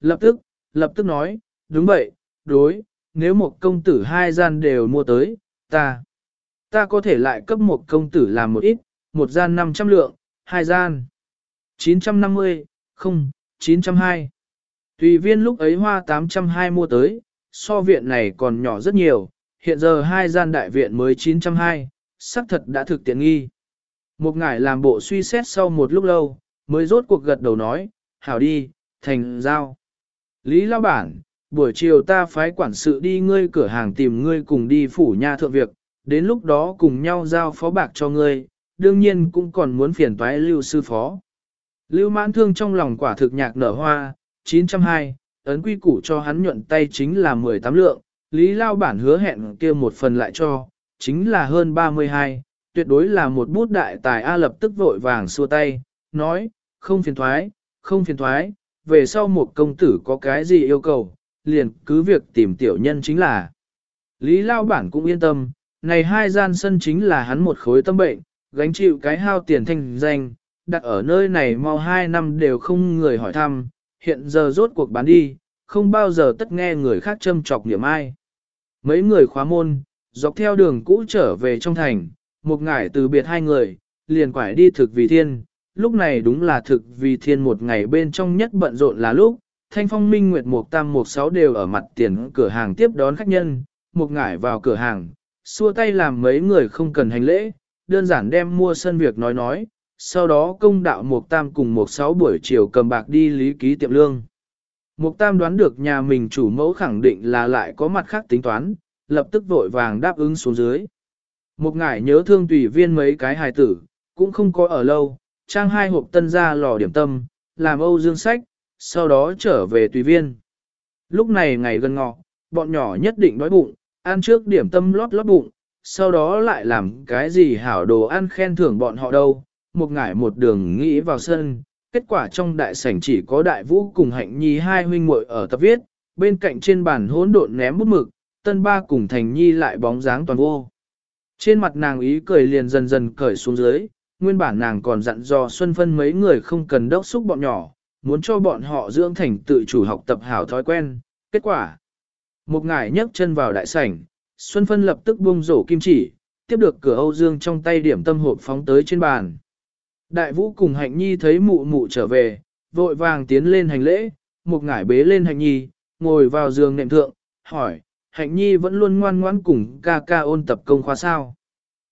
Lập tức, lập tức nói, đúng vậy, đối, nếu một công tử hai gian đều mua tới, ta, ta có thể lại cấp một công tử làm một ít, một gian 500 lượng, hai gian 950, không, 902. Tùy viên lúc ấy hoa 820 mua tới, so viện này còn nhỏ rất nhiều, hiện giờ hai gian đại viện mới 920, xác thật đã thực tiện nghi. Một ngải làm bộ suy xét sau một lúc lâu, mới rốt cuộc gật đầu nói, hảo đi, thành giao. Lý lao bản, buổi chiều ta phái quản sự đi ngươi cửa hàng tìm ngươi cùng đi phủ nha thượng việc, đến lúc đó cùng nhau giao phó bạc cho ngươi, đương nhiên cũng còn muốn phiền toái lưu sư phó. Lưu mãn thương trong lòng quả thực nhạc nở hoa, 902, ấn quy củ cho hắn nhuận tay chính là 18 lượng, Lý Lao bản hứa hẹn kia một phần lại cho, chính là hơn 32, tuyệt đối là một bút đại tài A lập tức vội vàng xua tay, nói, không phiền thoái, không phiền thoái, về sau một công tử có cái gì yêu cầu, liền cứ việc tìm tiểu nhân chính là. Lý Lao bản cũng yên tâm, này hai gian sân chính là hắn một khối tâm bệnh, gánh chịu cái hao tiền thanh danh, đặt ở nơi này mau hai năm đều không người hỏi thăm, hiện giờ rốt cuộc bán đi, không bao giờ tất nghe người khác châm chọc niệm ai. Mấy người khóa môn, dọc theo đường cũ trở về trong thành, một ngải từ biệt hai người, liền quải đi thực vì thiên, lúc này đúng là thực vì thiên một ngày bên trong nhất bận rộn là lúc, thanh phong minh nguyệt một tam một sáu đều ở mặt tiền cửa hàng tiếp đón khách nhân, một ngải vào cửa hàng, xua tay làm mấy người không cần hành lễ, đơn giản đem mua sân việc nói nói, sau đó công đạo một tam cùng một sáu buổi chiều cầm bạc đi lý ký tiệm lương. Mục Tam đoán được nhà mình chủ mẫu khẳng định là lại có mặt khác tính toán, lập tức vội vàng đáp ứng xuống dưới. Một ngải nhớ thương tùy viên mấy cái hài tử, cũng không có ở lâu, trang hai hộp tân ra lò điểm tâm, làm Âu Dương sách, sau đó trở về tùy viên. Lúc này ngày gần ngọ, bọn nhỏ nhất định đói bụng, ăn trước điểm tâm lót lót bụng, sau đó lại làm cái gì hảo đồ ăn khen thưởng bọn họ đâu. Một ngải một đường nghĩ vào sân, kết quả trong đại sảnh chỉ có đại vũ cùng hạnh nhi hai huynh muội ở tập viết, bên cạnh trên bàn hỗn độn ném bút mực, tân ba cùng thành nhi lại bóng dáng toàn vô. Trên mặt nàng ý cười liền dần dần cởi xuống dưới, nguyên bản nàng còn dặn dò Xuân Phân mấy người không cần đốc xúc bọn nhỏ, muốn cho bọn họ dưỡng thành tự chủ học tập hảo thói quen. Kết quả, một ngải nhấc chân vào đại sảnh, Xuân Phân lập tức buông rổ kim chỉ, tiếp được cửa Âu Dương trong tay điểm tâm hộp phóng tới trên bàn. Đại vũ cùng hạnh nhi thấy mụ mụ trở về, vội vàng tiến lên hành lễ, một ngải bế lên hạnh nhi, ngồi vào giường nệm thượng, hỏi, hạnh nhi vẫn luôn ngoan ngoãn cùng ca ca ôn tập công khóa sao.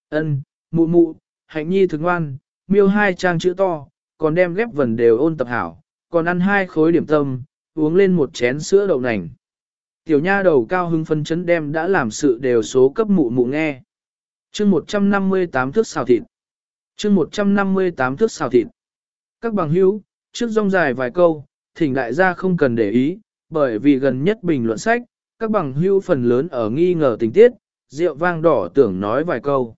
Ân, mụ mụ, hạnh nhi thực ngoan, miêu hai trang chữ to, còn đem ghép vần đều ôn tập hảo, còn ăn hai khối điểm tâm, uống lên một chén sữa đậu nành. Tiểu nha đầu cao hưng phân chấn đem đã làm sự đều số cấp mụ mụ nghe. chương 158 thước xào thịt chương 158 thước xào thịt. Các bằng hữu, trước rong dài vài câu, thỉnh đại gia không cần để ý, bởi vì gần nhất bình luận sách, các bằng hữu phần lớn ở nghi ngờ tình tiết, rượu vang đỏ tưởng nói vài câu.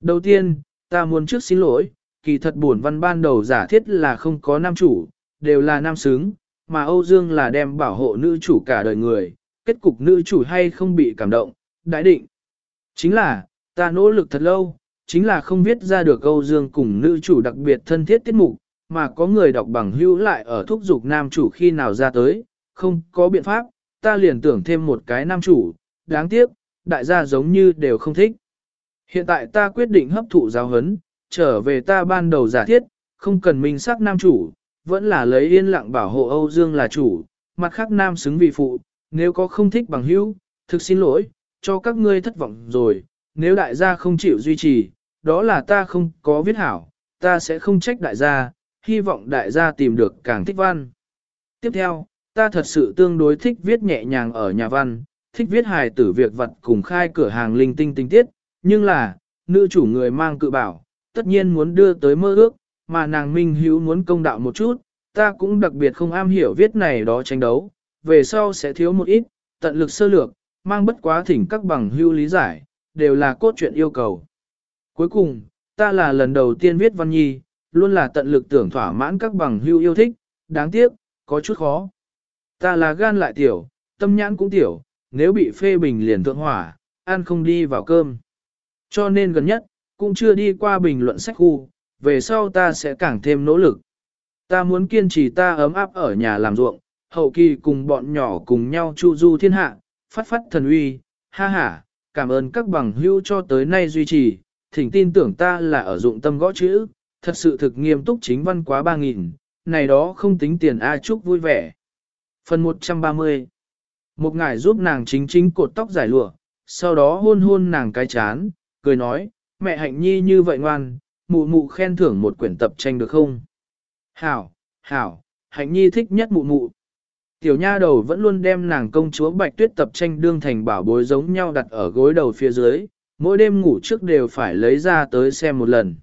Đầu tiên, ta muốn trước xin lỗi, kỳ thật buồn văn ban đầu giả thiết là không có nam chủ, đều là nam xứng, mà Âu Dương là đem bảo hộ nữ chủ cả đời người, kết cục nữ chủ hay không bị cảm động, đại định. Chính là, ta nỗ lực thật lâu, chính là không viết ra được Âu Dương cùng nữ chủ đặc biệt thân thiết tiết mục, mà có người đọc bằng hữu lại ở thúc giục nam chủ khi nào ra tới, không có biện pháp, ta liền tưởng thêm một cái nam chủ, đáng tiếc, đại gia giống như đều không thích. Hiện tại ta quyết định hấp thụ giáo hấn, trở về ta ban đầu giả thiết, không cần minh sắc nam chủ, vẫn là lấy yên lặng bảo hộ Âu Dương là chủ, mặt khác nam xứng vị phụ, nếu có không thích bằng hữu, thực xin lỗi, cho các ngươi thất vọng rồi, nếu đại gia không chịu duy trì, đó là ta không có viết hảo, ta sẽ không trách đại gia, hy vọng đại gia tìm được càng thích văn. Tiếp theo, ta thật sự tương đối thích viết nhẹ nhàng ở nhà văn, thích viết hài tử việc vật cùng khai cửa hàng linh tinh tinh tiết, nhưng là, nữ chủ người mang cự bảo, tất nhiên muốn đưa tới mơ ước, mà nàng minh hữu muốn công đạo một chút, ta cũng đặc biệt không am hiểu viết này đó tranh đấu, về sau sẽ thiếu một ít, tận lực sơ lược, mang bất quá thỉnh các bằng hữu lý giải, đều là cốt truyện yêu cầu. Cuối cùng, ta là lần đầu tiên viết văn nhi, luôn là tận lực tưởng thỏa mãn các bằng hữu yêu thích, đáng tiếc, có chút khó. Ta là gan lại tiểu, tâm nhãn cũng tiểu, nếu bị phê bình liền thượng hỏa, ăn không đi vào cơm. Cho nên gần nhất, cũng chưa đi qua bình luận sách khu, về sau ta sẽ càng thêm nỗ lực. Ta muốn kiên trì ta ấm áp ở nhà làm ruộng, hậu kỳ cùng bọn nhỏ cùng nhau chu du thiên hạ, phát phát thần uy, ha ha, cảm ơn các bằng hữu cho tới nay duy trì, thỉnh tin tưởng ta là ở dụng tâm gõ chữ, thật sự thực nghiêm túc chính văn quá 3.000, này đó không tính tiền A chúc vui vẻ. Phần 130 Một ngài giúp nàng chính chính cột tóc giải lụa, sau đó hôn hôn nàng cái chán, cười nói, mẹ hạnh nhi như vậy ngoan, mụ mụ khen thưởng một quyển tập tranh được không? Hảo, hảo, hạnh nhi thích nhất mụ mụ. Tiểu nha đầu vẫn luôn đem nàng công chúa bạch tuyết tập tranh đương thành bảo bối giống nhau đặt ở gối đầu phía dưới, mỗi đêm ngủ trước đều phải lấy ra tới xem một lần.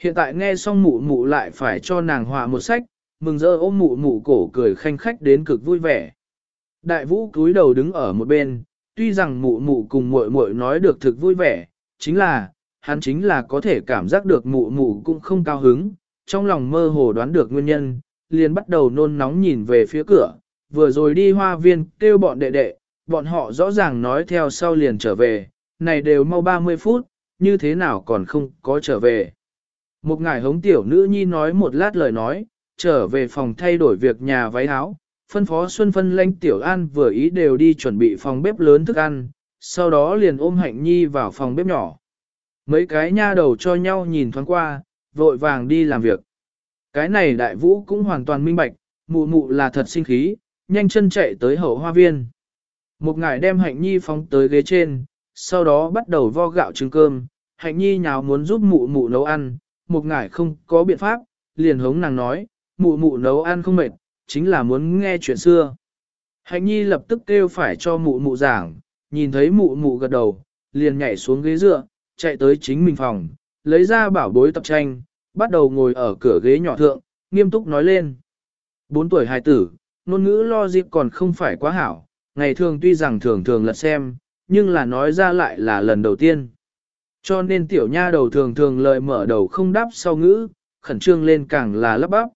Hiện tại nghe xong mụ mụ lại phải cho nàng họa một sách, mừng rỡ ôm mụ mụ cổ cười khanh khách đến cực vui vẻ. Đại vũ cúi đầu đứng ở một bên, tuy rằng mụ mụ cùng muội muội nói được thực vui vẻ, chính là, hắn chính là có thể cảm giác được mụ mụ cũng không cao hứng, trong lòng mơ hồ đoán được nguyên nhân, liền bắt đầu nôn nóng nhìn về phía cửa, vừa rồi đi hoa viên kêu bọn đệ đệ, bọn họ rõ ràng nói theo sau liền trở về, này đều mau 30 phút, như thế nào còn không có trở về. Một ngài hống tiểu nữ nhi nói một lát lời nói, trở về phòng thay đổi việc nhà váy áo, phân phó Xuân Phân lanh tiểu an vừa ý đều đi chuẩn bị phòng bếp lớn thức ăn, sau đó liền ôm hạnh nhi vào phòng bếp nhỏ. Mấy cái nha đầu cho nhau nhìn thoáng qua, vội vàng đi làm việc. Cái này đại vũ cũng hoàn toàn minh bạch, mụ mụ là thật sinh khí, nhanh chân chạy tới hậu hoa viên. Một ngài đem hạnh nhi phóng tới ghế trên, sau đó bắt đầu vo gạo trứng cơm, hạnh nhi nhào muốn giúp mụ mụ nấu ăn, một ngài không có biện pháp, liền hống nàng nói, mụ mụ nấu ăn không mệt, chính là muốn nghe chuyện xưa. Hạnh nhi lập tức kêu phải cho mụ mụ giảng, nhìn thấy mụ mụ gật đầu, liền nhảy xuống ghế dựa, chạy tới chính mình phòng, lấy ra bảo bối tập tranh, bắt đầu ngồi ở cửa ghế nhỏ thượng, nghiêm túc nói lên. Bốn tuổi hài tử, ngôn ngữ lo dịp còn không phải quá hảo, ngày thường tuy rằng thường thường lật xem, nhưng là nói ra lại là lần đầu tiên. Cho nên tiểu nha đầu thường thường lời mở đầu không đáp sau ngữ, khẩn trương lên càng là lấp bắp.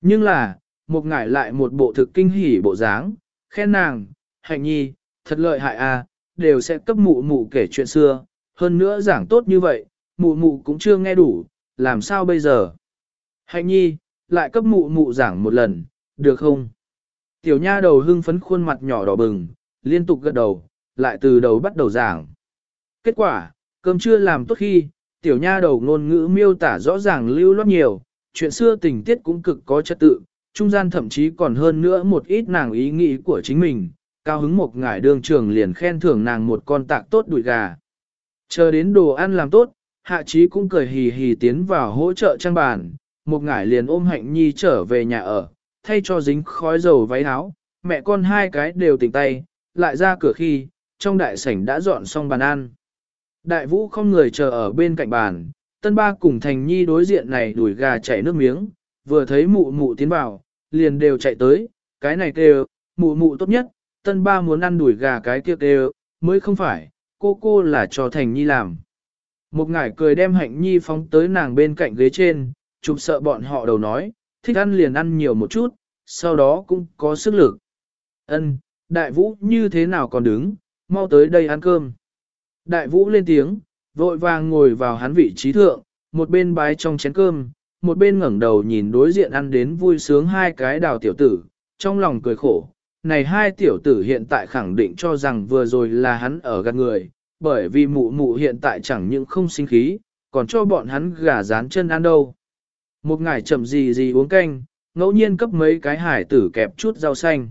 Nhưng là, một ngải lại một bộ thực kinh hỉ bộ dáng, khen nàng, hạnh nhi, thật lợi hại à, đều sẽ cấp mụ mụ kể chuyện xưa, hơn nữa giảng tốt như vậy, mụ mụ cũng chưa nghe đủ, làm sao bây giờ? Hạnh nhi, lại cấp mụ mụ giảng một lần, được không? Tiểu nha đầu hưng phấn khuôn mặt nhỏ đỏ bừng, liên tục gật đầu, lại từ đầu bắt đầu giảng. Kết quả, cơm chưa làm tốt khi, tiểu nha đầu ngôn ngữ miêu tả rõ ràng lưu loát nhiều, chuyện xưa tình tiết cũng cực có trật tự, trung gian thậm chí còn hơn nữa một ít nàng ý nghĩ của chính mình, cao hứng một ngải đường trưởng liền khen thưởng nàng một con tạc tốt đùi gà. Chờ đến đồ ăn làm tốt, hạ trí cũng cười hì hì tiến vào hỗ trợ trang bàn, một ngải liền ôm hạnh nhi trở về nhà ở, thay cho dính khói dầu váy áo, mẹ con hai cái đều tỉnh tay, lại ra cửa khi, trong đại sảnh đã dọn xong bàn ăn. Đại vũ không người chờ ở bên cạnh bàn, tân ba cùng thành nhi đối diện này đuổi gà chảy nước miếng, vừa thấy mụ mụ tiến vào, liền đều chạy tới, cái này kêu, mụ mụ tốt nhất, tân ba muốn ăn đuổi gà cái tiệc đều, mới không phải, cô cô là cho thành nhi làm. Một ngải cười đem hạnh nhi phóng tới nàng bên cạnh ghế trên, chụp sợ bọn họ đầu nói, thích ăn liền ăn nhiều một chút, sau đó cũng có sức lực. Ân, đại vũ như thế nào còn đứng, mau tới đây ăn cơm. Đại vũ lên tiếng, vội vàng ngồi vào hắn vị trí thượng, một bên bái trong chén cơm, một bên ngẩng đầu nhìn đối diện ăn đến vui sướng hai cái đào tiểu tử, trong lòng cười khổ. Này hai tiểu tử hiện tại khẳng định cho rằng vừa rồi là hắn ở gần người, bởi vì mụ mụ hiện tại chẳng những không sinh khí, còn cho bọn hắn gà rán chân ăn đâu. Một ngày chậm gì gì uống canh, ngẫu nhiên cấp mấy cái hải tử kẹp chút rau xanh.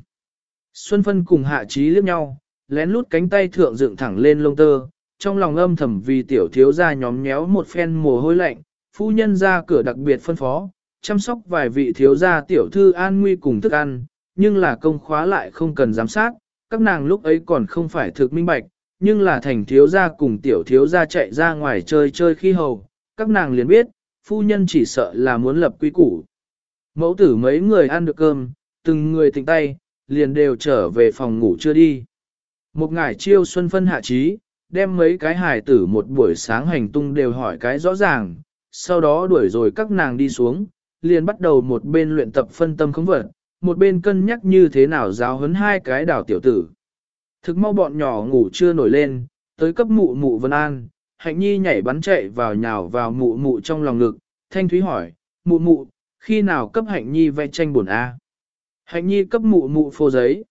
Xuân Phân cùng hạ trí liếc nhau, lén lút cánh tay thượng dựng thẳng lên lông tơ, trong lòng âm thầm vì tiểu thiếu gia nhóm nhéo một phen mồ hôi lạnh, phu nhân ra cửa đặc biệt phân phó, chăm sóc vài vị thiếu gia tiểu thư an nguy cùng thức ăn, nhưng là công khóa lại không cần giám sát, các nàng lúc ấy còn không phải thực minh bạch, nhưng là thành thiếu gia cùng tiểu thiếu gia chạy ra ngoài chơi chơi khi hầu, các nàng liền biết, phu nhân chỉ sợ là muốn lập quy củ. Mẫu tử mấy người ăn được cơm, từng người tỉnh tay, liền đều trở về phòng ngủ chưa đi. Một ngải chiêu xuân phân hạ trí, đem mấy cái hài tử một buổi sáng hành tung đều hỏi cái rõ ràng, sau đó đuổi rồi các nàng đi xuống, liền bắt đầu một bên luyện tập phân tâm khống vật, một bên cân nhắc như thế nào giáo huấn hai cái đảo tiểu tử. Thực mau bọn nhỏ ngủ chưa nổi lên, tới cấp mụ mụ vân an, hạnh nhi nhảy bắn chạy vào nhào vào mụ mụ trong lòng ngực, thanh thúy hỏi, mụ mụ, khi nào cấp hạnh nhi vẽ tranh buồn A. Hạnh nhi cấp mụ mụ phô giấy.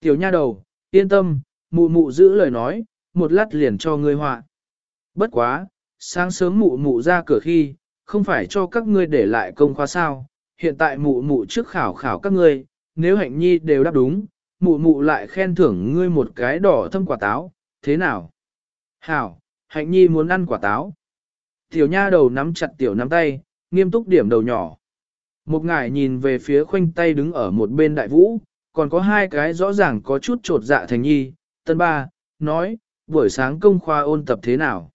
Tiểu nha đầu, yên tâm, mụ mụ giữ lời nói, một lát liền cho ngươi họa. Bất quá, sáng sớm mụ mụ ra cửa khi, không phải cho các ngươi để lại công khóa sao, hiện tại mụ mụ trước khảo khảo các ngươi, nếu hạnh nhi đều đáp đúng, mụ mụ lại khen thưởng ngươi một cái đỏ thâm quả táo, thế nào? Hảo, hạnh nhi muốn ăn quả táo. Tiểu nha đầu nắm chặt tiểu nắm tay, nghiêm túc điểm đầu nhỏ. Một ngải nhìn về phía khoanh tay đứng ở một bên đại vũ, còn có hai cái rõ ràng có chút trột dạ thành nhi. Tân ba, nói, buổi sáng công khoa ôn tập thế nào?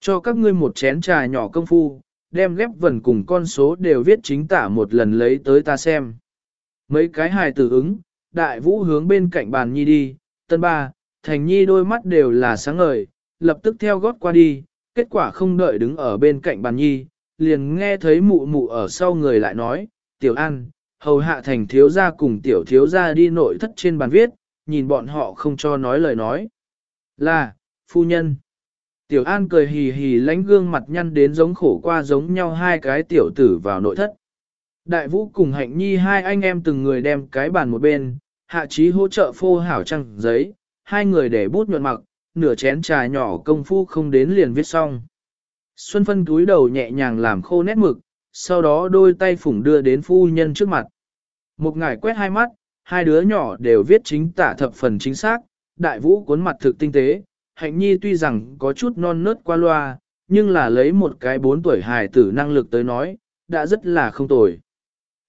Cho các ngươi một chén trà nhỏ công phu, đem ghép vần cùng con số đều viết chính tả một lần lấy tới ta xem. Mấy cái hài tử ứng, đại vũ hướng bên cạnh bàn nhi đi, tân ba, thành nhi đôi mắt đều là sáng ngời, lập tức theo gót qua đi, kết quả không đợi đứng ở bên cạnh bàn nhi, liền nghe thấy mụ mụ ở sau người lại nói, tiểu an, hầu hạ thành thiếu gia cùng tiểu thiếu gia đi nội thất trên bàn viết, nhìn bọn họ không cho nói lời nói. Là, phu nhân. Tiểu An cười hì hì lánh gương mặt nhăn đến giống khổ qua giống nhau hai cái tiểu tử vào nội thất. Đại vũ cùng hạnh nhi hai anh em từng người đem cái bàn một bên, hạ trí hỗ trợ phô hảo trăng giấy, hai người để bút nhuận mặc, nửa chén trà nhỏ công phu không đến liền viết xong. Xuân phân túi đầu nhẹ nhàng làm khô nét mực, sau đó đôi tay phủng đưa đến phu nhân trước mặt. Một ngải quét hai mắt, hai đứa nhỏ đều viết chính tả thập phần chính xác, đại vũ cuốn mặt thực tinh tế, hạnh nhi tuy rằng có chút non nớt qua loa, nhưng là lấy một cái bốn tuổi hài tử năng lực tới nói, đã rất là không tồi.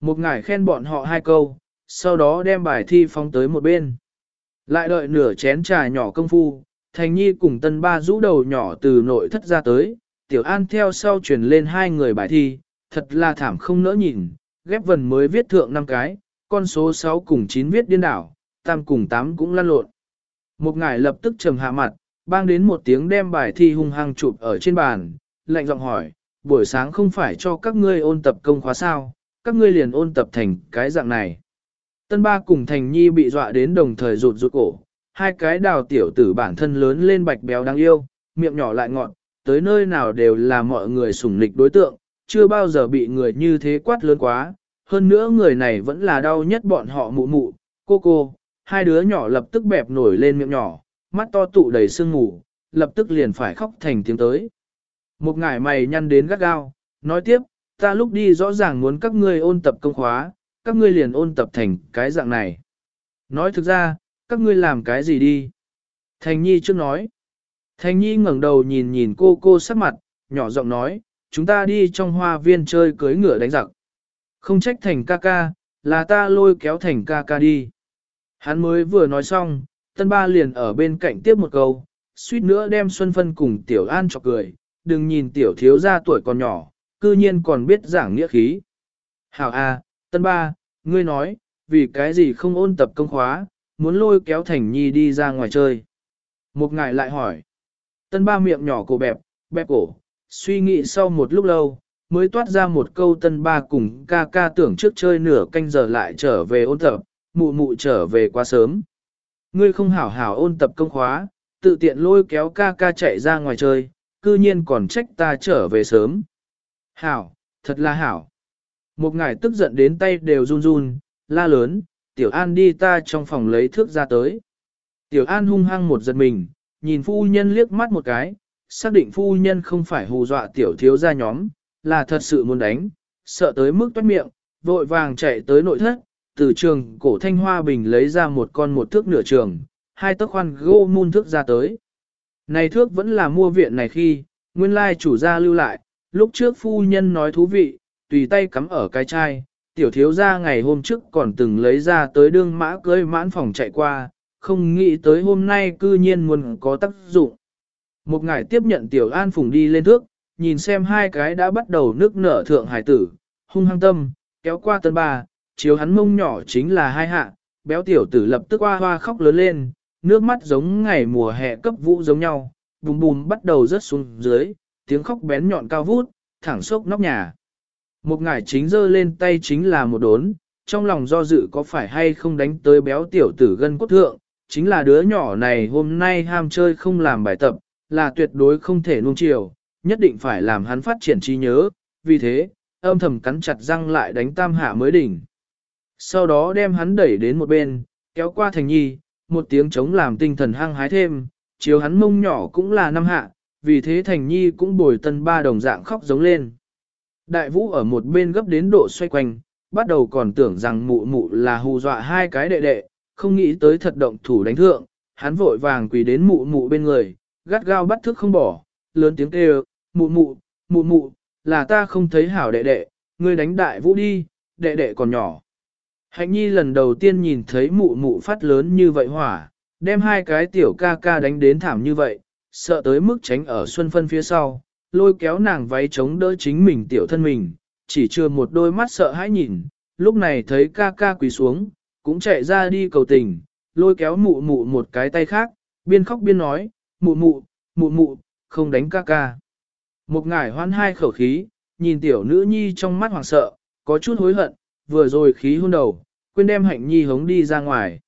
Một ngải khen bọn họ hai câu, sau đó đem bài thi phóng tới một bên. Lại đợi nửa chén trà nhỏ công phu, Thành Nhi cùng tân ba rũ đầu nhỏ từ nội thất ra tới, Tiểu An theo sau truyền lên hai người bài thi, thật là thảm không nỡ nhìn, ghép vần mới viết thượng năm cái, con số 6 cùng 9 viết điên đảo, tam cùng 8 cũng lăn lộn. Một ngải lập tức trầm hạ mặt, bang đến một tiếng đem bài thi hung hăng chụp ở trên bàn, lạnh giọng hỏi, buổi sáng không phải cho các ngươi ôn tập công khóa sao, các ngươi liền ôn tập thành cái dạng này. Tân ba cùng thành nhi bị dọa đến đồng thời rụt rụt cổ, hai cái đào tiểu tử bản thân lớn lên bạch béo đáng yêu, miệng nhỏ lại ngọn, tới nơi nào đều là mọi người sủng lịch đối tượng, chưa bao giờ bị người như thế quát lớn quá, hơn nữa người này vẫn là đau nhất bọn họ mụ mụ, cô cô, hai đứa nhỏ lập tức bẹp nổi lên miệng nhỏ, mắt to tụ đầy sương ngủ, lập tức liền phải khóc thành tiếng tới. Một ngải mày nhăn đến gắt gao, nói tiếp, ta lúc đi rõ ràng muốn các ngươi ôn tập công khóa, các ngươi liền ôn tập thành cái dạng này. Nói thực ra, các ngươi làm cái gì đi? Thành Nhi trước nói. Thành Nhi ngẩng đầu nhìn nhìn cô cô sắc mặt, nhỏ giọng nói, chúng ta đi trong hoa viên chơi cưới ngựa đánh giặc. Không trách Thành ca ca, là ta lôi kéo Thành ca ca đi. Hắn mới vừa nói xong, tân ba liền ở bên cạnh tiếp một câu, suýt nữa đem Xuân Phân cùng Tiểu An cho cười, đừng nhìn Tiểu thiếu gia tuổi còn nhỏ, cư nhiên còn biết giảng nghĩa khí. Hảo A, tân ba, ngươi nói, vì cái gì không ôn tập công khóa, muốn lôi kéo Thành Nhi đi ra ngoài chơi. Một ngài lại hỏi, tân ba miệng nhỏ cổ bẹp, bẹp cổ, suy nghĩ sau một lúc lâu, mới toát ra một câu tân ba cùng ca ca tưởng trước chơi nửa canh giờ lại trở về ôn tập, mụ mụ trở về quá sớm. Ngươi không hảo hảo ôn tập công khóa, tự tiện lôi kéo ca ca chạy ra ngoài chơi, cư nhiên còn trách ta trở về sớm. Hảo, thật là hảo. Một ngài tức giận đến tay đều run run, la lớn, tiểu an đi ta trong phòng lấy thước ra tới. Tiểu an hung hăng một giật mình, nhìn phu nhân liếc mắt một cái, xác định phu nhân không phải hù dọa tiểu thiếu gia nhóm, là thật sự muốn đánh, sợ tới mức toát miệng, vội vàng chạy tới nội thất, từ trường cổ thanh hoa bình lấy ra một con một thước nửa trường, hai tấc khoan gô mun thước ra tới. Này thước vẫn là mua viện này khi, nguyên lai chủ gia lưu lại, lúc trước phu nhân nói thú vị, tùy tay cắm ở cái chai, tiểu thiếu gia ngày hôm trước còn từng lấy ra tới đương mã cưới mãn phòng chạy qua, không nghĩ tới hôm nay cư nhiên muốn có tác dụng. Một ngày tiếp nhận tiểu an phùng đi lên thước, nhìn xem hai cái đã bắt đầu nước nở thượng hải tử, hung hăng tâm, kéo qua tân bà chiếu hắn mông nhỏ chính là hai hạ, béo tiểu tử lập tức hoa hoa khóc lớn lên, nước mắt giống ngày mùa hè cấp vũ giống nhau, bùm bùm bắt đầu rớt xuống dưới, tiếng khóc bén nhọn cao vút, thẳng sốc nóc nhà. Một ngải chính giơ lên tay chính là một đốn, trong lòng do dự có phải hay không đánh tới béo tiểu tử gân cốt thượng, chính là đứa nhỏ này hôm nay ham chơi không làm bài tập, là tuyệt đối không thể nuông chiều, nhất định phải làm hắn phát triển trí nhớ, vì thế, âm thầm cắn chặt răng lại đánh tam hạ mới đỉnh. Sau đó đem hắn đẩy đến một bên, kéo qua thành nhi, một tiếng chống làm tinh thần hăng hái thêm, chiếu hắn mông nhỏ cũng là năm hạ, vì thế thành nhi cũng bồi tân ba đồng dạng khóc giống lên. Đại vũ ở một bên gấp đến độ xoay quanh, bắt đầu còn tưởng rằng mụ mụ là hù dọa hai cái đệ đệ, không nghĩ tới thật động thủ đánh thượng, hắn vội vàng quỳ đến mụ mụ bên người, gắt gao bắt thức không bỏ, lớn tiếng kêu, mụ mụ, mụ mụ, là ta không thấy hảo đệ đệ, ngươi đánh đại vũ đi, đệ đệ còn nhỏ. Hạnh nhi lần đầu tiên nhìn thấy mụ mụ phát lớn như vậy hỏa, đem hai cái tiểu ca ca đánh đến thảm như vậy, sợ tới mức tránh ở xuân phân phía sau, lôi kéo nàng váy chống đỡ chính mình tiểu thân mình, chỉ chưa một đôi mắt sợ hãi nhìn, lúc này thấy ca ca quỳ xuống, cũng chạy ra đi cầu tình, lôi kéo mụ mụ một cái tay khác, biên khóc biên nói, mụ mụ, mụ mụ, không đánh ca ca. Một ngải hoan hai khẩu khí, nhìn tiểu nữ nhi trong mắt hoảng sợ, có chút hối hận, vừa rồi khí hôn đầu, quên đem hạnh nhi hống đi ra ngoài.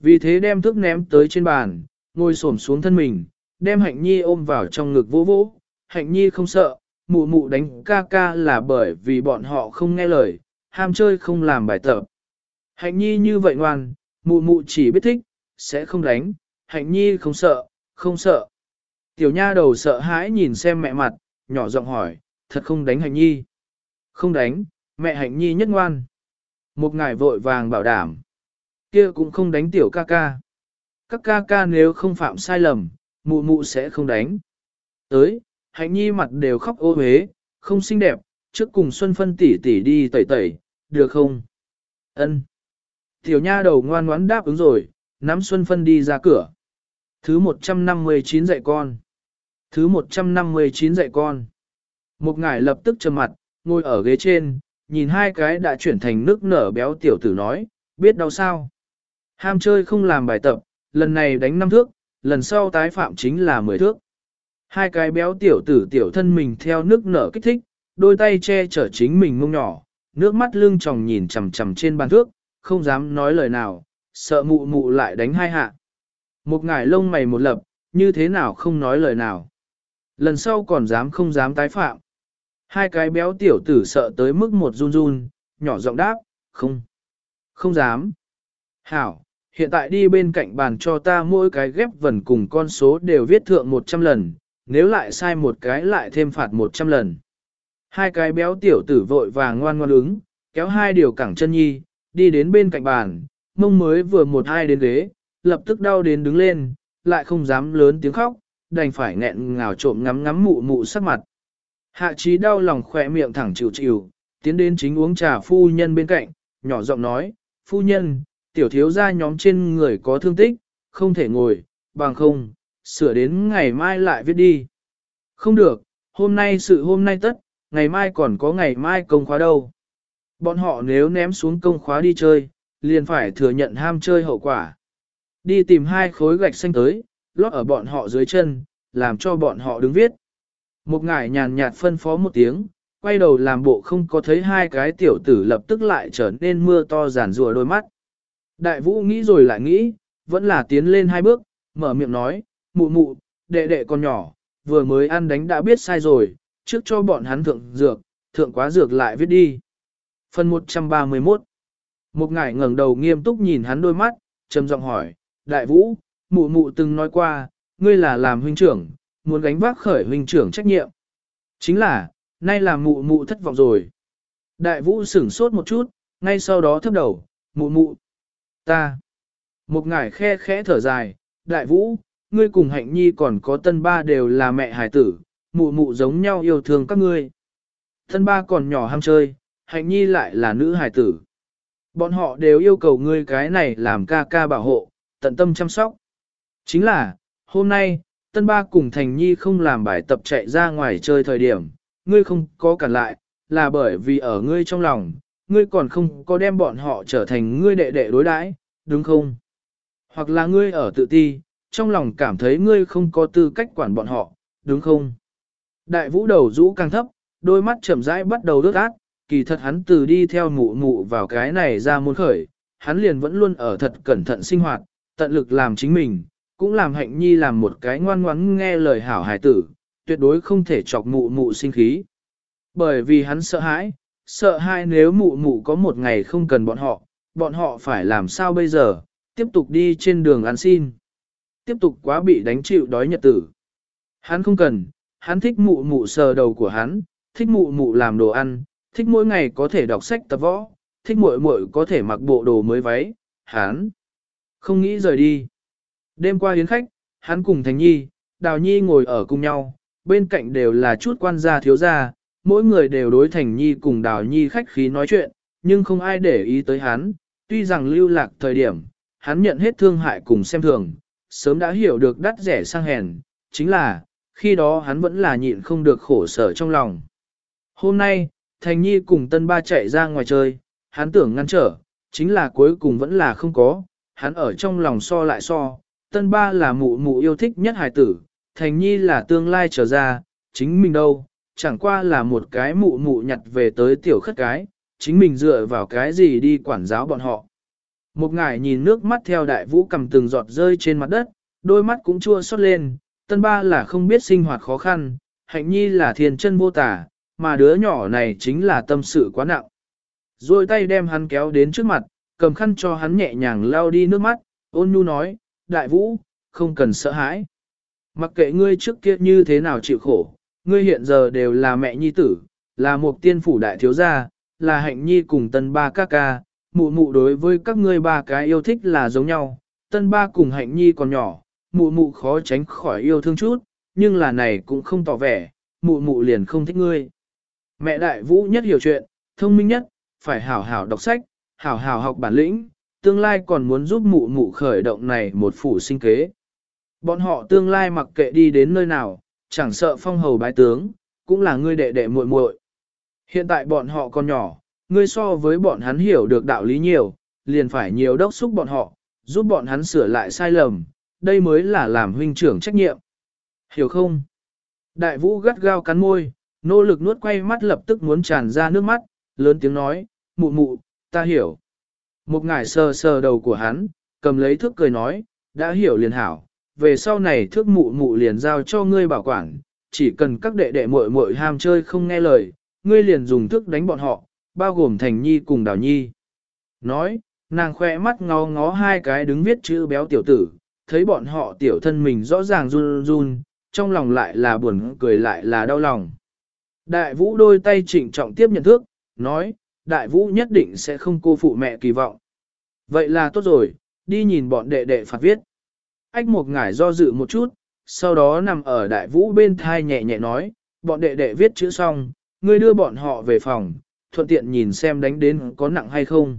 Vì thế đem thức ném tới trên bàn, ngồi xổm xuống thân mình, đem hạnh nhi ôm vào trong ngực vỗ vỗ, hạnh nhi không sợ, mụ mụ đánh ca ca là bởi vì bọn họ không nghe lời, ham chơi không làm bài tập. Hạnh nhi như vậy ngoan, mụ mụ chỉ biết thích, sẽ không đánh, hạnh nhi không sợ, không sợ. Tiểu nha đầu sợ hãi nhìn xem mẹ mặt, nhỏ giọng hỏi, thật không đánh hạnh nhi. Không đánh, mẹ hạnh nhi nhất ngoan. Một ngài vội vàng bảo đảm. kia cũng không đánh tiểu ca ca. Các ca ca nếu không phạm sai lầm, mụ mụ sẽ không đánh. Tới, hạnh nhi mặt đều khóc ô huế, không xinh đẹp, trước cùng Xuân Phân tỷ tỷ đi tẩy tẩy, được không? Ân. Tiểu nha đầu ngoan ngoãn đáp ứng rồi, nắm Xuân Phân đi ra cửa. Thứ 159 dạy con. Thứ 159 dạy con. Một ngải lập tức trầm mặt, ngồi ở ghế trên, nhìn hai cái đã chuyển thành nước nở béo tiểu tử nói, biết đau sao. Ham chơi không làm bài tập, lần này đánh năm thước, lần sau tái phạm chính là 10 thước. Hai cái béo tiểu tử tiểu thân mình theo nước nở kích thích, đôi tay che chở chính mình mông nhỏ, nước mắt lưng tròng nhìn chằm chằm trên bàn thước, không dám nói lời nào, sợ mụ mụ lại đánh hai hạ. Một ngải lông mày một lập, như thế nào không nói lời nào. Lần sau còn dám không dám tái phạm. Hai cái béo tiểu tử sợ tới mức một run run, nhỏ giọng đáp, không, không dám. Hảo, hiện tại đi bên cạnh bàn cho ta mỗi cái ghép vần cùng con số đều viết thượng 100 lần, nếu lại sai một cái lại thêm phạt 100 lần. Hai cái béo tiểu tử vội vàng ngoan ngoan ứng, kéo hai điều cẳng chân nhi, đi đến bên cạnh bàn, mông mới vừa một hai đến ghế, lập tức đau đến đứng lên, lại không dám lớn tiếng khóc, đành phải nghẹn ngào trộm ngắm ngắm mụ mụ sắc mặt. Hạ trí đau lòng khỏe miệng thẳng chịu chịu, tiến đến chính uống trà phu nhân bên cạnh, nhỏ giọng nói, phu nhân, tiểu thiếu gia nhóm trên người có thương tích, không thể ngồi, bằng không, sửa đến ngày mai lại viết đi. Không được, hôm nay sự hôm nay tất, ngày mai còn có ngày mai công khóa đâu. Bọn họ nếu ném xuống công khóa đi chơi, liền phải thừa nhận ham chơi hậu quả. Đi tìm hai khối gạch xanh tới, lót ở bọn họ dưới chân, làm cho bọn họ đứng viết. Một ngải nhàn nhạt phân phó một tiếng, quay đầu làm bộ không có thấy hai cái tiểu tử lập tức lại trở nên mưa to giản rùa đôi mắt. Đại vũ nghĩ rồi lại nghĩ, vẫn là tiến lên hai bước, mở miệng nói, mụ mụ, đệ đệ con nhỏ, vừa mới ăn đánh đã biết sai rồi, trước cho bọn hắn thượng dược, thượng quá dược lại viết đi. Phần 131 Một ngải ngẩng đầu nghiêm túc nhìn hắn đôi mắt, trầm giọng hỏi, đại vũ, mụ mụ từng nói qua, ngươi là làm huynh trưởng, muốn gánh vác khởi huynh trưởng trách nhiệm. Chính là, nay là mụ mụ thất vọng rồi. Đại vũ sửng sốt một chút, ngay sau đó thấp đầu, mụ mụ, ta. Một ngải khe khẽ thở dài, đại vũ, ngươi cùng hạnh nhi còn có tân ba đều là mẹ hải tử, mụ mụ giống nhau yêu thương các ngươi. Tân ba còn nhỏ ham chơi, hạnh nhi lại là nữ hải tử. Bọn họ đều yêu cầu ngươi cái này làm ca ca bảo hộ, tận tâm chăm sóc. Chính là, hôm nay, tân ba cùng thành nhi không làm bài tập chạy ra ngoài chơi thời điểm, ngươi không có cản lại, là bởi vì ở ngươi trong lòng, ngươi còn không có đem bọn họ trở thành ngươi đệ đệ đối đãi, đúng không? Hoặc là ngươi ở tự ti, trong lòng cảm thấy ngươi không có tư cách quản bọn họ, đúng không? Đại vũ đầu rũ càng thấp, đôi mắt chậm rãi bắt đầu đốt ác, kỳ thật hắn từ đi theo mụ mụ vào cái này ra muốn khởi, hắn liền vẫn luôn ở thật cẩn thận sinh hoạt, tận lực làm chính mình, cũng làm hạnh nhi làm một cái ngoan ngoãn nghe lời hảo hài tử, tuyệt đối không thể chọc mụ mụ sinh khí. Bởi vì hắn sợ hãi, sợ hãi nếu mụ mụ có một ngày không cần bọn họ, bọn họ phải làm sao bây giờ, tiếp tục đi trên đường ăn xin. Tiếp tục quá bị đánh chịu đói nhật tử. Hắn không cần, hắn thích mụ mụ sờ đầu của hắn, thích mụ mụ làm đồ ăn, thích mỗi ngày có thể đọc sách tập võ, thích muội muội có thể mặc bộ đồ mới váy, hắn không nghĩ rời đi. Đêm qua hiến khách, hắn cùng Thành Nhi, Đào Nhi ngồi ở cùng nhau, bên cạnh đều là chút quan gia thiếu gia, mỗi người đều đối Thành Nhi cùng Đào Nhi khách khí nói chuyện, nhưng không ai để ý tới hắn, tuy rằng lưu lạc thời điểm, hắn nhận hết thương hại cùng xem thường, sớm đã hiểu được đắt rẻ sang hèn, chính là, khi đó hắn vẫn là nhịn không được khổ sở trong lòng. Hôm nay, Thành Nhi cùng Tân Ba chạy ra ngoài chơi, hắn tưởng ngăn trở, chính là cuối cùng vẫn là không có, hắn ở trong lòng so lại so, Tân Ba là mụ mụ yêu thích nhất hài tử, Thành Nhi là tương lai trở ra, chính mình đâu, chẳng qua là một cái mụ mụ nhặt về tới tiểu khất cái, chính mình dựa vào cái gì đi quản giáo bọn họ. Một ngải nhìn nước mắt theo đại vũ cầm từng giọt rơi trên mặt đất, đôi mắt cũng chua xót lên, tân ba là không biết sinh hoạt khó khăn, hạnh nhi là thiền chân vô tả, mà đứa nhỏ này chính là tâm sự quá nặng. Rồi tay đem hắn kéo đến trước mặt, cầm khăn cho hắn nhẹ nhàng lau đi nước mắt, ôn nhu nói, đại vũ, không cần sợ hãi. Mặc kệ ngươi trước kia như thế nào chịu khổ, ngươi hiện giờ đều là mẹ nhi tử, là một tiên phủ đại thiếu gia, là hạnh nhi cùng tân ba ca ca, mụ mụ đối với các ngươi ba cái yêu thích là giống nhau, tân ba cùng hạnh nhi còn nhỏ, mụ mụ khó tránh khỏi yêu thương chút, nhưng là này cũng không tỏ vẻ, mụ mụ liền không thích ngươi. Mẹ đại vũ nhất hiểu chuyện, thông minh nhất, phải hảo hảo đọc sách, hảo hảo học bản lĩnh, tương lai còn muốn giúp mụ mụ khởi động này một phủ sinh kế. Bọn họ tương lai mặc kệ đi đến nơi nào, chẳng sợ phong hầu bái tướng, cũng là ngươi đệ đệ muội muội. Hiện tại bọn họ còn nhỏ, ngươi so với bọn hắn hiểu được đạo lý nhiều, liền phải nhiều đốc xúc bọn họ, giúp bọn hắn sửa lại sai lầm, đây mới là làm huynh trưởng trách nhiệm. Hiểu không? Đại vũ gắt gao cắn môi, nỗ lực nuốt quay mắt lập tức muốn tràn ra nước mắt, lớn tiếng nói, mụ mụ, ta hiểu. Một ngải sờ sờ đầu của hắn, cầm lấy thước cười nói, đã hiểu liền hảo, về sau này thước mụ mụ liền giao cho ngươi bảo quản, chỉ cần các đệ đệ muội muội ham chơi không nghe lời, ngươi liền dùng thước đánh bọn họ, bao gồm Thành Nhi cùng Đào Nhi. Nói, nàng khoe mắt ngó ngó hai cái đứng viết chữ béo tiểu tử, thấy bọn họ tiểu thân mình rõ ràng run run, trong lòng lại là buồn cười lại là đau lòng. Đại vũ đôi tay trịnh trọng tiếp nhận thước, nói, đại vũ nhất định sẽ không cô phụ mẹ kỳ vọng. Vậy là tốt rồi, đi nhìn bọn đệ đệ phạt viết. Ách một ngải do dự một chút, sau đó nằm ở đại vũ bên thai nhẹ nhẹ nói, bọn đệ đệ viết chữ xong, ngươi đưa bọn họ về phòng, thuận tiện nhìn xem đánh đến có nặng hay không.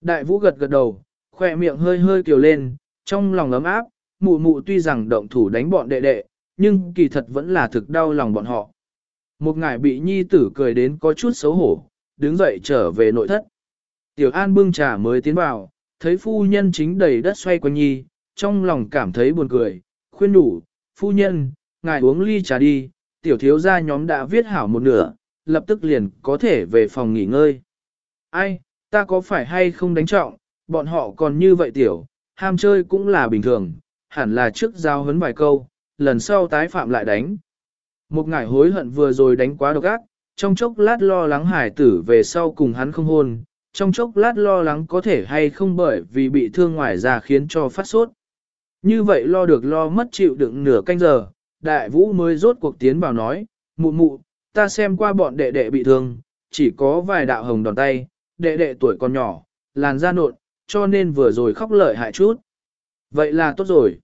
Đại vũ gật gật đầu, khoe miệng hơi hơi kiều lên, trong lòng ấm áp, mụ mụ tuy rằng động thủ đánh bọn đệ đệ, nhưng kỳ thật vẫn là thực đau lòng bọn họ. Một ngải bị nhi tử cười đến có chút xấu hổ, đứng dậy trở về nội thất. Tiểu An bưng trà mới tiến vào, thấy phu nhân chính đầy đất xoay quanh nhi, trong lòng cảm thấy buồn cười, khuyên đủ, phu nhân, ngài uống ly trà đi, tiểu thiếu gia nhóm đã viết hảo một nửa, lập tức liền có thể về phòng nghỉ ngơi. Ai, ta có phải hay không đánh trọng, bọn họ còn như vậy tiểu, ham chơi cũng là bình thường, hẳn là trước giao hấn vài câu, lần sau tái phạm lại đánh. Một ngải hối hận vừa rồi đánh quá độc ác, trong chốc lát lo lắng hải tử về sau cùng hắn không hôn, trong chốc lát lo lắng có thể hay không bởi vì bị thương ngoài ra khiến cho phát sốt. Như vậy lo được lo mất chịu đựng nửa canh giờ, đại vũ mới rốt cuộc tiến vào nói, mụ mụ, ta xem qua bọn đệ đệ bị thương, chỉ có vài đạo hồng đòn tay, đệ đệ tuổi còn nhỏ, làn da nộn, cho nên vừa rồi khóc lợi hại chút. Vậy là tốt rồi.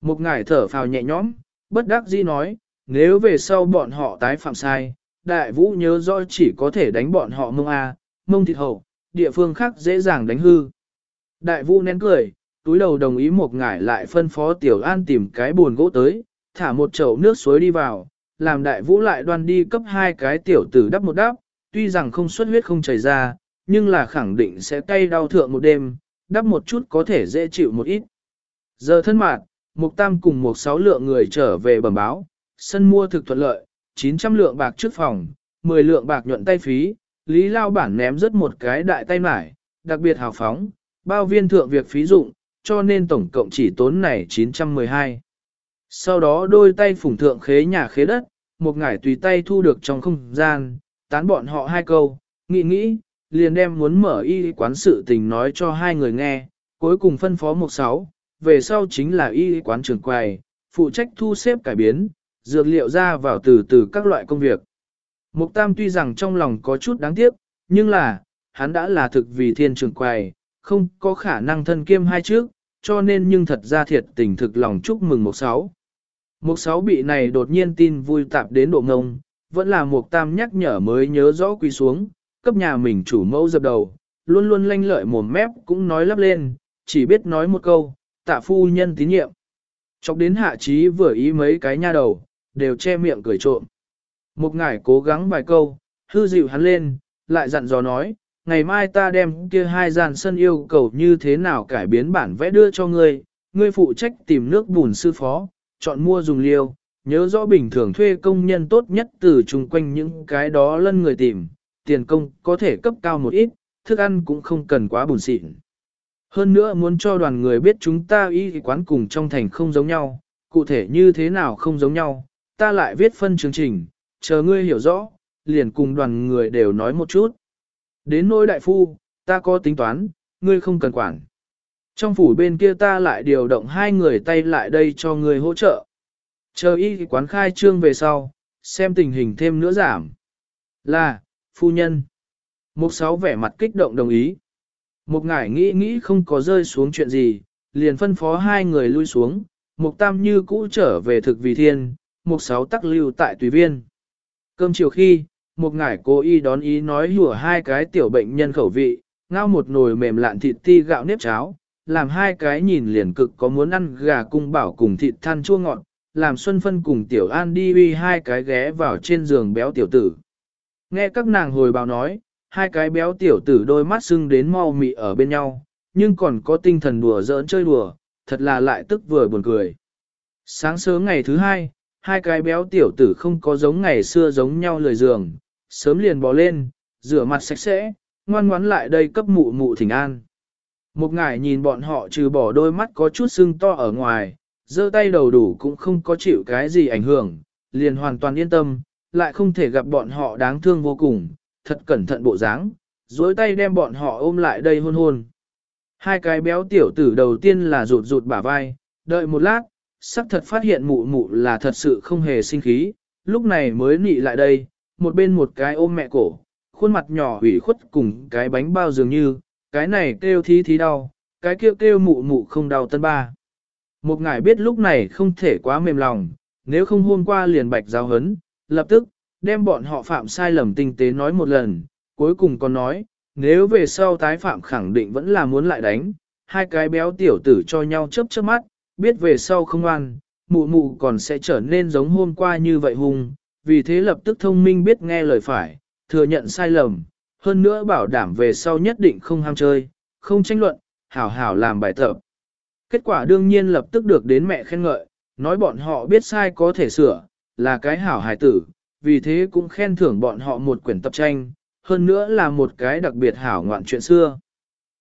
Một ngải thở phào nhẹ nhõm, bất đắc dĩ nói, nếu về sau bọn họ tái phạm sai, đại vũ nhớ rõ chỉ có thể đánh bọn họ mông A, mông thịt hậu, địa phương khác dễ dàng đánh hư. Đại vũ nén cười, túi đầu đồng ý một ngải lại phân phó tiểu an tìm cái buồn gỗ tới, thả một chậu nước suối đi vào, làm đại vũ lại đoan đi cấp hai cái tiểu tử đắp một đắp, tuy rằng không xuất huyết không chảy ra, nhưng là khẳng định sẽ cay đau thượng một đêm, đắp một chút có thể dễ chịu một ít. Giờ thân mạt, Mục Tam cùng một sáu lượng người trở về bẩm báo, sân mua thực thuận lợi, 900 lượng bạc trước phòng, 10 lượng bạc nhuận tay phí, Lý Lao Bản ném rất một cái đại tay mải, đặc biệt hào phóng, bao viên thượng việc phí dụng, cho nên tổng cộng chỉ tốn này 912. Sau đó đôi tay phủng thượng khế nhà khế đất, một ngải tùy tay thu được trong không gian, tán bọn họ hai câu, nghĩ nghĩ, liền đem muốn mở y quán sự tình nói cho hai người nghe, cuối cùng phân phó một sáu, về sau chính là y quán trường quầy, phụ trách thu xếp cải biến, dược liệu ra vào từ từ các loại công việc. Mục Tam tuy rằng trong lòng có chút đáng tiếc, nhưng là, hắn đã là thực vì thiên trường quầy, không có khả năng thân kiêm hai trước, cho nên nhưng thật ra thiệt tình thực lòng chúc mừng Mục Sáu. Mục Sáu bị này đột nhiên tin vui tạp đến độ ngông, vẫn là Mục Tam nhắc nhở mới nhớ rõ quỳ xuống, cấp nhà mình chủ mẫu dập đầu, luôn luôn lanh lợi mồm mép cũng nói lắp lên, chỉ biết nói một câu, tạ phu nhân tín nhiệm. Chọc đến hạ trí vừa ý mấy cái nha đầu, đều che miệng cười trộm. Một ngải cố gắng vài câu, hư dịu hắn lên, lại dặn dò nói, ngày mai ta đem kia hai gian sân yêu cầu như thế nào cải biến bản vẽ đưa cho ngươi, ngươi phụ trách tìm nước bùn sư phó, chọn mua dùng liêu, nhớ rõ bình thường thuê công nhân tốt nhất từ chung quanh những cái đó lân người tìm, tiền công có thể cấp cao một ít, thức ăn cũng không cần quá bùn xịn. Hơn nữa muốn cho đoàn người biết chúng ta y quán cùng trong thành không giống nhau, cụ thể như thế nào không giống nhau, ta lại viết phân chương trình, chờ ngươi hiểu rõ, liền cùng đoàn người đều nói một chút. Đến nỗi đại phu, ta có tính toán, ngươi không cần quản. Trong phủ bên kia ta lại điều động hai người tay lại đây cho ngươi hỗ trợ. Chờ y quán khai trương về sau, xem tình hình thêm nữa giảm. Là, phu nhân. Mục sáu vẻ mặt kích động đồng ý. Một ngải nghĩ nghĩ không có rơi xuống chuyện gì, liền phân phó hai người lui xuống, mục tam như cũ trở về thực vì thiên, một sáu tắc lưu tại tùy viên. Cơm chiều khi, một ngải cố y đón ý nói hùa hai cái tiểu bệnh nhân khẩu vị, ngao một nồi mềm lạn thịt ti gạo nếp cháo, làm hai cái nhìn liền cực có muốn ăn gà cung bảo cùng thịt than chua ngọt, làm Xuân Phân cùng Tiểu An đi uy hai cái ghé vào trên giường béo tiểu tử. Nghe các nàng hồi báo nói, hai cái béo tiểu tử đôi mắt sưng đến mau mị ở bên nhau, nhưng còn có tinh thần đùa giỡn chơi đùa, thật là lại tức vừa buồn cười. Sáng sớm ngày thứ hai, hai cái béo tiểu tử không có giống ngày xưa giống nhau lười giường, sớm liền bò lên, rửa mặt sạch sẽ, ngoan ngoãn lại đây cấp mụ mụ thỉnh an. Một ngải nhìn bọn họ trừ bỏ đôi mắt có chút sưng to ở ngoài, giơ tay đầu đủ cũng không có chịu cái gì ảnh hưởng, liền hoàn toàn yên tâm, lại không thể gặp bọn họ đáng thương vô cùng, thật cẩn thận bộ dáng, duỗi tay đem bọn họ ôm lại đây hôn hôn. Hai cái béo tiểu tử đầu tiên là rụt rụt bả vai, đợi một lát, sắc thật phát hiện mụ mụ là thật sự không hề sinh khí, lúc này mới nị lại đây, một bên một cái ôm mẹ cổ, khuôn mặt nhỏ ủy khuất cùng cái bánh bao dường như, cái này kêu thí thí đau, cái kêu kêu mụ mụ không đau tân ba. Một ngài biết lúc này không thể quá mềm lòng, nếu không hôm qua liền bạch giáo hấn, lập tức, đem bọn họ phạm sai lầm tinh tế nói một lần, cuối cùng còn nói, nếu về sau tái phạm khẳng định vẫn là muốn lại đánh, hai cái béo tiểu tử cho nhau chớp chớp mắt, biết về sau không ăn, mụ mụ còn sẽ trở nên giống hôm qua như vậy hung, vì thế lập tức thông minh biết nghe lời phải, thừa nhận sai lầm, hơn nữa bảo đảm về sau nhất định không ham chơi, không tranh luận, hảo hảo làm bài tập. Kết quả đương nhiên lập tức được đến mẹ khen ngợi, nói bọn họ biết sai có thể sửa, là cái hảo hài tử, vì thế cũng khen thưởng bọn họ một quyển tập tranh, hơn nữa là một cái đặc biệt hảo ngoạn chuyện xưa.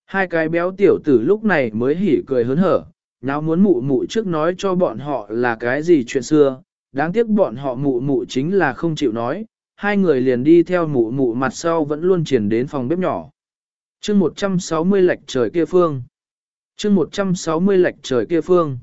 Hai cái béo tiểu tử lúc này mới hỉ cười hớn hở, nháo muốn mụ mụ trước nói cho bọn họ là cái gì chuyện xưa, đáng tiếc bọn họ mụ mụ chính là không chịu nói, hai người liền đi theo mụ mụ mặt sau vẫn luôn triển đến phòng bếp nhỏ. chương 160 lệch trời kia phương. chương 160 lệch trời kia phương.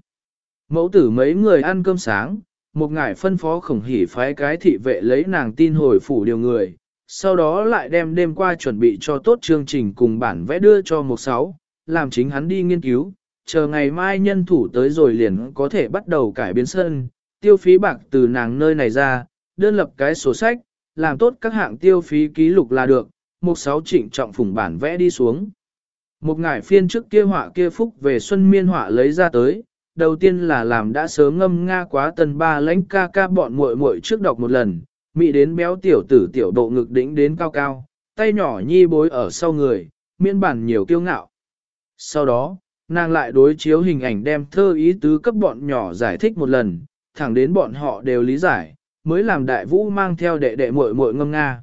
Mẫu tử mấy người ăn cơm sáng, một ngải phân phó khổng hỉ phái cái thị vệ lấy nàng tin hồi phủ điều người, sau đó lại đem đêm qua chuẩn bị cho tốt chương trình cùng bản vẽ đưa cho một sáu, làm chính hắn đi nghiên cứu, chờ ngày mai nhân thủ tới rồi liền có thể bắt đầu cải biến sân, tiêu phí bạc từ nàng nơi này ra, đơn lập cái sổ sách, làm tốt các hạng tiêu phí ký lục là được, một sáu trịnh trọng phủng bản vẽ đi xuống. Một ngải phiên trước kia họa kia phúc về xuân miên họa lấy ra tới, đầu tiên là làm đã sớm ngâm nga quá tần ba lãnh ca ca bọn muội muội trước đọc một lần, mị đến béo tiểu tử tiểu độ ngực đỉnh đến cao cao, tay nhỏ nhi bối ở sau người, miên bản nhiều kiêu ngạo. Sau đó, nàng lại đối chiếu hình ảnh đem thơ ý tứ cấp bọn nhỏ giải thích một lần, thẳng đến bọn họ đều lý giải, mới làm đại vũ mang theo đệ đệ muội muội ngâm nga.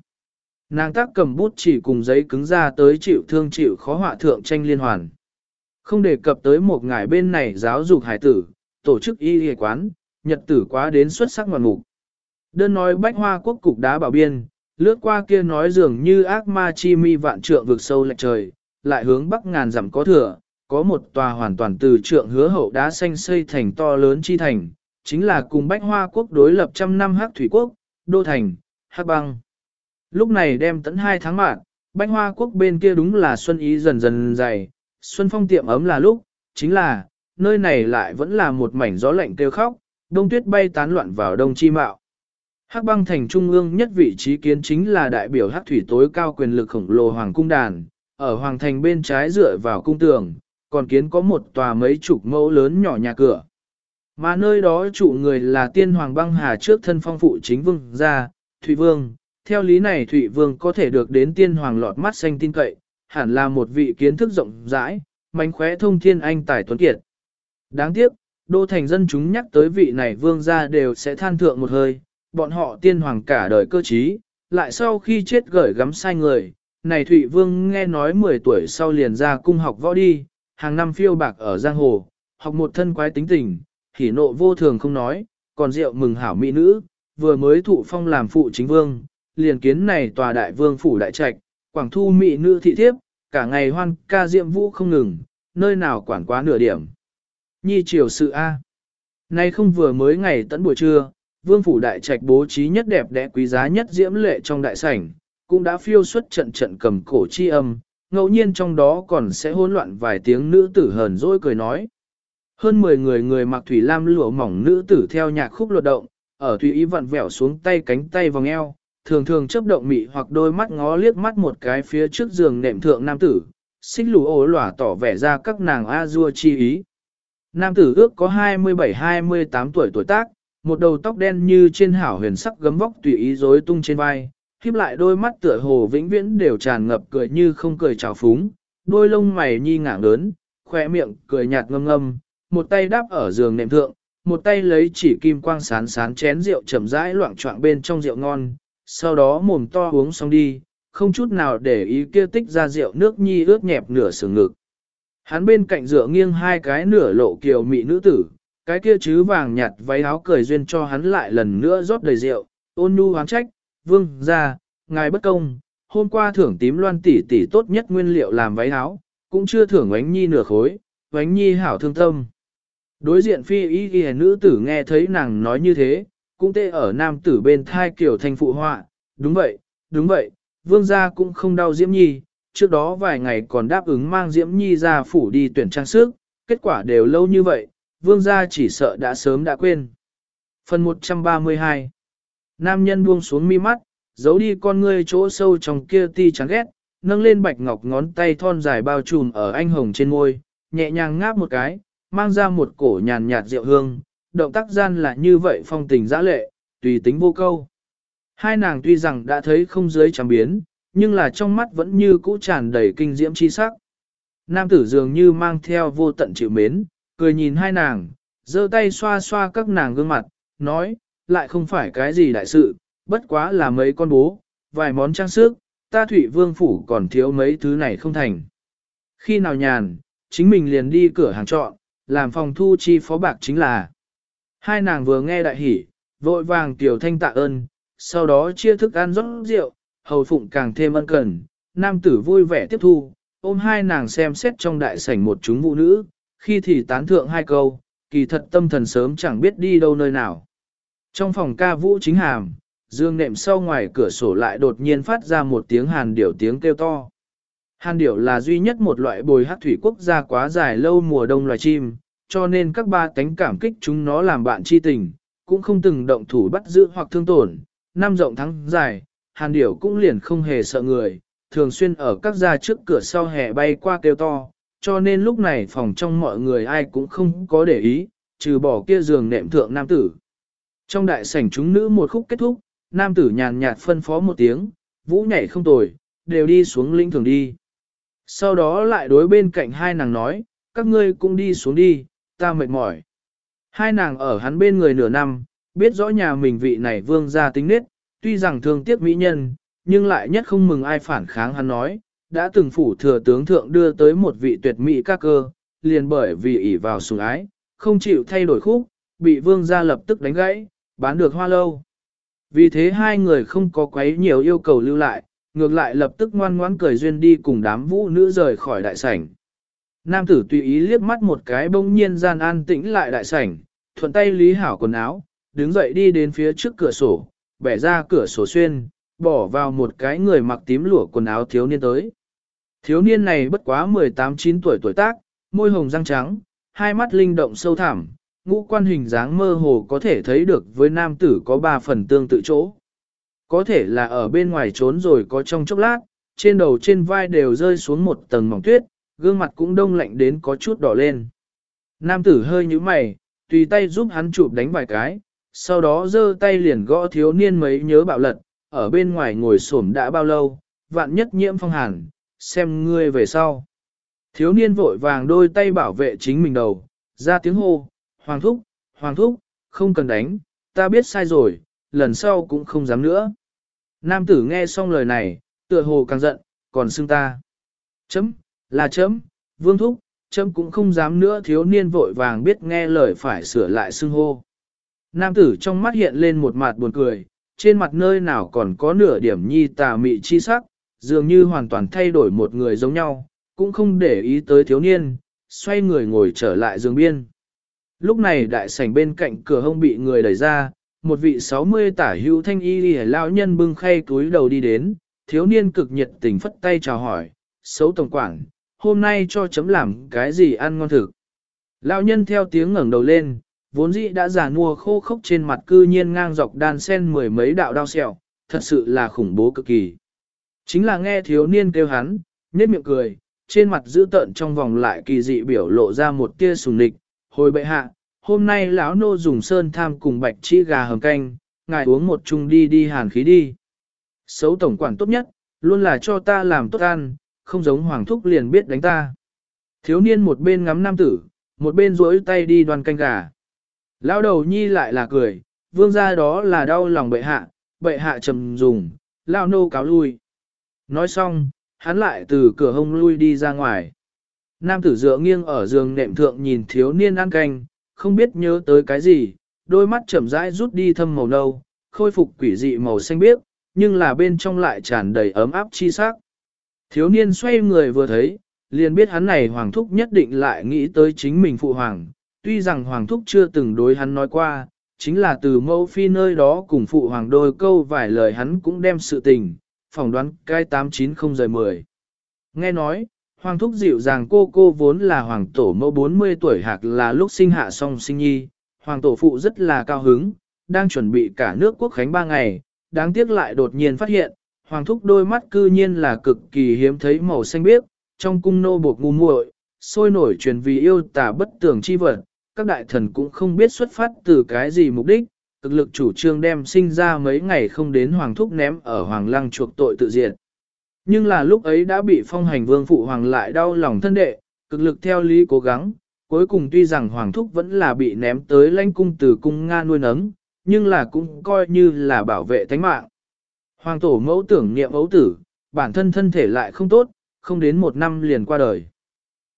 Nàng tác cầm bút chỉ cùng giấy cứng ra tới chịu thương chịu khó họa thượng tranh liên hoàn. Không đề cập tới một ngài bên này giáo dục hải tử, tổ chức y y quán, nhật tử quá đến xuất sắc ngoạn mục. Đơn nói bách hoa quốc cục đá bảo biên, Lướt qua kia nói dường như ác ma chi mi vạn trượng vực sâu lệch trời, lại hướng bắc ngàn dặm có thừa, có một tòa hoàn toàn từ trượng hứa hậu đá xanh xây thành to lớn chi thành, chính là cùng bách hoa quốc đối lập trăm năm hắc thủy quốc, đô thành, hắc băng. Lúc này đem tận hai tháng mạng, bách hoa quốc bên kia đúng là xuân ý dần dần dày, xuân phong tiệm ấm là lúc, chính là, nơi này lại vẫn là một mảnh gió lạnh kêu khóc, đông tuyết bay tán loạn vào đông chi mạo. Hắc băng thành trung ương nhất vị trí kiến chính là đại biểu hắc thủy tối cao quyền lực khổng lồ hoàng cung đàn, ở hoàng thành bên trái dựa vào cung tường, còn kiến có một tòa mấy chục mẫu lớn nhỏ nhà cửa. Mà nơi đó chủ người là tiên hoàng băng hà trước thân phong phụ chính vương gia, Thụy Vương. Theo lý này Thụy Vương có thể được đến tiên hoàng lọt mắt xanh tin cậy, hẳn là một vị kiến thức rộng rãi, mánh khóe thông thiên anh tài tuấn kiệt. Đáng tiếc, đô thành dân chúng nhắc tới vị này vương gia đều sẽ than thượng một hơi, bọn họ tiên hoàng cả đời cơ trí, lại sau khi chết gởi gắm sai người, này Thụy Vương nghe nói 10 tuổi sau liền ra cung học võ đi, hàng năm phiêu bạc ở giang hồ, học một thân quái tính tình, hỉ nộ vô thường không nói, còn rượu mừng hảo mỹ nữ, vừa mới thụ phong làm phụ chính vương, liền kiến này tòa đại vương phủ đại trạch, quảng thu mỹ nữ thị thiếp, cả ngày hoan ca diệm vũ không ngừng, nơi nào quản quá nửa điểm. Nhi triều sự A. Nay không vừa mới ngày tận buổi trưa, vương phủ đại trạch bố trí nhất đẹp đẽ quý giá nhất diễm lệ trong đại sảnh, cũng đã phiêu xuất trận trận cầm cổ chi âm, ngẫu nhiên trong đó còn sẽ hỗn loạn vài tiếng nữ tử hờn dỗi cười nói. Hơn 10 người người mặc thủy lam lụa mỏng nữ tử theo nhạc khúc luật động, ở tùy ý vặn vẹo xuống tay cánh tay vòng eo, thường thường chấp động mị hoặc đôi mắt ngó liếc mắt một cái phía trước giường nệm thượng nam tử, xích lù ố lỏa tỏ vẻ ra các nàng a dua chi ý. Nam tử ước có 27-28 tuổi tuổi tác, một đầu tóc đen như trên hảo huyền sắc gấm vóc tùy ý rối tung trên vai, híp lại đôi mắt tựa hồ vĩnh viễn đều tràn ngập cười như không cười trào phúng, đôi lông mày nhi ngả lớn, khỏe miệng cười nhạt ngâm ngâm, một tay đáp ở giường nệm thượng, một tay lấy chỉ kim quang sán sán chén rượu chậm rãi loạn trọng bên trong rượu ngon, sau đó mồm to uống xong đi, không chút nào để ý kia tích ra rượu nước nhi ướt nhẹp nửa sườn ngực. Hắn bên cạnh dựa nghiêng hai cái nửa lộ kiều mị nữ tử, cái kia chứ vàng nhạt váy áo cười duyên cho hắn lại lần nữa rót đầy rượu, ôn nhu hoáng trách, vương ra, ngài bất công, hôm qua thưởng tím loan tỷ tỷ tốt nhất nguyên liệu làm váy áo, cũng chưa thưởng oánh nhi nửa khối, oánh nhi hảo thương tâm. Đối diện phi y ghi nữ tử nghe thấy nàng nói như thế, cũng tê ở nam tử bên thai kiểu thành phụ họa, đúng vậy, đúng vậy, vương gia cũng không đau diễm nhi, trước đó vài ngày còn đáp ứng mang diễm nhi ra phủ đi tuyển trang sức, kết quả đều lâu như vậy, vương gia chỉ sợ đã sớm đã quên. Phần 132 Nam nhân buông xuống mi mắt, giấu đi con ngươi chỗ sâu trong kia ti chán ghét, nâng lên bạch ngọc ngón tay thon dài bao trùm ở anh hồng trên môi, nhẹ nhàng ngáp một cái, mang ra một cổ nhàn nhạt rượu hương, động tác gian là như vậy phong tình dã lệ, tùy tính vô câu. Hai nàng tuy rằng đã thấy không dưới chẳng biến, nhưng là trong mắt vẫn như cũ tràn đầy kinh diễm chi sắc. Nam tử dường như mang theo vô tận chịu mến, cười nhìn hai nàng, giơ tay xoa xoa các nàng gương mặt, nói, lại không phải cái gì đại sự, bất quá là mấy con bố, vài món trang sức, ta thủy vương phủ còn thiếu mấy thứ này không thành. Khi nào nhàn, chính mình liền đi cửa hàng chọn, làm phòng thu chi phó bạc chính là. Hai nàng vừa nghe đại hỉ, vội vàng tiểu thanh tạ ơn, sau đó chia thức ăn rót rượu, hầu phụng càng thêm ân cần, nam tử vui vẻ tiếp thu, ôm hai nàng xem xét trong đại sảnh một chúng phụ nữ, khi thì tán thượng hai câu, kỳ thật tâm thần sớm chẳng biết đi đâu nơi nào. Trong phòng ca vũ chính hàm, dương nệm sau ngoài cửa sổ lại đột nhiên phát ra một tiếng hàn điểu tiếng kêu to. Hàn điểu là duy nhất một loại bồi hát thủy quốc gia quá dài lâu mùa đông loài chim, cho nên các ba tánh cảm kích chúng nó làm bạn chi tình, cũng không từng động thủ bắt giữ hoặc thương tổn. Năm rộng thắng dài, hàn điểu cũng liền không hề sợ người, thường xuyên ở các gia trước cửa sau hè bay qua kêu to, cho nên lúc này phòng trong mọi người ai cũng không có để ý, trừ bỏ kia giường nệm thượng nam tử. Trong đại sảnh chúng nữ một khúc kết thúc, nam tử nhàn nhạt phân phó một tiếng, vũ nhảy không tồi, đều đi xuống linh thường đi. Sau đó lại đối bên cạnh hai nàng nói, các ngươi cũng đi xuống đi, ta mệt mỏi. Hai nàng ở hắn bên người nửa năm, biết rõ nhà mình vị này vương gia tính nết, tuy rằng thương tiếc mỹ nhân, nhưng lại nhất không mừng ai phản kháng hắn nói, đã từng phủ thừa tướng thượng đưa tới một vị tuyệt mỹ ca cơ, liền bởi vì ỷ vào sủng ái, không chịu thay đổi khúc, bị vương gia lập tức đánh gãy, bán được hoa lâu. Vì thế hai người không có quấy nhiều yêu cầu lưu lại, ngược lại lập tức ngoan ngoãn cười duyên đi cùng đám vũ nữ rời khỏi đại sảnh. Nam tử tùy ý liếc mắt một cái bỗng nhiên gian an tĩnh lại đại sảnh, thuận tay lý hảo quần áo, đứng dậy đi đến phía trước cửa sổ, bẻ ra cửa sổ xuyên, bỏ vào một cái người mặc tím lụa quần áo thiếu niên tới. Thiếu niên này bất quá 18-9 tuổi tuổi tác, môi hồng răng trắng, hai mắt linh động sâu thẳm, ngũ quan hình dáng mơ hồ có thể thấy được với nam tử có ba phần tương tự chỗ. Có thể là ở bên ngoài trốn rồi có trong chốc lát, trên đầu trên vai đều rơi xuống một tầng mỏng tuyết, gương mặt cũng đông lạnh đến có chút đỏ lên. Nam tử hơi nhíu mày, tùy tay giúp hắn chụp đánh vài cái, sau đó giơ tay liền gõ thiếu niên mấy nhớ bạo lật, ở bên ngoài ngồi xổm đã bao lâu, vạn nhất nhiễm phong hàn, xem ngươi về sau. Thiếu niên vội vàng đôi tay bảo vệ chính mình đầu, ra tiếng hô, Hoàng thúc, Hoàng thúc, không cần đánh, ta biết sai rồi, lần sau cũng không dám nữa. Nam tử nghe xong lời này, tựa hồ càng giận, còn xưng ta. Chấm, là chấm, vương thúc, chấm cũng không dám nữa thiếu niên vội vàng biết nghe lời phải sửa lại xưng hô. Nam tử trong mắt hiện lên một mặt buồn cười, trên mặt nơi nào còn có nửa điểm nhi tà mị chi sắc, dường như hoàn toàn thay đổi một người giống nhau, cũng không để ý tới thiếu niên, xoay người ngồi trở lại giường biên. Lúc này đại sảnh bên cạnh cửa hông bị người đẩy ra, một vị 60 tả hữu thanh y lìa lão nhân bưng khay túi đầu đi đến, thiếu niên cực nhiệt tình phất tay chào hỏi, xấu tổng quản, hôm nay cho chấm làm cái gì ăn ngon thực. Lão nhân theo tiếng ngẩng đầu lên, vốn dĩ đã già nua khô khốc trên mặt cư nhiên ngang dọc đan sen mười mấy đạo đao sẹo, thật sự là khủng bố cực kỳ. Chính là nghe thiếu niên kêu hắn, nhếch miệng cười, trên mặt giữ tợn trong vòng lại kỳ dị biểu lộ ra một tia sùng nịch, hồi bệ hạ, hôm nay lão nô dùng sơn tham cùng bạch chi gà hầm canh, ngài uống một chung đi đi hàn khí đi. Xấu tổng quản tốt nhất, luôn là cho ta làm tốt ăn, không giống hoàng thúc liền biết đánh ta. Thiếu niên một bên ngắm nam tử, một bên duỗi tay đi đoàn canh gà. Lão đầu nhi lại là cười, vương gia đó là đau lòng bệ hạ, bệ hạ trầm dùng, lão nô cáo lui. Nói xong, hắn lại từ cửa hông lui đi ra ngoài. Nam tử dựa nghiêng ở giường nệm thượng nhìn thiếu niên ăn canh, không biết nhớ tới cái gì, đôi mắt chậm rãi rút đi thâm màu nâu, khôi phục quỷ dị màu xanh biếc, nhưng là bên trong lại tràn đầy ấm áp chi sắc. Thiếu niên xoay người vừa thấy, liền biết hắn này hoàng thúc nhất định lại nghĩ tới chính mình phụ hoàng, tuy rằng hoàng thúc chưa từng đối hắn nói qua, chính là từ mẫu phi nơi đó cùng phụ hoàng đôi câu vài lời hắn cũng đem sự tình, phỏng đoán cái 890 rời 10. Nghe nói, Hoàng thúc dịu dàng cô cô vốn là hoàng tổ mẫu 40 tuổi hạc là lúc sinh hạ song sinh nhi, hoàng tổ phụ rất là cao hứng, đang chuẩn bị cả nước quốc khánh ba ngày, đáng tiếc lại đột nhiên phát hiện, hoàng thúc đôi mắt cư nhiên là cực kỳ hiếm thấy màu xanh biếc, trong cung nô buộc ngu muội, sôi nổi truyền vì yêu tà bất tường chi vật, các đại thần cũng không biết xuất phát từ cái gì mục đích, cực lực chủ trương đem sinh ra mấy ngày không đến hoàng thúc ném ở hoàng lăng chuộc tội tự diệt. Nhưng là lúc ấy đã bị phong hành vương phụ hoàng lại đau lòng thân đệ, cực lực theo lý cố gắng, cuối cùng tuy rằng hoàng thúc vẫn là bị ném tới lãnh cung từ cung Nga nuôi nấng, nhưng là cũng coi như là bảo vệ thánh mạng. Hoàng tổ mẫu tưởng niệm ấu tử, bản thân thân thể lại không tốt, không đến một năm liền qua đời.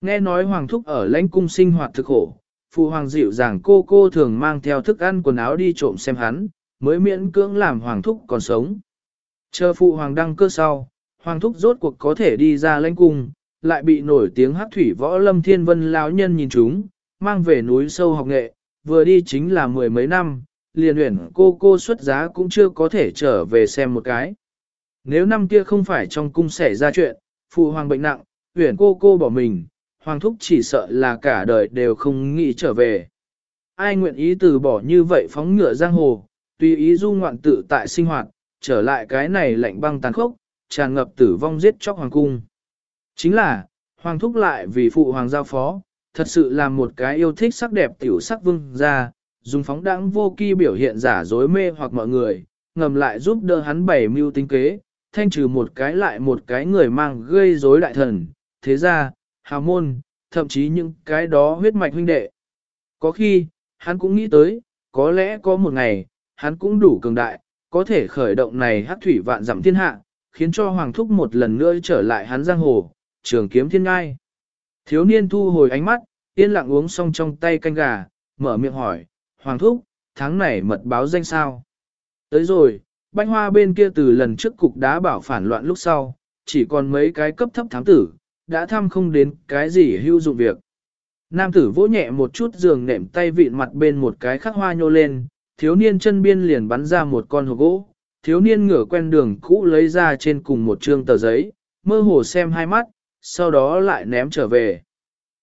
Nghe nói hoàng thúc ở lãnh cung sinh hoạt thực khổ, phụ hoàng dịu dàng cô cô thường mang theo thức ăn quần áo đi trộm xem hắn, mới miễn cưỡng làm hoàng thúc còn sống. Chờ phụ hoàng đăng cơ sau, Hoàng thúc rốt cuộc có thể đi ra lãnh cung, lại bị nổi tiếng hát thủy võ lâm thiên vân lão nhân nhìn chúng, mang về núi sâu học nghệ, vừa đi chính là mười mấy năm, liền uyển cô cô xuất giá cũng chưa có thể trở về xem một cái. Nếu năm kia không phải trong cung xảy ra chuyện, phụ hoàng bệnh nặng, uyển cô cô bỏ mình, hoàng thúc chỉ sợ là cả đời đều không nghĩ trở về. Ai nguyện ý từ bỏ như vậy phóng ngựa giang hồ, tùy ý du ngoạn tự tại sinh hoạt, trở lại cái này lạnh băng tàn khốc, tràn ngập tử vong giết chóc hoàng cung. Chính là, hoàng thúc lại vì phụ hoàng giao phó, thật sự là một cái yêu thích sắc đẹp tiểu sắc vương ra, dùng phóng đãng vô kỳ biểu hiện giả dối mê hoặc mọi người, ngầm lại giúp đỡ hắn bày mưu tính kế, thanh trừ một cái lại một cái người mang gây rối đại thần, thế ra, hào môn, thậm chí những cái đó huyết mạch huynh đệ. Có khi, hắn cũng nghĩ tới, có lẽ có một ngày, hắn cũng đủ cường đại, có thể khởi động này hát thủy vạn dặm thiên hạ, khiến cho Hoàng Thúc một lần nữa trở lại hắn giang hồ, trường kiếm thiên ngai. Thiếu niên thu hồi ánh mắt, yên lặng uống xong trong tay canh gà, mở miệng hỏi, Hoàng Thúc, tháng này mật báo danh sao? Tới rồi, bánh hoa bên kia từ lần trước cục đá bảo phản loạn lúc sau, chỉ còn mấy cái cấp thấp thám tử, đã thăm không đến cái gì hữu dụng việc. Nam tử vỗ nhẹ một chút giường nệm tay vịn mặt bên một cái khắc hoa nhô lên, thiếu niên chân biên liền bắn ra một con hộp gỗ, thiếu niên ngửa quen đường cũ lấy ra trên cùng một trương tờ giấy, mơ hồ xem hai mắt, sau đó lại ném trở về.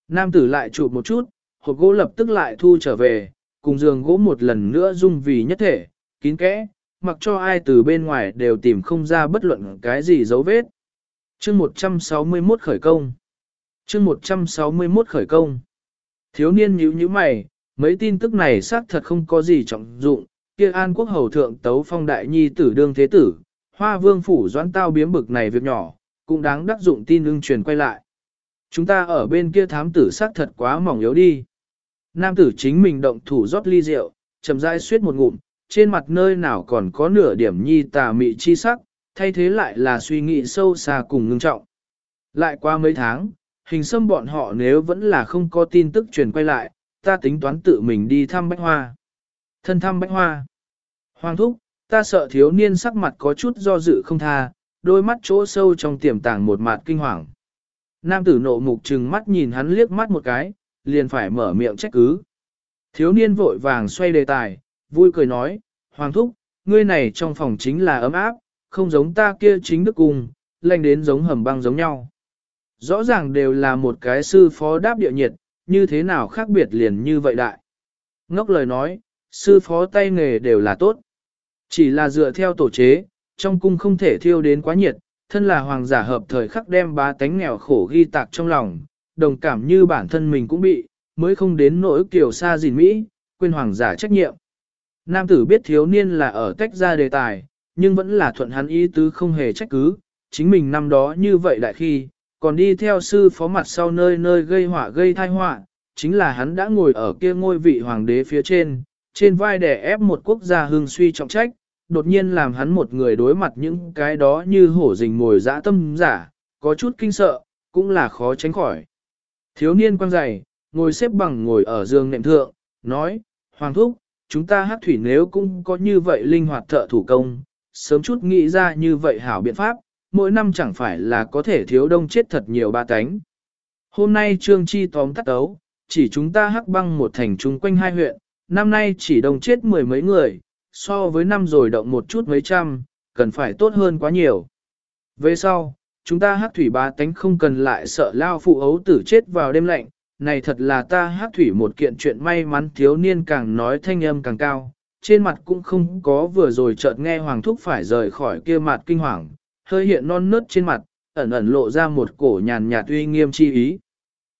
Nam tử lại chụp một chút, hộp gỗ lập tức lại thu trở về, cùng giường gỗ một lần nữa dung vì nhất thể, kín kẽ, mặc cho ai từ bên ngoài đều tìm không ra bất luận cái gì dấu vết. Chương 161 khởi công. Chương 161 khởi công. Thiếu niên nhíu nhíu mày, mấy tin tức này xác thật không có gì trọng dụng, kia an quốc hầu thượng tấu phong đại nhi tử đương thế tử, hoa vương phủ doãn tao biếm bực này việc nhỏ, cũng đáng đắc dụng tin ưng truyền quay lại. Chúng ta ở bên kia thám tử xác thật quá mỏng yếu đi. Nam tử chính mình động thủ rót ly rượu, chậm rãi suyết một ngụm, trên mặt nơi nào còn có nửa điểm nhi tà mị chi sắc, thay thế lại là suy nghĩ sâu xa cùng ngưng trọng. Lại qua mấy tháng, hình xâm bọn họ nếu vẫn là không có tin tức truyền quay lại, ta tính toán tự mình đi thăm bách hoa. Thân thăm bách hoa. Hoàng thúc, ta sợ thiếu niên sắc mặt có chút do dự không tha, đôi mắt chỗ sâu trong tiềm tàng một mặt kinh hoàng. Nam tử nộ mục trừng mắt nhìn hắn liếc mắt một cái, liền phải mở miệng trách cứ. Thiếu niên vội vàng xoay đề tài, vui cười nói, Hoàng thúc, ngươi này trong phòng chính là ấm áp, không giống ta kia chính đức cùng, lành đến giống hầm băng giống nhau. Rõ ràng đều là một cái sư phó đáp địa nhiệt, như thế nào khác biệt liền như vậy đại. Ngốc lời nói, sư phó tay nghề đều là tốt. Chỉ là dựa theo tổ chế, trong cung không thể thiêu đến quá nhiệt, thân là hoàng giả hợp thời khắc đem ba tánh nghèo khổ ghi tạc trong lòng, đồng cảm như bản thân mình cũng bị, mới không đến nỗi kiểu xa gìn Mỹ, quên hoàng giả trách nhiệm. Nam tử biết thiếu niên là ở tách ra đề tài, nhưng vẫn là thuận hắn ý tứ không hề trách cứ, chính mình năm đó như vậy đại khi, còn đi theo sư phó mặt sau nơi nơi gây họa gây thai họa, chính là hắn đã ngồi ở kia ngôi vị hoàng đế phía trên, trên vai đè ép một quốc gia hương suy trọng trách, đột nhiên làm hắn một người đối mặt những cái đó như hổ rình ngồi dã tâm giả, có chút kinh sợ, cũng là khó tránh khỏi. Thiếu niên quang dày, ngồi xếp bằng ngồi ở giường nệm thượng, nói, Hoàng thúc, chúng ta hát thủy nếu cũng có như vậy linh hoạt thợ thủ công, sớm chút nghĩ ra như vậy hảo biện pháp, mỗi năm chẳng phải là có thể thiếu đông chết thật nhiều ba cánh. Hôm nay trương chi tóm tắt ấu, chỉ chúng ta hắc băng một thành chung quanh hai huyện, năm nay chỉ đông chết mười mấy người, so với năm rồi động một chút mấy trăm, cần phải tốt hơn quá nhiều. Về sau, chúng ta hắc thủy ba tánh không cần lại sợ lao phụ ấu tử chết vào đêm lạnh, này thật là ta hắc thủy một kiện chuyện may mắn thiếu niên càng nói thanh âm càng cao, trên mặt cũng không có vừa rồi chợt nghe hoàng thúc phải rời khỏi kia mặt kinh hoàng, hơi hiện non nớt trên mặt, ẩn ẩn lộ ra một cổ nhàn nhạt uy nghiêm chi ý.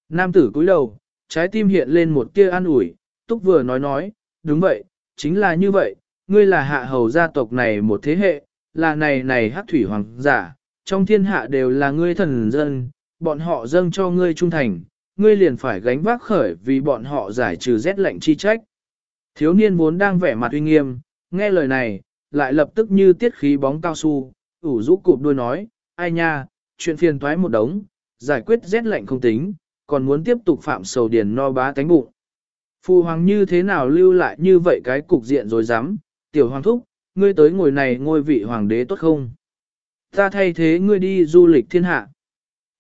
Nam tử cúi đầu, trái tim hiện lên một tia an ủi, túc vừa nói nói, đúng vậy, chính là như vậy, ngươi là hạ hầu gia tộc này một thế hệ, là này này hắc thủy hoàng giả, trong thiên hạ đều là ngươi thần dân, bọn họ dâng cho ngươi trung thành, ngươi liền phải gánh vác khởi vì bọn họ giải trừ rét lạnh chi trách. Thiếu niên vốn đang vẻ mặt uy nghiêm, nghe lời này, lại lập tức như tiết khí bóng cao su, ủ rũ cụp đuôi nói, ai nha, chuyện phiền toái một đống, giải quyết rét lạnh không tính, còn muốn tiếp tục phạm sầu điền no bá tánh bụng. Phu hoàng như thế nào lưu lại như vậy cái cục diện rồi dám, tiểu hoàng thúc, ngươi tới ngồi này ngôi vị hoàng đế tốt không? Ta thay thế ngươi đi du lịch thiên hạ.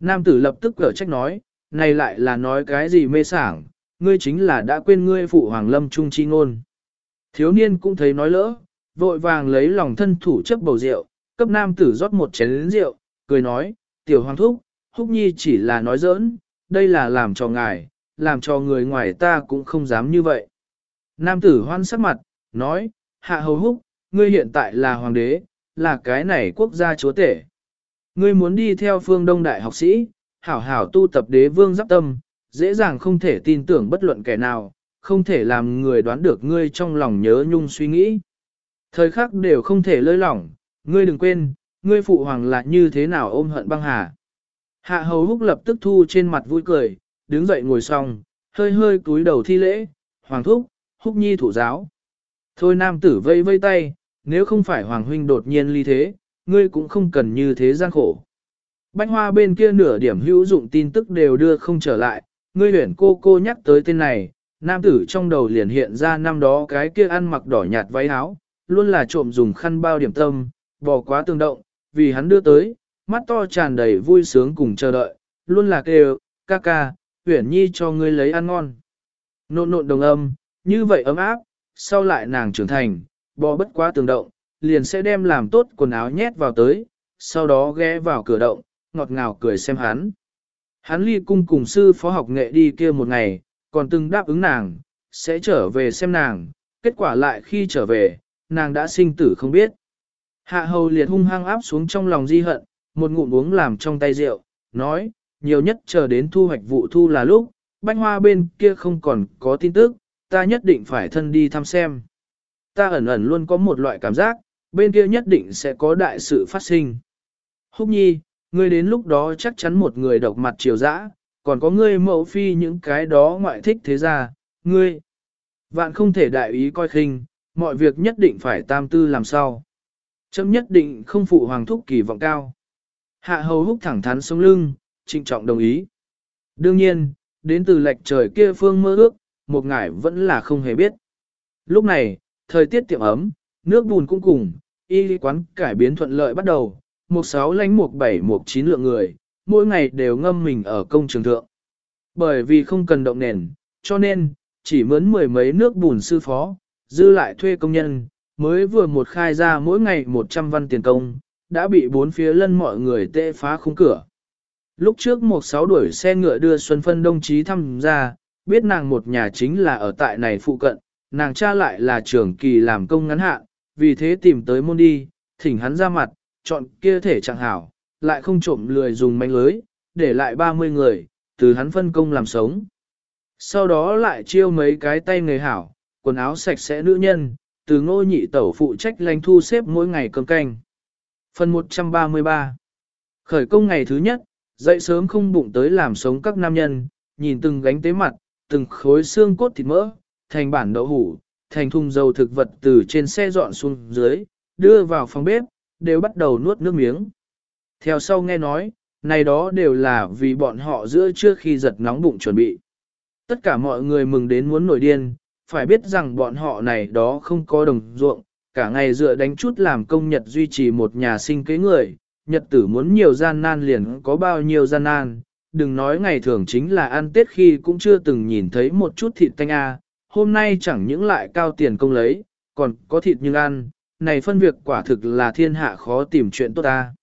Nam tử lập tức cở trách nói, này lại là nói cái gì mê sảng, ngươi chính là đã quên ngươi phụ hoàng lâm trung chi ngôn. Thiếu niên cũng thấy nói lỡ, vội vàng lấy lòng thân thủ chấp bầu rượu, cấp nam tử rót một chén rượu, cười nói, tiểu hoàng thúc, húc nhi chỉ là nói giỡn, đây là làm cho ngài, làm cho người ngoài ta cũng không dám như vậy. Nam tử hoan sắc mặt, nói, hạ hầu húc, ngươi hiện tại là hoàng đế, là cái này quốc gia chúa tể. Ngươi muốn đi theo phương đông đại học sĩ, hảo hảo tu tập đế vương giáp tâm, dễ dàng không thể tin tưởng bất luận kẻ nào, không thể làm người đoán được ngươi trong lòng nhớ nhung suy nghĩ. Thời khắc đều không thể lơi lỏng, ngươi đừng quên, ngươi phụ hoàng là như thế nào ôm hận băng hà. Hạ hầu húc lập tức thu trên mặt vui cười, đứng dậy ngồi xong, hơi hơi cúi đầu thi lễ, hoàng thúc, húc nhi thủ giáo. Thôi nam tử vây vây tay, nếu không phải hoàng huynh đột nhiên ly thế, ngươi cũng không cần như thế gian khổ. Bánh hoa bên kia nửa điểm hữu dụng tin tức đều đưa không trở lại, ngươi huyển cô cô nhắc tới tên này, nam tử trong đầu liền hiện ra năm đó cái kia ăn mặc đỏ nhạt váy áo, luôn là trộm dùng khăn bao điểm tâm, bỏ quá tương động, vì hắn đưa tới, mắt to tràn đầy vui sướng cùng chờ đợi, luôn là kêu, ca ca, huyển nhi cho ngươi lấy ăn ngon. Nộn nộn đồng âm, như vậy ấm áp, sau lại nàng trưởng thành, bò bất quá tường động, liền sẽ đem làm tốt quần áo nhét vào tới, sau đó ghé vào cửa động, ngọt ngào cười xem hắn. Hắn ly cung cùng sư phó học nghệ đi kia một ngày, còn từng đáp ứng nàng, sẽ trở về xem nàng, kết quả lại khi trở về, nàng đã sinh tử không biết. Hạ hầu liệt hung hăng áp xuống trong lòng di hận, một ngụm uống làm trong tay rượu, nói, nhiều nhất chờ đến thu hoạch vụ thu là lúc, bánh hoa bên kia không còn có tin tức, ta nhất định phải thân đi thăm xem. Ta ẩn ẩn luôn có một loại cảm giác, bên kia nhất định sẽ có đại sự phát sinh. Húc nhi, ngươi đến lúc đó chắc chắn một người độc mặt triều dã, còn có ngươi mẫu phi những cái đó ngoại thích thế ra, ngươi. Vạn không thể đại ý coi khinh, mọi việc nhất định phải tam tư làm sao. Chấm nhất định không phụ hoàng thúc kỳ vọng cao. Hạ hầu húc thẳng thắn sống lưng, trịnh trọng đồng ý. Đương nhiên, đến từ lệch trời kia phương mơ ước, một ngải vẫn là không hề biết. Lúc này, thời tiết tiệm ấm, nước bùn cũng cùng, y quán cải biến thuận lợi bắt đầu, một sáu lánh một bảy một chín lượng người, mỗi ngày đều ngâm mình ở công trường thượng. Bởi vì không cần động nền, cho nên, chỉ mướn mười mấy nước bùn sư phó, dư lại thuê công nhân, mới vừa một khai ra mỗi ngày 100 văn tiền công, đã bị bốn phía lân mọi người tê phá khung cửa. Lúc trước một sáu đuổi xe ngựa đưa Xuân Phân đồng chí thăm ra, biết nàng một nhà chính là ở tại này phụ cận, nàng cha lại là trưởng kỳ làm công ngắn hạn, vì thế tìm tới môn đi, thỉnh hắn ra mặt, chọn kia thể chẳng hảo, lại không trộm lười dùng manh lưới, để lại 30 người, từ hắn phân công làm sống. Sau đó lại chiêu mấy cái tay người hảo, quần áo sạch sẽ nữ nhân, từ ngô nhị tẩu phụ trách lành thu xếp mỗi ngày cơm canh. Phần 133 Khởi công ngày thứ nhất, dậy sớm không bụng tới làm sống các nam nhân, nhìn từng gánh tế mặt, từng khối xương cốt thịt mỡ, thành bản đậu hủ, thành thùng dầu thực vật từ trên xe dọn xuống dưới, đưa vào phòng bếp, đều bắt đầu nuốt nước miếng. Theo sau nghe nói, này đó đều là vì bọn họ giữa trước khi giật nóng bụng chuẩn bị. Tất cả mọi người mừng đến muốn nổi điên, phải biết rằng bọn họ này đó không có đồng ruộng, cả ngày dựa đánh chút làm công nhật duy trì một nhà sinh kế người, nhật tử muốn nhiều gian nan liền có bao nhiêu gian nan, đừng nói ngày thường chính là ăn tết khi cũng chưa từng nhìn thấy một chút thịt tanh a, hôm nay chẳng những lại cao tiền công lấy, còn có thịt nhưng ăn, này phân việc quả thực là thiên hạ khó tìm chuyện tốt ta.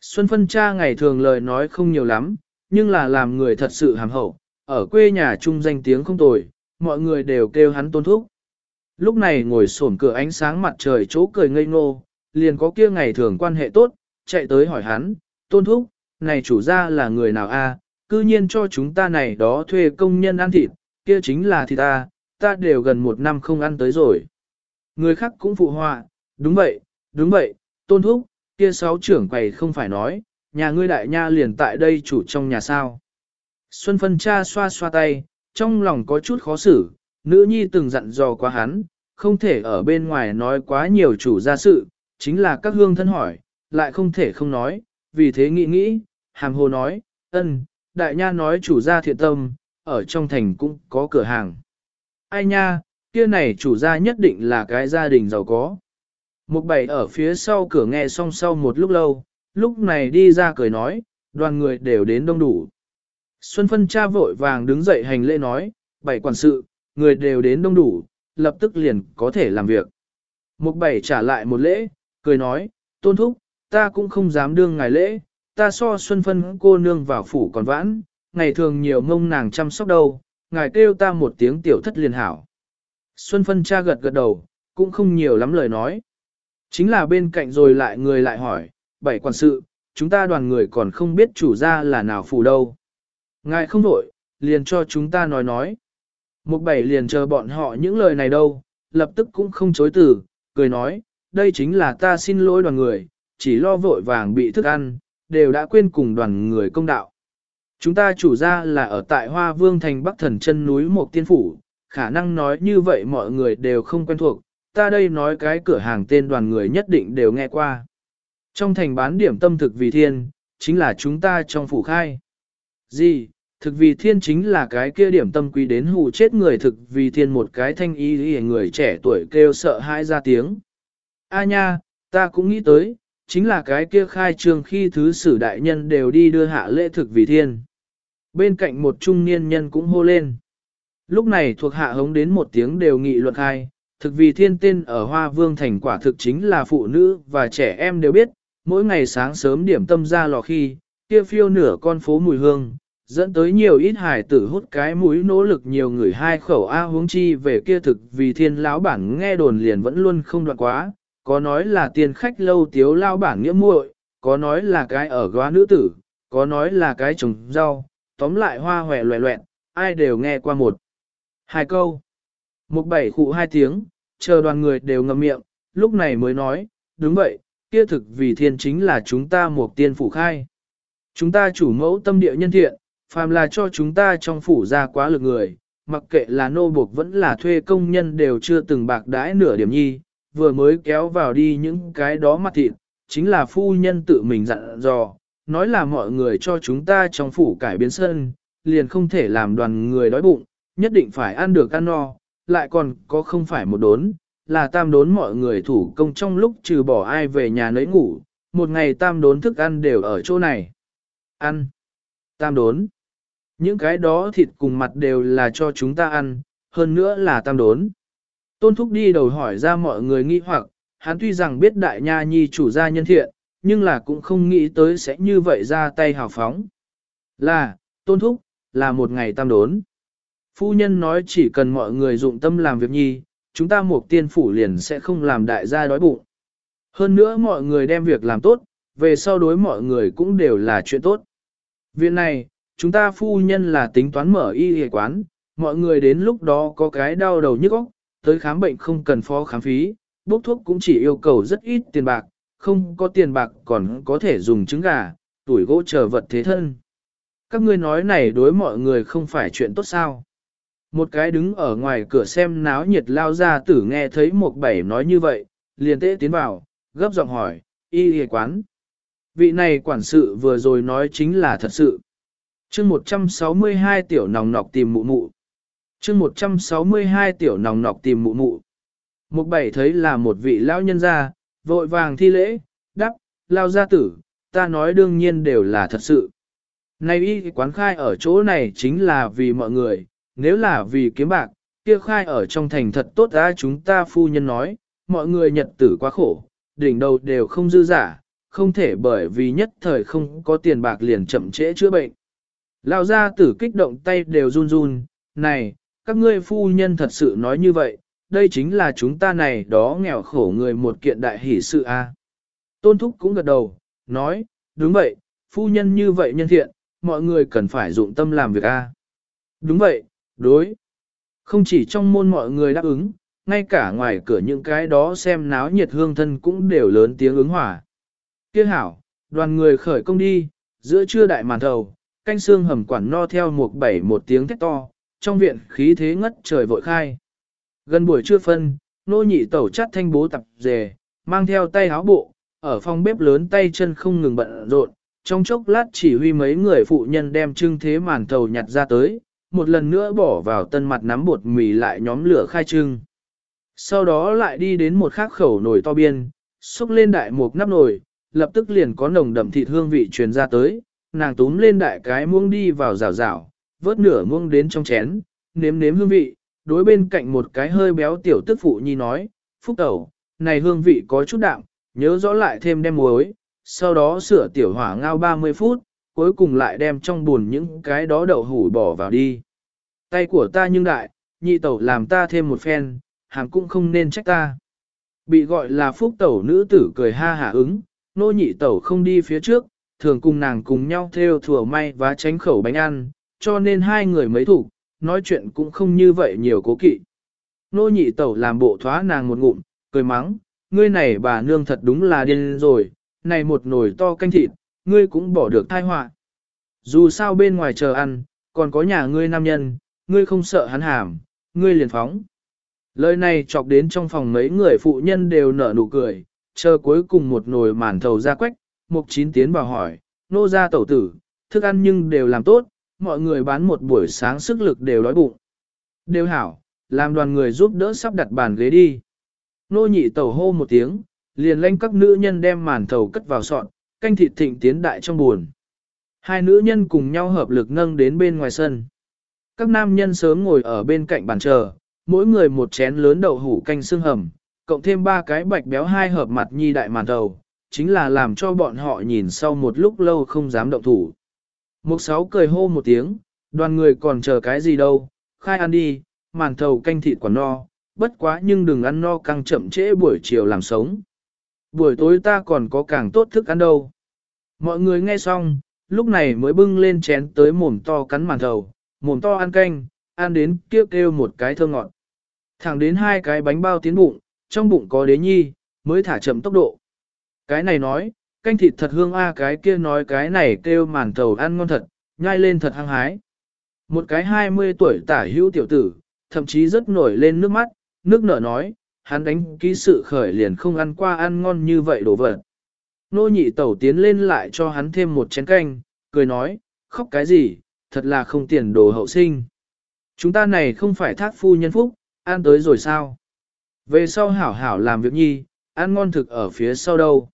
Xuân phân cha ngày thường lời nói không nhiều lắm, nhưng là làm người thật sự hàm hậu, ở quê nhà chung danh tiếng không tồi, mọi người đều kêu hắn tôn thúc. Lúc này ngồi sổn cửa ánh sáng mặt trời chỗ cười ngây ngô, liền có kia ngày thường quan hệ tốt, chạy tới hỏi hắn, tôn thúc, này chủ gia là người nào a? cư nhiên cho chúng ta này đó thuê công nhân ăn thịt, kia chính là thịt ta, ta đều gần một năm không ăn tới rồi. Người khác cũng phụ họa, đúng vậy, đúng vậy, tôn thúc, kia sáu trưởng quầy không phải nói, nhà ngươi đại nha liền tại đây chủ trong nhà sao. Xuân phân cha xoa xoa tay, trong lòng có chút khó xử, nữ nhi từng dặn dò quá hắn, không thể ở bên ngoài nói quá nhiều chủ gia sự, chính là các hương thân hỏi, lại không thể không nói, vì thế nghĩ nghĩ, hàm hồ nói, ân, đại nha nói chủ gia thiện tâm, ở trong thành cũng có cửa hàng. Ai nha, kia này chủ gia nhất định là cái gia đình giàu có. Mục bảy ở phía sau cửa nghe xong sau một lúc lâu, lúc này đi ra cười nói, đoàn người đều đến đông đủ. Xuân phân cha vội vàng đứng dậy hành lễ nói, bảy quản sự, người đều đến đông đủ, lập tức liền có thể làm việc. Mục bảy trả lại một lễ, cười nói, tôn thúc, ta cũng không dám đương ngài lễ, ta so xuân phân cô nương vào phủ còn vãn, ngày thường nhiều mông nàng chăm sóc đâu, ngài kêu ta một tiếng tiểu thất liền hảo. Xuân phân cha gật gật đầu, cũng không nhiều lắm lời nói. Chính là bên cạnh rồi lại người lại hỏi, bảy quản sự, chúng ta đoàn người còn không biết chủ gia là nào phủ đâu. Ngài không đổi, liền cho chúng ta nói nói. Một bảy liền chờ bọn họ những lời này đâu, lập tức cũng không chối từ, cười nói, đây chính là ta xin lỗi đoàn người, chỉ lo vội vàng bị thức ăn, đều đã quên cùng đoàn người công đạo. Chúng ta chủ ra là ở tại Hoa Vương thành Bắc Thần chân núi một tiên phủ, khả năng nói như vậy mọi người đều không quen thuộc, ta đây nói cái cửa hàng tên đoàn người nhất định đều nghe qua. Trong thành bán điểm tâm thực vì thiên, chính là chúng ta trong phủ khai. Gì, thực vì thiên chính là cái kia điểm tâm quý đến hù chết người thực vì thiên một cái thanh y y người trẻ tuổi kêu sợ hãi ra tiếng. A nha, ta cũng nghĩ tới, chính là cái kia khai trương khi thứ sử đại nhân đều đi đưa hạ lễ thực vì thiên. Bên cạnh một trung niên nhân cũng hô lên. Lúc này thuộc hạ hống đến một tiếng đều nghị luận khai, thực vì thiên tên ở Hoa Vương thành quả thực chính là phụ nữ và trẻ em đều biết, mỗi ngày sáng sớm điểm tâm ra lò khi, kia phiêu nửa con phố mùi hương, dẫn tới nhiều ít hải tử hút cái mũi nỗ lực nhiều người hai khẩu A huống chi về kia thực vì thiên lão bản nghe đồn liền vẫn luôn không đoạn quá, có nói là tiền khách lâu tiếu lao bản nghĩa muội, có nói là cái ở góa nữ tử, có nói là cái trồng rau, tóm lại hoa hòe loẹ loẹn, ai đều nghe qua một. Hai câu. Một bảy khụ hai tiếng, chờ đoàn người đều ngậm miệng, lúc này mới nói, đúng vậy, kia thực vì thiên chính là chúng ta một tiên phủ khai. Chúng ta chủ mẫu tâm địa nhân thiện, phàm là cho chúng ta trong phủ ra quá lực người, mặc kệ là nô buộc vẫn là thuê công nhân đều chưa từng bạc đãi nửa điểm nhi, vừa mới kéo vào đi những cái đó mặt thịt, chính là phu nhân tự mình dặn dò, nói là mọi người cho chúng ta trong phủ cải biến sân, liền không thể làm đoàn người đói bụng, nhất định phải ăn được ăn no, lại còn có không phải một đốn, là tam đốn mọi người thủ công trong lúc trừ bỏ ai về nhà nấy ngủ, một ngày tam đốn thức ăn đều ở chỗ này. Ăn. Tam đốn. Những cái đó thịt cùng mặt đều là cho chúng ta ăn, hơn nữa là tam đốn. Tôn Thúc đi đầu hỏi ra mọi người nghi hoặc, hắn tuy rằng biết đại nha nhi chủ gia nhân thiện, nhưng là cũng không nghĩ tới sẽ như vậy ra tay hào phóng. Là, Tôn Thúc, là một ngày tam đốn. Phu nhân nói chỉ cần mọi người dụng tâm làm việc nhi, chúng ta một tiên phủ liền sẽ không làm đại gia đói bụng. Hơn nữa mọi người đem việc làm tốt, về sau đối mọi người cũng đều là chuyện tốt. Viện này, chúng ta phu nhân là tính toán mở y y quán, mọi người đến lúc đó có cái đau đầu nhức óc, tới khám bệnh không cần phó khám phí, bốc thuốc cũng chỉ yêu cầu rất ít tiền bạc, không có tiền bạc còn có thể dùng trứng gà, tuổi gỗ chờ vật thế thân. Các ngươi nói này đối mọi người không phải chuyện tốt sao. Một cái đứng ở ngoài cửa xem náo nhiệt lao ra tử nghe thấy một bảy nói như vậy, liền tế tiến vào, gấp giọng hỏi, y y quán. Vị này quản sự vừa rồi nói chính là thật sự chương 162 tiểu nòng nọc tìm mụ mụ chương 162 tiểu nòng nọc tìm mụ mụ. Một bảy thấy là một vị lão nhân gia, vội vàng thi lễ, đắp, lao gia tử, ta nói đương nhiên đều là thật sự. Này y quán khai ở chỗ này chính là vì mọi người, nếu là vì kiếm bạc, kia khai ở trong thành thật tốt ra chúng ta phu nhân nói, mọi người nhật tử quá khổ, đỉnh đầu đều không dư giả, không thể bởi vì nhất thời không có tiền bạc liền chậm trễ chữa bệnh. Lão gia tử kích động tay đều run run, này, các ngươi phu nhân thật sự nói như vậy, đây chính là chúng ta này đó nghèo khổ người một kiện đại hỷ sự a. Tôn Thúc cũng gật đầu, nói, đúng vậy, phu nhân như vậy nhân thiện, mọi người cần phải dụng tâm làm việc a. Đúng vậy, đối. Không chỉ trong môn mọi người đáp ứng, ngay cả ngoài cửa những cái đó xem náo nhiệt hương thân cũng đều lớn tiếng ứng hỏa. Kia hảo, đoàn người khởi công đi, giữa trưa đại màn thầu, canh xương hầm quản no theo một bảy một tiếng thét to, trong viện khí thế ngất trời vội khai. Gần buổi trưa phân, nô nhị tẩu chắt thanh bố tập dề, mang theo tay áo bộ, ở phòng bếp lớn tay chân không ngừng bận rộn, trong chốc lát chỉ huy mấy người phụ nhân đem trưng thế màn thầu nhặt ra tới, một lần nữa bỏ vào tân mặt nắm bột mì lại nhóm lửa khai trưng. Sau đó lại đi đến một khắc khẩu nồi to biên, xúc lên đại một nắp nồi, lập tức liền có nồng đậm thịt hương vị truyền ra tới, nàng túm lên đại cái muông đi vào rào rào, vớt nửa muông đến trong chén, nếm nếm hương vị, đối bên cạnh một cái hơi béo tiểu tức phụ nhi nói, phúc tẩu, này hương vị có chút đạm, nhớ rõ lại thêm đem muối, sau đó sửa tiểu hỏa ngao 30 phút, cuối cùng lại đem trong buồn những cái đó đậu hủ bỏ vào đi. Tay của ta nhưng đại, nhị tẩu làm ta thêm một phen, hàng cũng không nên trách ta. Bị gọi là phúc tẩu nữ tử cười ha hả ứng, nô nhị tẩu không đi phía trước, thường cùng nàng cùng nhau theo thừa may và tránh khẩu bánh ăn, cho nên hai người mấy thủ, nói chuyện cũng không như vậy nhiều cố kỵ. Nô nhị tẩu làm bộ thoá nàng một ngụm, cười mắng, ngươi này bà nương thật đúng là điên rồi, này một nồi to canh thịt, ngươi cũng bỏ được thai họa. Dù sao bên ngoài chờ ăn, còn có nhà ngươi nam nhân, ngươi không sợ hắn hàm, ngươi liền phóng. Lời này chọc đến trong phòng mấy người phụ nhân đều nở nụ cười, chờ cuối cùng một nồi màn thầu ra quách, mục chín tiến vào hỏi, nô ra tẩu tử, thức ăn nhưng đều làm tốt, mọi người bán một buổi sáng sức lực đều đói bụng. Đều hảo, làm đoàn người giúp đỡ sắp đặt bàn ghế đi. Nô nhị tẩu hô một tiếng, liền lanh các nữ nhân đem màn thầu cất vào sọn, canh thịt thịnh tiến đại trong buồn. Hai nữ nhân cùng nhau hợp lực nâng đến bên ngoài sân. Các nam nhân sớm ngồi ở bên cạnh bàn chờ, mỗi người một chén lớn đậu hủ canh xương hầm, cộng thêm ba cái bạch béo hai hợp mặt nhi đại màn thầu, chính là làm cho bọn họ nhìn sau một lúc lâu không dám động thủ. Mục sáu cười hô một tiếng, đoàn người còn chờ cái gì đâu, khai ăn đi, màn thầu canh thịt quả no, bất quá nhưng đừng ăn no càng chậm trễ buổi chiều làm sống. Buổi tối ta còn có càng tốt thức ăn đâu. Mọi người nghe xong, lúc này mới bưng lên chén tới mồm to cắn màn thầu, mồm to ăn canh, ăn đến kêu kêu một cái thơ ngọt. Thẳng đến hai cái bánh bao tiến bụng, trong bụng có đế nhi, mới thả chậm tốc độ. Cái này nói, canh thịt thật hương a cái kia nói cái này kêu màn thầu ăn ngon thật, nhai lên thật hăng hái. Một cái 20 tuổi tả hữu tiểu tử, thậm chí rất nổi lên nước mắt, nước nở nói, hắn đánh ký sự khởi liền không ăn qua ăn ngon như vậy đồ vật. Nô nhị tẩu tiến lên lại cho hắn thêm một chén canh, cười nói, khóc cái gì, thật là không tiền đồ hậu sinh. Chúng ta này không phải thác phu nhân phúc, ăn tới rồi sao? Về sau hảo hảo làm việc nhi, ăn ngon thực ở phía sau đâu.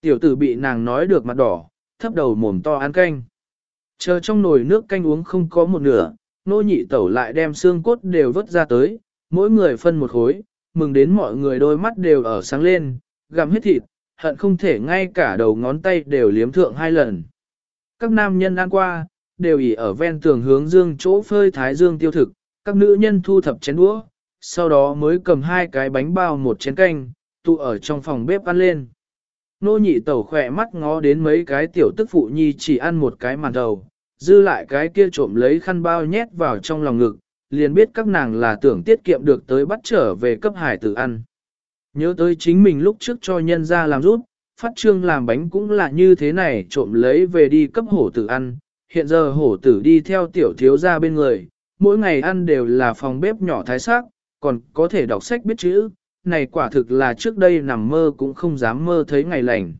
Tiểu tử bị nàng nói được mặt đỏ, thấp đầu mồm to ăn canh. Chờ trong nồi nước canh uống không có một nửa, nô nhị tẩu lại đem xương cốt đều vớt ra tới, mỗi người phân một khối, mừng đến mọi người đôi mắt đều ở sáng lên, gặm hết thịt, hận không thể ngay cả đầu ngón tay đều liếm thượng hai lần. Các nam nhân ăn qua, đều ỉ ở ven tường hướng dương chỗ phơi thái dương tiêu thực, các nữ nhân thu thập chén đũa, sau đó mới cầm hai cái bánh bao một chén canh, tụ ở trong phòng bếp ăn lên. Nô nhị tẩu khỏe mắt ngó đến mấy cái tiểu tức phụ nhi chỉ ăn một cái màn đầu, dư lại cái kia trộm lấy khăn bao nhét vào trong lòng ngực, liền biết các nàng là tưởng tiết kiệm được tới bắt trở về cấp hải tử ăn. Nhớ tới chính mình lúc trước cho nhân ra làm rút, phát trương làm bánh cũng là như thế này trộm lấy về đi cấp hổ tử ăn, hiện giờ hổ tử đi theo tiểu thiếu ra bên người, mỗi ngày ăn đều là phòng bếp nhỏ thái sắc, còn có thể đọc sách biết chữ, này quả thực là trước đây nằm mơ cũng không dám mơ thấy ngày lành.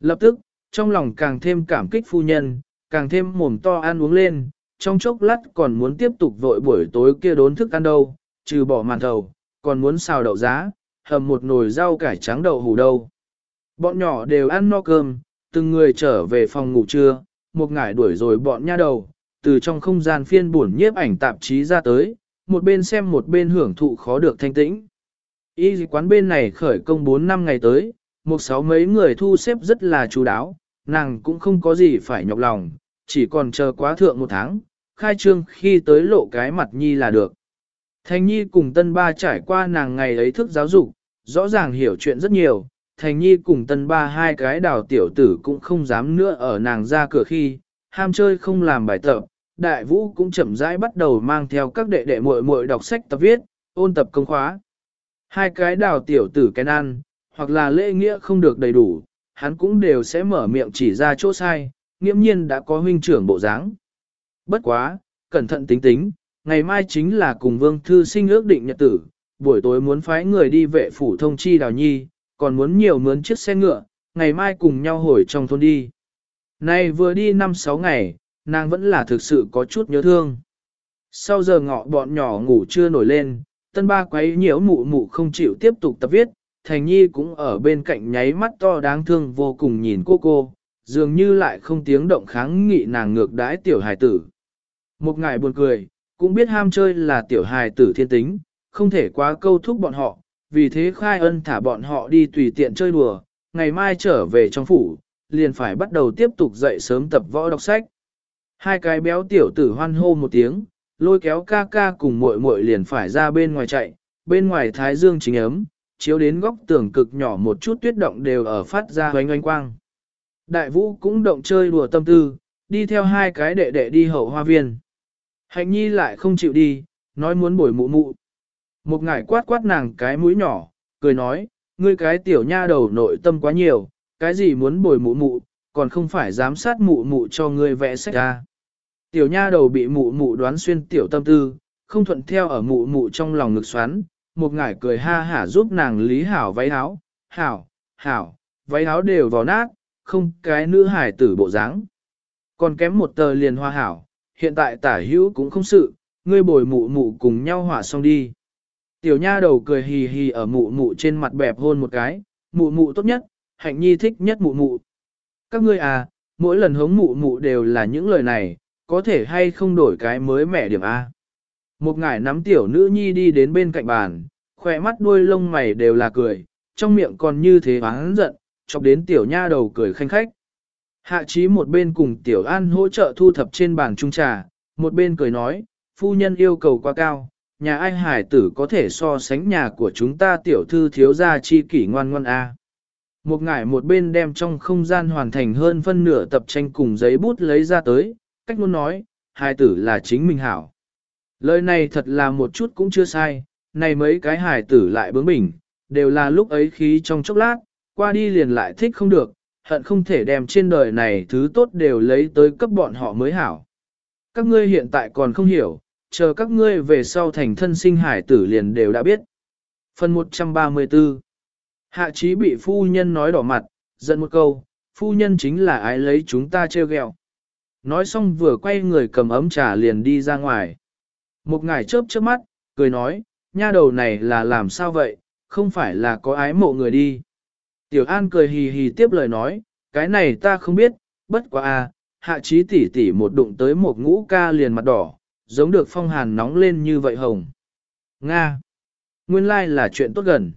Lập tức, trong lòng càng thêm cảm kích phu nhân, càng thêm mồm to ăn uống lên, trong chốc lát còn muốn tiếp tục vội buổi tối kia đốn thức ăn đâu, trừ bỏ màn thầu, còn muốn xào đậu giá, hầm một nồi rau cải trắng đậu hủ đâu. Bọn nhỏ đều ăn no cơm, từng người trở về phòng ngủ trưa, một ngải đuổi rồi bọn nha đầu, từ trong không gian phiên buồn nhiếp ảnh tạp chí ra tới, một bên xem một bên hưởng thụ khó được thanh tĩnh. Y quán bên này khởi công 4 năm ngày tới, một sáu mấy người thu xếp rất là chú đáo, nàng cũng không có gì phải nhọc lòng, chỉ còn chờ quá thượng một tháng, khai trương khi tới lộ cái mặt nhi là được. Thành nhi cùng tân ba trải qua nàng ngày ấy thức giáo dục, rõ ràng hiểu chuyện rất nhiều, thành nhi cùng tân ba hai cái đào tiểu tử cũng không dám nữa ở nàng ra cửa khi, ham chơi không làm bài tập, đại vũ cũng chậm rãi bắt đầu mang theo các đệ đệ muội muội đọc sách tập viết, ôn tập công khóa. Hai cái đào tiểu tử cái ăn, hoặc là lễ nghĩa không được đầy đủ, hắn cũng đều sẽ mở miệng chỉ ra chỗ sai, nghiễm nhiên đã có huynh trưởng bộ dáng. Bất quá, cẩn thận tính tính, ngày mai chính là cùng vương thư sinh ước định nhật tử, buổi tối muốn phái người đi vệ phủ thông chi đào nhi, còn muốn nhiều mướn chiếc xe ngựa, ngày mai cùng nhau hồi trong thôn đi. Này vừa đi 5-6 ngày, nàng vẫn là thực sự có chút nhớ thương. Sau giờ ngọ bọn nhỏ ngủ chưa nổi lên, tân ba quấy nhiễu mụ mụ không chịu tiếp tục tập viết, thành nhi cũng ở bên cạnh nháy mắt to đáng thương vô cùng nhìn cô cô, dường như lại không tiếng động kháng nghị nàng ngược đãi tiểu hài tử. Một ngài buồn cười, cũng biết ham chơi là tiểu hài tử thiên tính, không thể quá câu thúc bọn họ, vì thế khai ân thả bọn họ đi tùy tiện chơi đùa, ngày mai trở về trong phủ, liền phải bắt đầu tiếp tục dậy sớm tập võ đọc sách. Hai cái béo tiểu tử hoan hô một tiếng, lôi kéo ca ca cùng muội muội liền phải ra bên ngoài chạy, bên ngoài thái dương chính ấm, chiếu đến góc tường cực nhỏ một chút tuyết động đều ở phát ra oanh oanh quang. Đại vũ cũng động chơi đùa tâm tư, đi theo hai cái đệ đệ đi hậu hoa viên. Hạnh nhi lại không chịu đi, nói muốn bồi mụ mụ. Một ngải quát quát nàng cái mũi nhỏ, cười nói, ngươi cái tiểu nha đầu nội tâm quá nhiều, cái gì muốn bồi mụ mụ, còn không phải giám sát mụ mụ cho ngươi vẽ sách ra. Tiểu nha đầu bị mụ mụ đoán xuyên tiểu tâm tư, không thuận theo ở mụ mụ trong lòng ngực xoắn, một ngải cười ha hả giúp nàng lý hảo váy áo, hảo, hảo, váy áo đều vào nát, không cái nữ hải tử bộ dáng. Còn kém một tờ liền hoa hảo, hiện tại tả hữu cũng không sự, ngươi bồi mụ mụ cùng nhau hỏa xong đi. Tiểu nha đầu cười hì hì ở mụ mụ trên mặt bẹp hôn một cái, mụ mụ tốt nhất, hạnh nhi thích nhất mụ mụ. Các ngươi à, mỗi lần hống mụ mụ đều là những lời này, có thể hay không đổi cái mới mẻ điểm A. Một ngải nắm tiểu nữ nhi đi đến bên cạnh bàn, khỏe mắt đuôi lông mày đều là cười, trong miệng còn như thế hắn giận, chọc đến tiểu nha đầu cười khanh khách. Hạ trí một bên cùng tiểu an hỗ trợ thu thập trên bàn trung trà, một bên cười nói, phu nhân yêu cầu quá cao, nhà anh hải tử có thể so sánh nhà của chúng ta tiểu thư thiếu gia chi kỷ ngoan ngoan a. Một ngải một bên đem trong không gian hoàn thành hơn phân nửa tập tranh cùng giấy bút lấy ra tới, cách muốn nói, hải tử là chính mình hảo. Lời này thật là một chút cũng chưa sai, này mấy cái hải tử lại bướng bỉnh, đều là lúc ấy khí trong chốc lát, qua đi liền lại thích không được, hận không thể đem trên đời này thứ tốt đều lấy tới cấp bọn họ mới hảo. Các ngươi hiện tại còn không hiểu, chờ các ngươi về sau thành thân sinh hải tử liền đều đã biết. Phần 134 Hạ trí bị phu nhân nói đỏ mặt, giận một câu, phu nhân chính là ai lấy chúng ta treo ghẹo. Nói xong vừa quay người cầm ấm trà liền đi ra ngoài. Một ngài chớp chớp mắt, cười nói, nha đầu này là làm sao vậy, không phải là có ái mộ người đi. Tiểu An cười hì hì tiếp lời nói, cái này ta không biết, bất quá a, hạ trí tỷ tỷ một đụng tới một ngũ ca liền mặt đỏ, giống được phong hàn nóng lên như vậy hồng. Nga. Nguyên lai like là chuyện tốt gần.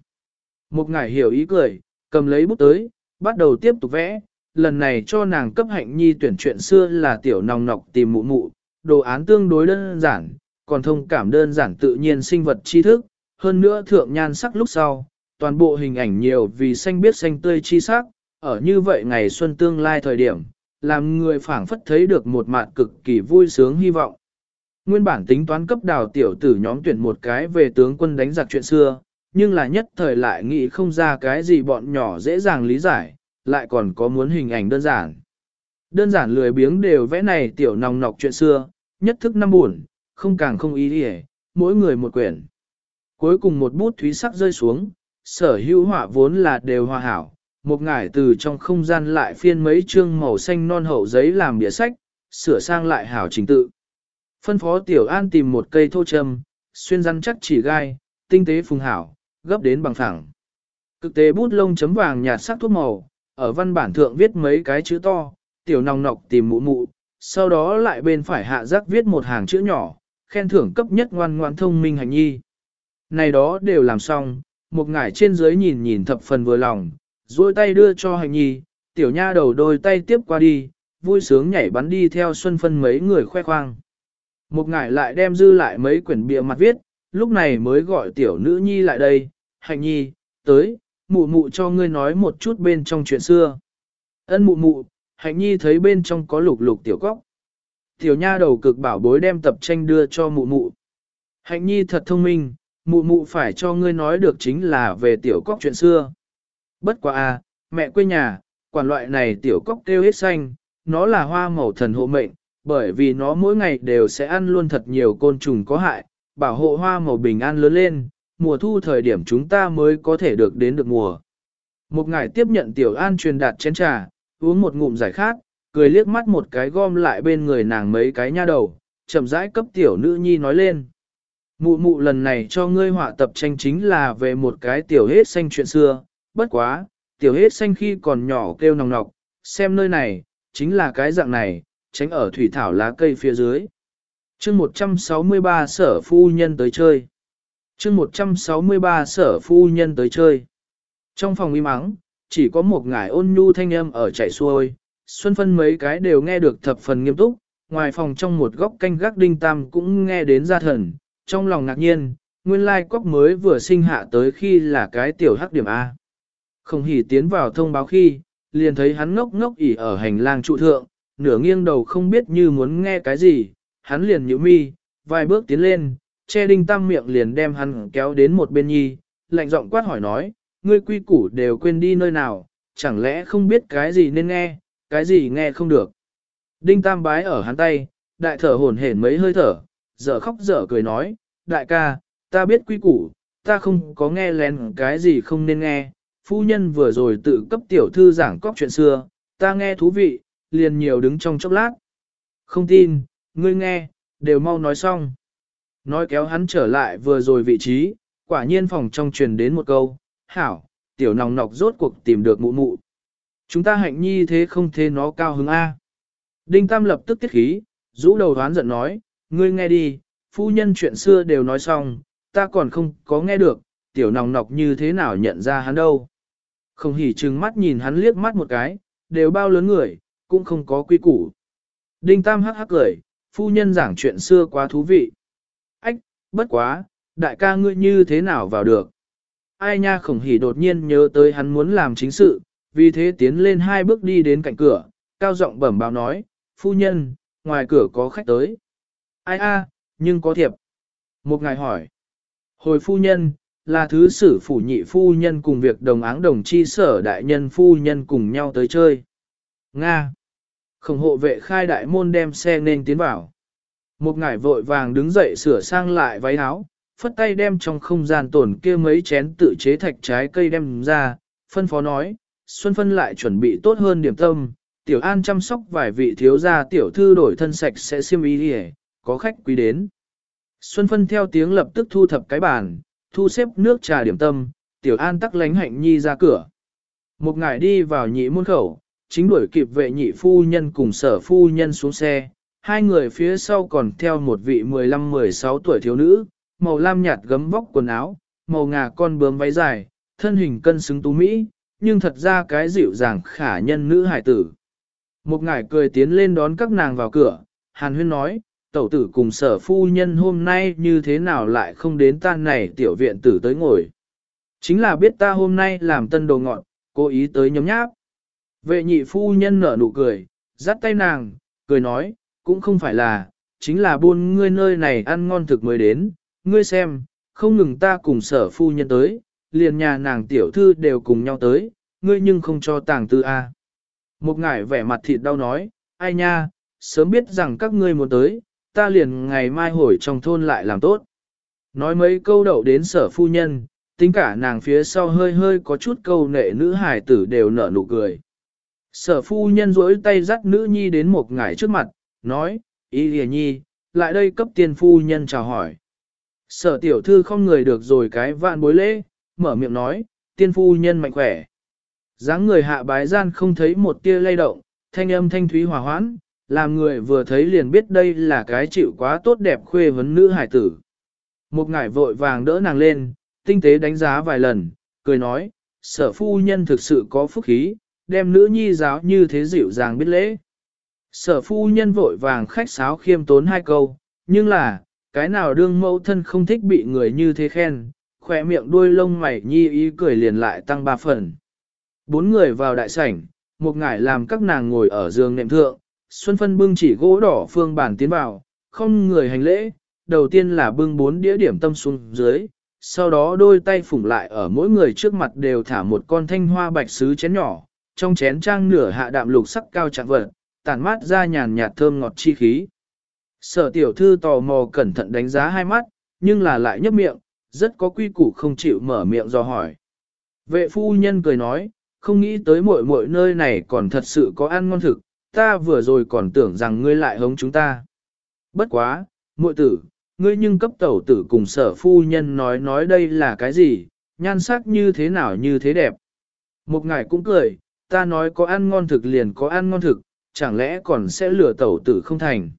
Một ngải hiểu ý cười, cầm lấy bút tới, bắt đầu tiếp tục vẽ, lần này cho nàng cấp hạnh nhi tuyển chuyện xưa là tiểu nòng nọc tìm mụ mụ, đồ án tương đối đơn giản, còn thông cảm đơn giản tự nhiên sinh vật tri thức, hơn nữa thượng nhan sắc lúc sau, toàn bộ hình ảnh nhiều vì xanh biết xanh tươi chi sắc, ở như vậy ngày xuân tương lai thời điểm, làm người phảng phất thấy được một mặt cực kỳ vui sướng hy vọng. Nguyên bản tính toán cấp đào tiểu tử nhóm tuyển một cái về tướng quân đánh giặc chuyện xưa, nhưng là nhất thời lại nghĩ không ra cái gì bọn nhỏ dễ dàng lý giải, lại còn có muốn hình ảnh đơn giản. Đơn giản lười biếng đều vẽ này tiểu nòng nọc chuyện xưa, nhất thức năm buồn, không càng không ý đi mỗi người một quyển. Cuối cùng một bút thúy sắc rơi xuống, sở hữu họa vốn là đều hòa hảo, một ngải từ trong không gian lại phiên mấy chương màu xanh non hậu giấy làm bìa sách, sửa sang lại hảo trình tự. Phân phó tiểu an tìm một cây thô châm, xuyên rắn chắc chỉ gai, tinh tế phùng hảo, gấp đến bằng phẳng. Cực tế bút lông chấm vàng nhạt sắc thuốc màu, ở văn bản thượng viết mấy cái chữ to, tiểu nòng nọc tìm mụ mụ, sau đó lại bên phải hạ giác viết một hàng chữ nhỏ, khen thưởng cấp nhất ngoan ngoan thông minh hành nhi. Này đó đều làm xong, một ngải trên dưới nhìn nhìn thập phần vừa lòng, duỗi tay đưa cho hành nhi, tiểu nha đầu đôi tay tiếp qua đi, vui sướng nhảy bắn đi theo xuân phân mấy người khoe khoang. Một ngải lại đem dư lại mấy quyển bìa mặt viết, lúc này mới gọi tiểu nữ nhi lại đây, hành nhi, tới, mụ mụ cho ngươi nói một chút bên trong chuyện xưa. Ân mụ mụ, hạnh nhi thấy bên trong có lục lục tiểu cóc. Tiểu nha đầu cực bảo bối đem tập tranh đưa cho mụ mụ. Hạnh nhi thật thông minh, mụ mụ phải cho ngươi nói được chính là về tiểu cóc chuyện xưa. Bất quá à, mẹ quê nhà, quản loại này tiểu cóc kêu hết xanh, nó là hoa màu thần hộ mệnh, bởi vì nó mỗi ngày đều sẽ ăn luôn thật nhiều côn trùng có hại, bảo hộ hoa màu bình an lớn lên, mùa thu thời điểm chúng ta mới có thể được đến được mùa. Một ngày tiếp nhận tiểu an truyền đạt chén trà, uống một ngụm giải khát, cười liếc mắt một cái gom lại bên người nàng mấy cái nha đầu, chậm rãi cấp tiểu nữ nhi nói lên. Mụ mụ lần này cho ngươi họa tập tranh chính là về một cái tiểu hết xanh chuyện xưa, bất quá, tiểu hết xanh khi còn nhỏ kêu nòng nọc, xem nơi này, chính là cái dạng này, tránh ở thủy thảo lá cây phía dưới. chương 163 sở phu nhân tới chơi chương 163 sở phu nhân tới chơi. Trong phòng im mắng, chỉ có một ngải ôn nhu thanh âm ở chảy xuôi, Xuân phân mấy cái đều nghe được thập phần nghiêm túc, ngoài phòng trong một góc canh gác đinh tam cũng nghe đến ra thần, trong lòng ngạc nhiên, nguyên lai cóc mới vừa sinh hạ tới khi là cái tiểu hắc điểm A. Không hỉ tiến vào thông báo khi, liền thấy hắn ngốc ngốc ỉ ở hành lang trụ thượng, nửa nghiêng đầu không biết như muốn nghe cái gì, hắn liền nhíu mi, vài bước tiến lên, che đinh tam miệng liền đem hắn kéo đến một bên nhi, lạnh giọng quát hỏi nói, ngươi quy củ đều quên đi nơi nào, chẳng lẽ không biết cái gì nên nghe, cái gì nghe không được. Đinh tam bái ở hắn tay, đại thở hổn hển mấy hơi thở, dở khóc dở cười nói, đại ca, ta biết quy củ, ta không có nghe lén cái gì không nên nghe, phu nhân vừa rồi tự cấp tiểu thư giảng cóc chuyện xưa, ta nghe thú vị, liền nhiều đứng trong chốc lát. Không tin, ngươi nghe, đều mau nói xong. Nói kéo hắn trở lại vừa rồi vị trí, quả nhiên phòng trong truyền đến một câu, hảo, tiểu nòng nọc rốt cuộc tìm được mụ mụ. Chúng ta hạnh nhi thế không thế nó cao hứng A. Đinh Tam lập tức tiết khí, rũ đầu đoán giận nói, ngươi nghe đi, phu nhân chuyện xưa đều nói xong, ta còn không có nghe được, tiểu nòng nọc như thế nào nhận ra hắn đâu. Không hỉ trừng mắt nhìn hắn liếc mắt một cái, đều bao lớn người, cũng không có quy củ. Đinh Tam hắc hắc cười, phu nhân giảng chuyện xưa quá thú vị. Bất quá, đại ca ngươi như thế nào vào được. Ai nha khổng hỉ đột nhiên nhớ tới hắn muốn làm chính sự, vì thế tiến lên hai bước đi đến cạnh cửa, cao giọng bẩm báo nói, phu nhân, ngoài cửa có khách tới. Ai a, nhưng có thiệp. Một ngài hỏi. Hồi phu nhân, là thứ sử phủ nhị phu nhân cùng việc đồng áng đồng chi sở đại nhân phu nhân cùng nhau tới chơi. Nga. Khổng hộ vệ khai đại môn đem xe nên tiến vào. Một ngải vội vàng đứng dậy sửa sang lại váy áo, phất tay đem trong không gian tổn kia mấy chén tự chế thạch trái cây đem ra, phân phó nói, Xuân Phân lại chuẩn bị tốt hơn điểm tâm, Tiểu An chăm sóc vài vị thiếu gia tiểu thư đổi thân sạch sẽ xiêm ý đi có khách quý đến. Xuân Phân theo tiếng lập tức thu thập cái bàn, thu xếp nước trà điểm tâm, Tiểu An tắc lánh hạnh nhi ra cửa. Một ngải đi vào nhị môn khẩu, chính đuổi kịp vệ nhị phu nhân cùng sở phu nhân xuống xe, hai người phía sau còn theo một vị 15-16 tuổi thiếu nữ, màu lam nhạt gấm vóc quần áo, màu ngà con bướm váy dài, thân hình cân xứng tú Mỹ, nhưng thật ra cái dịu dàng khả nhân nữ hải tử. Một ngải cười tiến lên đón các nàng vào cửa, Hàn Huyên nói, tẩu tử cùng sở phu nhân hôm nay như thế nào lại không đến tan này tiểu viện tử tới ngồi. Chính là biết ta hôm nay làm tân đồ ngọn, cố ý tới nhóm nháp. Vệ nhị phu nhân nở nụ cười, dắt tay nàng, cười nói, cũng không phải là, chính là buôn ngươi nơi này ăn ngon thực mới đến, ngươi xem, không ngừng ta cùng sở phu nhân tới, liền nhà nàng tiểu thư đều cùng nhau tới, ngươi nhưng không cho tàng tư A. Một ngải vẻ mặt thịt đau nói, ai nha, sớm biết rằng các ngươi muốn tới, ta liền ngày mai hồi trong thôn lại làm tốt. Nói mấy câu đậu đến sở phu nhân, tính cả nàng phía sau hơi hơi có chút câu nệ nữ hài tử đều nở nụ cười. Sở phu nhân rỗi tay dắt nữ nhi đến một ngải trước mặt, nói, ý lìa nhi, lại đây cấp tiên phu nhân chào hỏi. Sở tiểu thư không người được rồi cái vạn bối lễ, mở miệng nói, tiên phu nhân mạnh khỏe. dáng người hạ bái gian không thấy một tia lay động, thanh âm thanh thúy hòa hoãn, làm người vừa thấy liền biết đây là cái chịu quá tốt đẹp khuê vấn nữ hải tử. Một ngải vội vàng đỡ nàng lên, tinh tế đánh giá vài lần, cười nói, sở phu nhân thực sự có phúc khí, đem nữ nhi giáo như thế dịu dàng biết lễ. Sở phu nhân vội vàng khách sáo khiêm tốn hai câu, nhưng là, cái nào đương mẫu thân không thích bị người như thế khen, khỏe miệng đuôi lông mày nhi ý cười liền lại tăng ba phần. Bốn người vào đại sảnh, một ngải làm các nàng ngồi ở giường nệm thượng, Xuân Phân bưng chỉ gỗ đỏ phương bản tiến vào, không người hành lễ, đầu tiên là bưng bốn đĩa điểm tâm xuống dưới, sau đó đôi tay phủng lại ở mỗi người trước mặt đều thả một con thanh hoa bạch sứ chén nhỏ, trong chén trang nửa hạ đạm lục sắc cao trạng vật, tản mát ra nhàn nhạt thơm ngọt chi khí. Sở tiểu thư tò mò cẩn thận đánh giá hai mắt, nhưng là lại nhấp miệng, rất có quy củ không chịu mở miệng do hỏi. Vệ phu nhân cười nói, không nghĩ tới mỗi mỗi nơi này còn thật sự có ăn ngon thực, ta vừa rồi còn tưởng rằng ngươi lại hống chúng ta. Bất quá, muội tử, ngươi nhưng cấp tẩu tử cùng sở phu nhân nói nói đây là cái gì, nhan sắc như thế nào như thế đẹp. Một ngài cũng cười, ta nói có ăn ngon thực liền có ăn ngon thực, chẳng lẽ còn sẽ lừa tẩu tử không thành.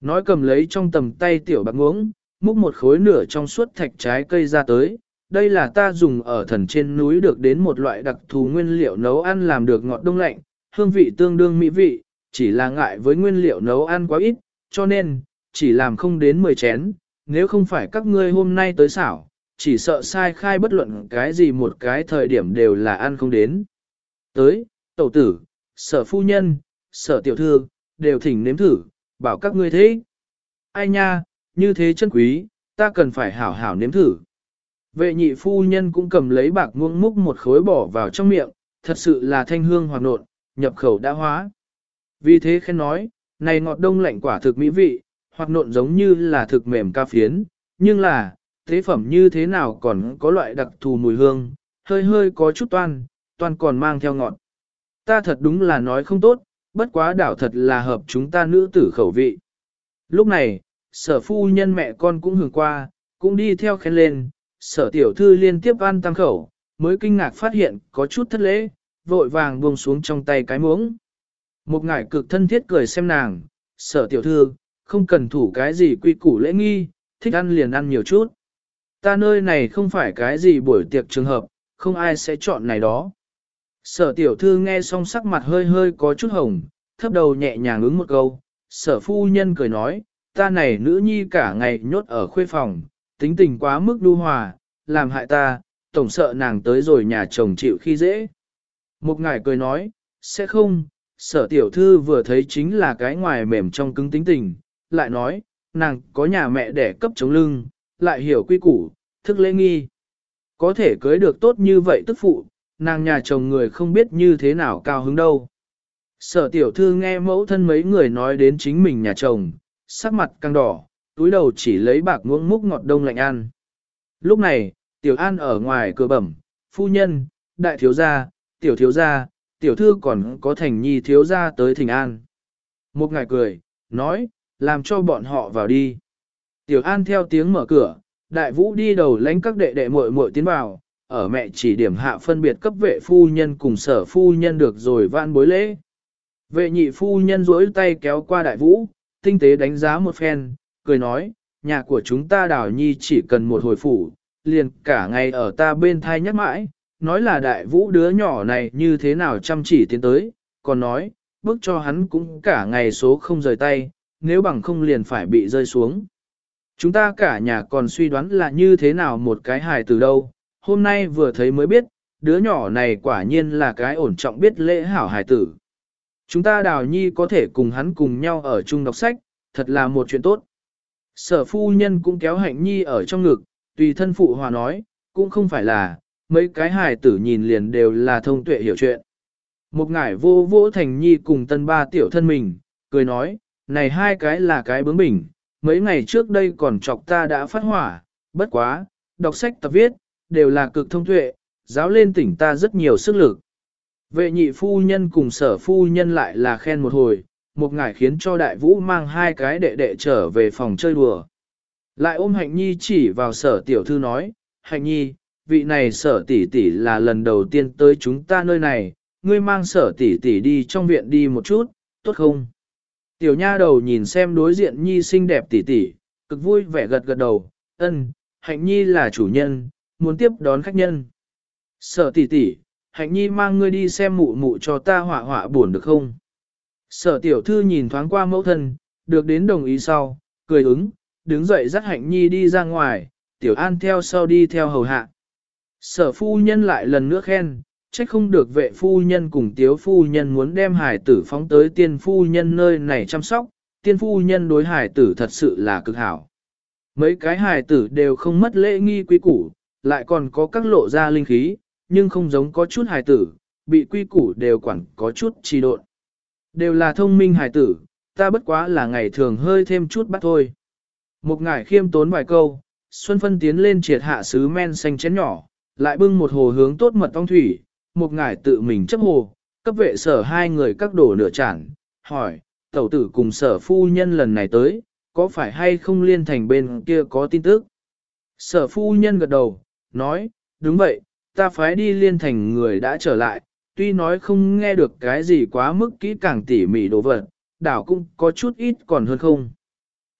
Nói cầm lấy trong tầm tay tiểu bạc uống, múc một khối nửa trong suốt thạch trái cây ra tới. Đây là ta dùng ở thần trên núi được đến một loại đặc thù nguyên liệu nấu ăn làm được ngọt đông lạnh, hương vị tương đương mỹ vị, chỉ là ngại với nguyên liệu nấu ăn quá ít, cho nên, chỉ làm không đến 10 chén, nếu không phải các ngươi hôm nay tới xảo, chỉ sợ sai khai bất luận cái gì một cái thời điểm đều là ăn không đến. Tới, tẩu tử, sở phu nhân, sở tiểu thư, đều thỉnh nếm thử, bảo các ngươi thế. Ai nha, như thế chân quý, ta cần phải hảo hảo nếm thử. Vệ nhị phu nhân cũng cầm lấy bạc muông múc một khối bỏ vào trong miệng, thật sự là thanh hương hoạt nộn, nhập khẩu đã hóa. Vì thế khen nói, này ngọt đông lạnh quả thực mỹ vị, hoạt nộn giống như là thực mềm ca phiến, nhưng là, thế phẩm như thế nào còn có loại đặc thù mùi hương, hơi hơi có chút toan, toan còn mang theo ngọt. Ta thật đúng là nói không tốt, bất quá đảo thật là hợp chúng ta nữ tử khẩu vị. Lúc này, sở phu nhân mẹ con cũng hưởng qua, cũng đi theo khen lên, sở tiểu thư liên tiếp ăn tăng khẩu, mới kinh ngạc phát hiện có chút thất lễ, vội vàng buông xuống trong tay cái muỗng. Một ngải cực thân thiết cười xem nàng, sở tiểu thư, không cần thủ cái gì quy củ lễ nghi, thích ăn liền ăn nhiều chút. Ta nơi này không phải cái gì buổi tiệc trường hợp, không ai sẽ chọn này đó. Sở tiểu thư nghe xong sắc mặt hơi hơi có chút hồng, thấp đầu nhẹ nhàng ứng một câu, sở phu nhân cười nói, ta này nữ nhi cả ngày nhốt ở khuê phòng, tính tình quá mức đu hòa, làm hại ta, tổng sợ nàng tới rồi nhà chồng chịu khi dễ. Một ngài cười nói, sẽ không, sở tiểu thư vừa thấy chính là cái ngoài mềm trong cứng tính tình, lại nói, nàng có nhà mẹ đẻ cấp chống lưng, lại hiểu quy củ, thức lễ nghi. Có thể cưới được tốt như vậy tức phụ, nàng nhà chồng người không biết như thế nào cao hứng đâu. Sở tiểu thư nghe mẫu thân mấy người nói đến chính mình nhà chồng, sắc mặt căng đỏ, túi đầu chỉ lấy bạc muỗng múc ngọt đông lạnh ăn. Lúc này, tiểu an ở ngoài cửa bẩm, phu nhân, đại thiếu gia, tiểu thiếu gia, tiểu thư còn có thành nhi thiếu gia tới thỉnh an. Một ngài cười, nói, làm cho bọn họ vào đi. Tiểu an theo tiếng mở cửa, đại vũ đi đầu lánh các đệ đệ muội muội tiến vào, ở mẹ chỉ điểm hạ phân biệt cấp vệ phu nhân cùng sở phu nhân được rồi vạn bối lễ. Vệ nhị phu nhân duỗi tay kéo qua đại vũ, tinh tế đánh giá một phen, cười nói, nhà của chúng ta đào nhi chỉ cần một hồi phủ, liền cả ngày ở ta bên thai nhắc mãi, nói là đại vũ đứa nhỏ này như thế nào chăm chỉ tiến tới, còn nói, bước cho hắn cũng cả ngày số không rời tay, nếu bằng không liền phải bị rơi xuống. Chúng ta cả nhà còn suy đoán là như thế nào một cái hài từ đâu, hôm nay vừa thấy mới biết, đứa nhỏ này quả nhiên là cái ổn trọng biết lễ hảo hài tử. Chúng ta đào nhi có thể cùng hắn cùng nhau ở chung đọc sách, thật là một chuyện tốt. Sở phu nhân cũng kéo hạnh nhi ở trong ngực, tùy thân phụ hòa nói, cũng không phải là, mấy cái hài tử nhìn liền đều là thông tuệ hiểu chuyện. Một ngải vô vỗ thành nhi cùng tân ba tiểu thân mình, cười nói, này hai cái là cái bướng bỉnh, mấy ngày trước đây còn chọc ta đã phát hỏa, bất quá, đọc sách tập viết, đều là cực thông tuệ, giáo lên tỉnh ta rất nhiều sức lực. Vệ nhị phu nhân cùng sở phu nhân lại là khen một hồi, một ngải khiến cho đại vũ mang hai cái đệ đệ trở về phòng chơi đùa. Lại ôm hạnh nhi chỉ vào sở tiểu thư nói, hạnh nhi, vị này sở tỷ tỷ là lần đầu tiên tới chúng ta nơi này, ngươi mang sở tỷ tỷ đi trong viện đi một chút, tốt không? Tiểu nha đầu nhìn xem đối diện nhi xinh đẹp tỷ tỷ, cực vui vẻ gật gật đầu, ân, hạnh nhi là chủ nhân, muốn tiếp đón khách nhân. Sở tỷ tỷ, hạnh nhi mang ngươi đi xem mụ mụ cho ta họa họa buồn được không? Sở tiểu thư nhìn thoáng qua mẫu thân, được đến đồng ý sau, cười ứng, đứng dậy dắt hạnh nhi đi ra ngoài, tiểu an theo sau đi theo hầu hạ. Sở phu nhân lại lần nữa khen, trách không được vệ phu nhân cùng tiếu phu nhân muốn đem hải tử phóng tới tiên phu nhân nơi này chăm sóc, tiên phu nhân đối hải tử thật sự là cực hảo. Mấy cái hải tử đều không mất lễ nghi quý củ, lại còn có các lộ ra linh khí, nhưng không giống có chút hải tử, bị quy củ đều quản có chút trì độn. Đều là thông minh hải tử, ta bất quá là ngày thường hơi thêm chút bắt thôi. Một ngải khiêm tốn vài câu, Xuân Phân tiến lên triệt hạ sứ men xanh chén nhỏ, lại bưng một hồ hướng tốt mật ong thủy, một ngải tự mình chấp hồ, cấp vệ sở hai người các đổ nửa chản, hỏi, tẩu tử cùng sở phu nhân lần này tới, có phải hay không liên thành bên kia có tin tức? Sở phu nhân gật đầu, nói, đúng vậy, ta phái đi liên thành người đã trở lại, tuy nói không nghe được cái gì quá mức kỹ càng tỉ mỉ đồ vật, đảo cũng có chút ít còn hơn không.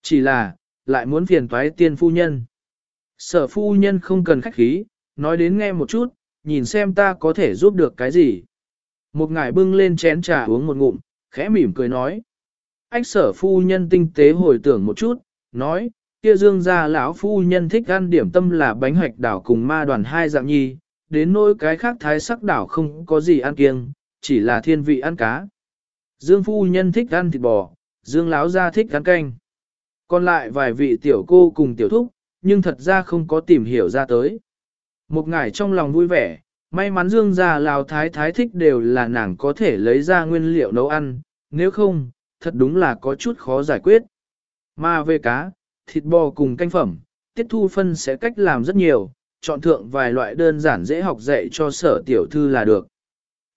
Chỉ là, lại muốn phiền toái tiên phu nhân. Sở phu nhân không cần khách khí, nói đến nghe một chút, nhìn xem ta có thể giúp được cái gì. Một ngải bưng lên chén trà uống một ngụm, khẽ mỉm cười nói. Ách sở phu nhân tinh tế hồi tưởng một chút, nói, kia dương gia lão phu nhân thích ăn điểm tâm là bánh hoạch đảo cùng ma đoàn hai dạng nhi, đến nỗi cái khác thái sắc đảo không có gì ăn kiêng, chỉ là thiên vị ăn cá. Dương phu nhân thích ăn thịt bò, dương lão gia thích ăn canh. Còn lại vài vị tiểu cô cùng tiểu thúc, nhưng thật ra không có tìm hiểu ra tới. Một ngải trong lòng vui vẻ, may mắn dương gia lão thái thái thích đều là nàng có thể lấy ra nguyên liệu nấu ăn, nếu không, thật đúng là có chút khó giải quyết. Mà về cá, thịt bò cùng canh phẩm, tiết thu phân sẽ cách làm rất nhiều, chọn thượng vài loại đơn giản dễ học dạy cho sở tiểu thư là được.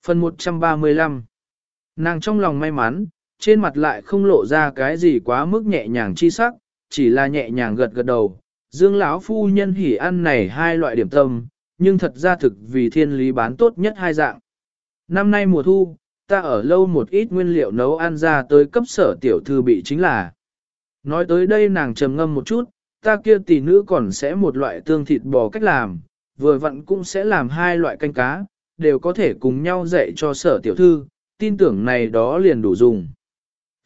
Phần 135 Nàng trong lòng may mắn, trên mặt lại không lộ ra cái gì quá mức nhẹ nhàng chi sắc, chỉ là nhẹ nhàng gật gật đầu. Dương lão phu nhân hỉ ăn này hai loại điểm tâm, nhưng thật ra thực vì thiên lý bán tốt nhất hai dạng. Năm nay mùa thu, ta ở lâu một ít nguyên liệu nấu ăn ra tới cấp sở tiểu thư bị chính là. Nói tới đây nàng trầm ngâm một chút, ta kia tỷ nữ còn sẽ một loại tương thịt bò cách làm, vừa vặn cũng sẽ làm hai loại canh cá, đều có thể cùng nhau dạy cho sở tiểu thư, tin tưởng này đó liền đủ dùng.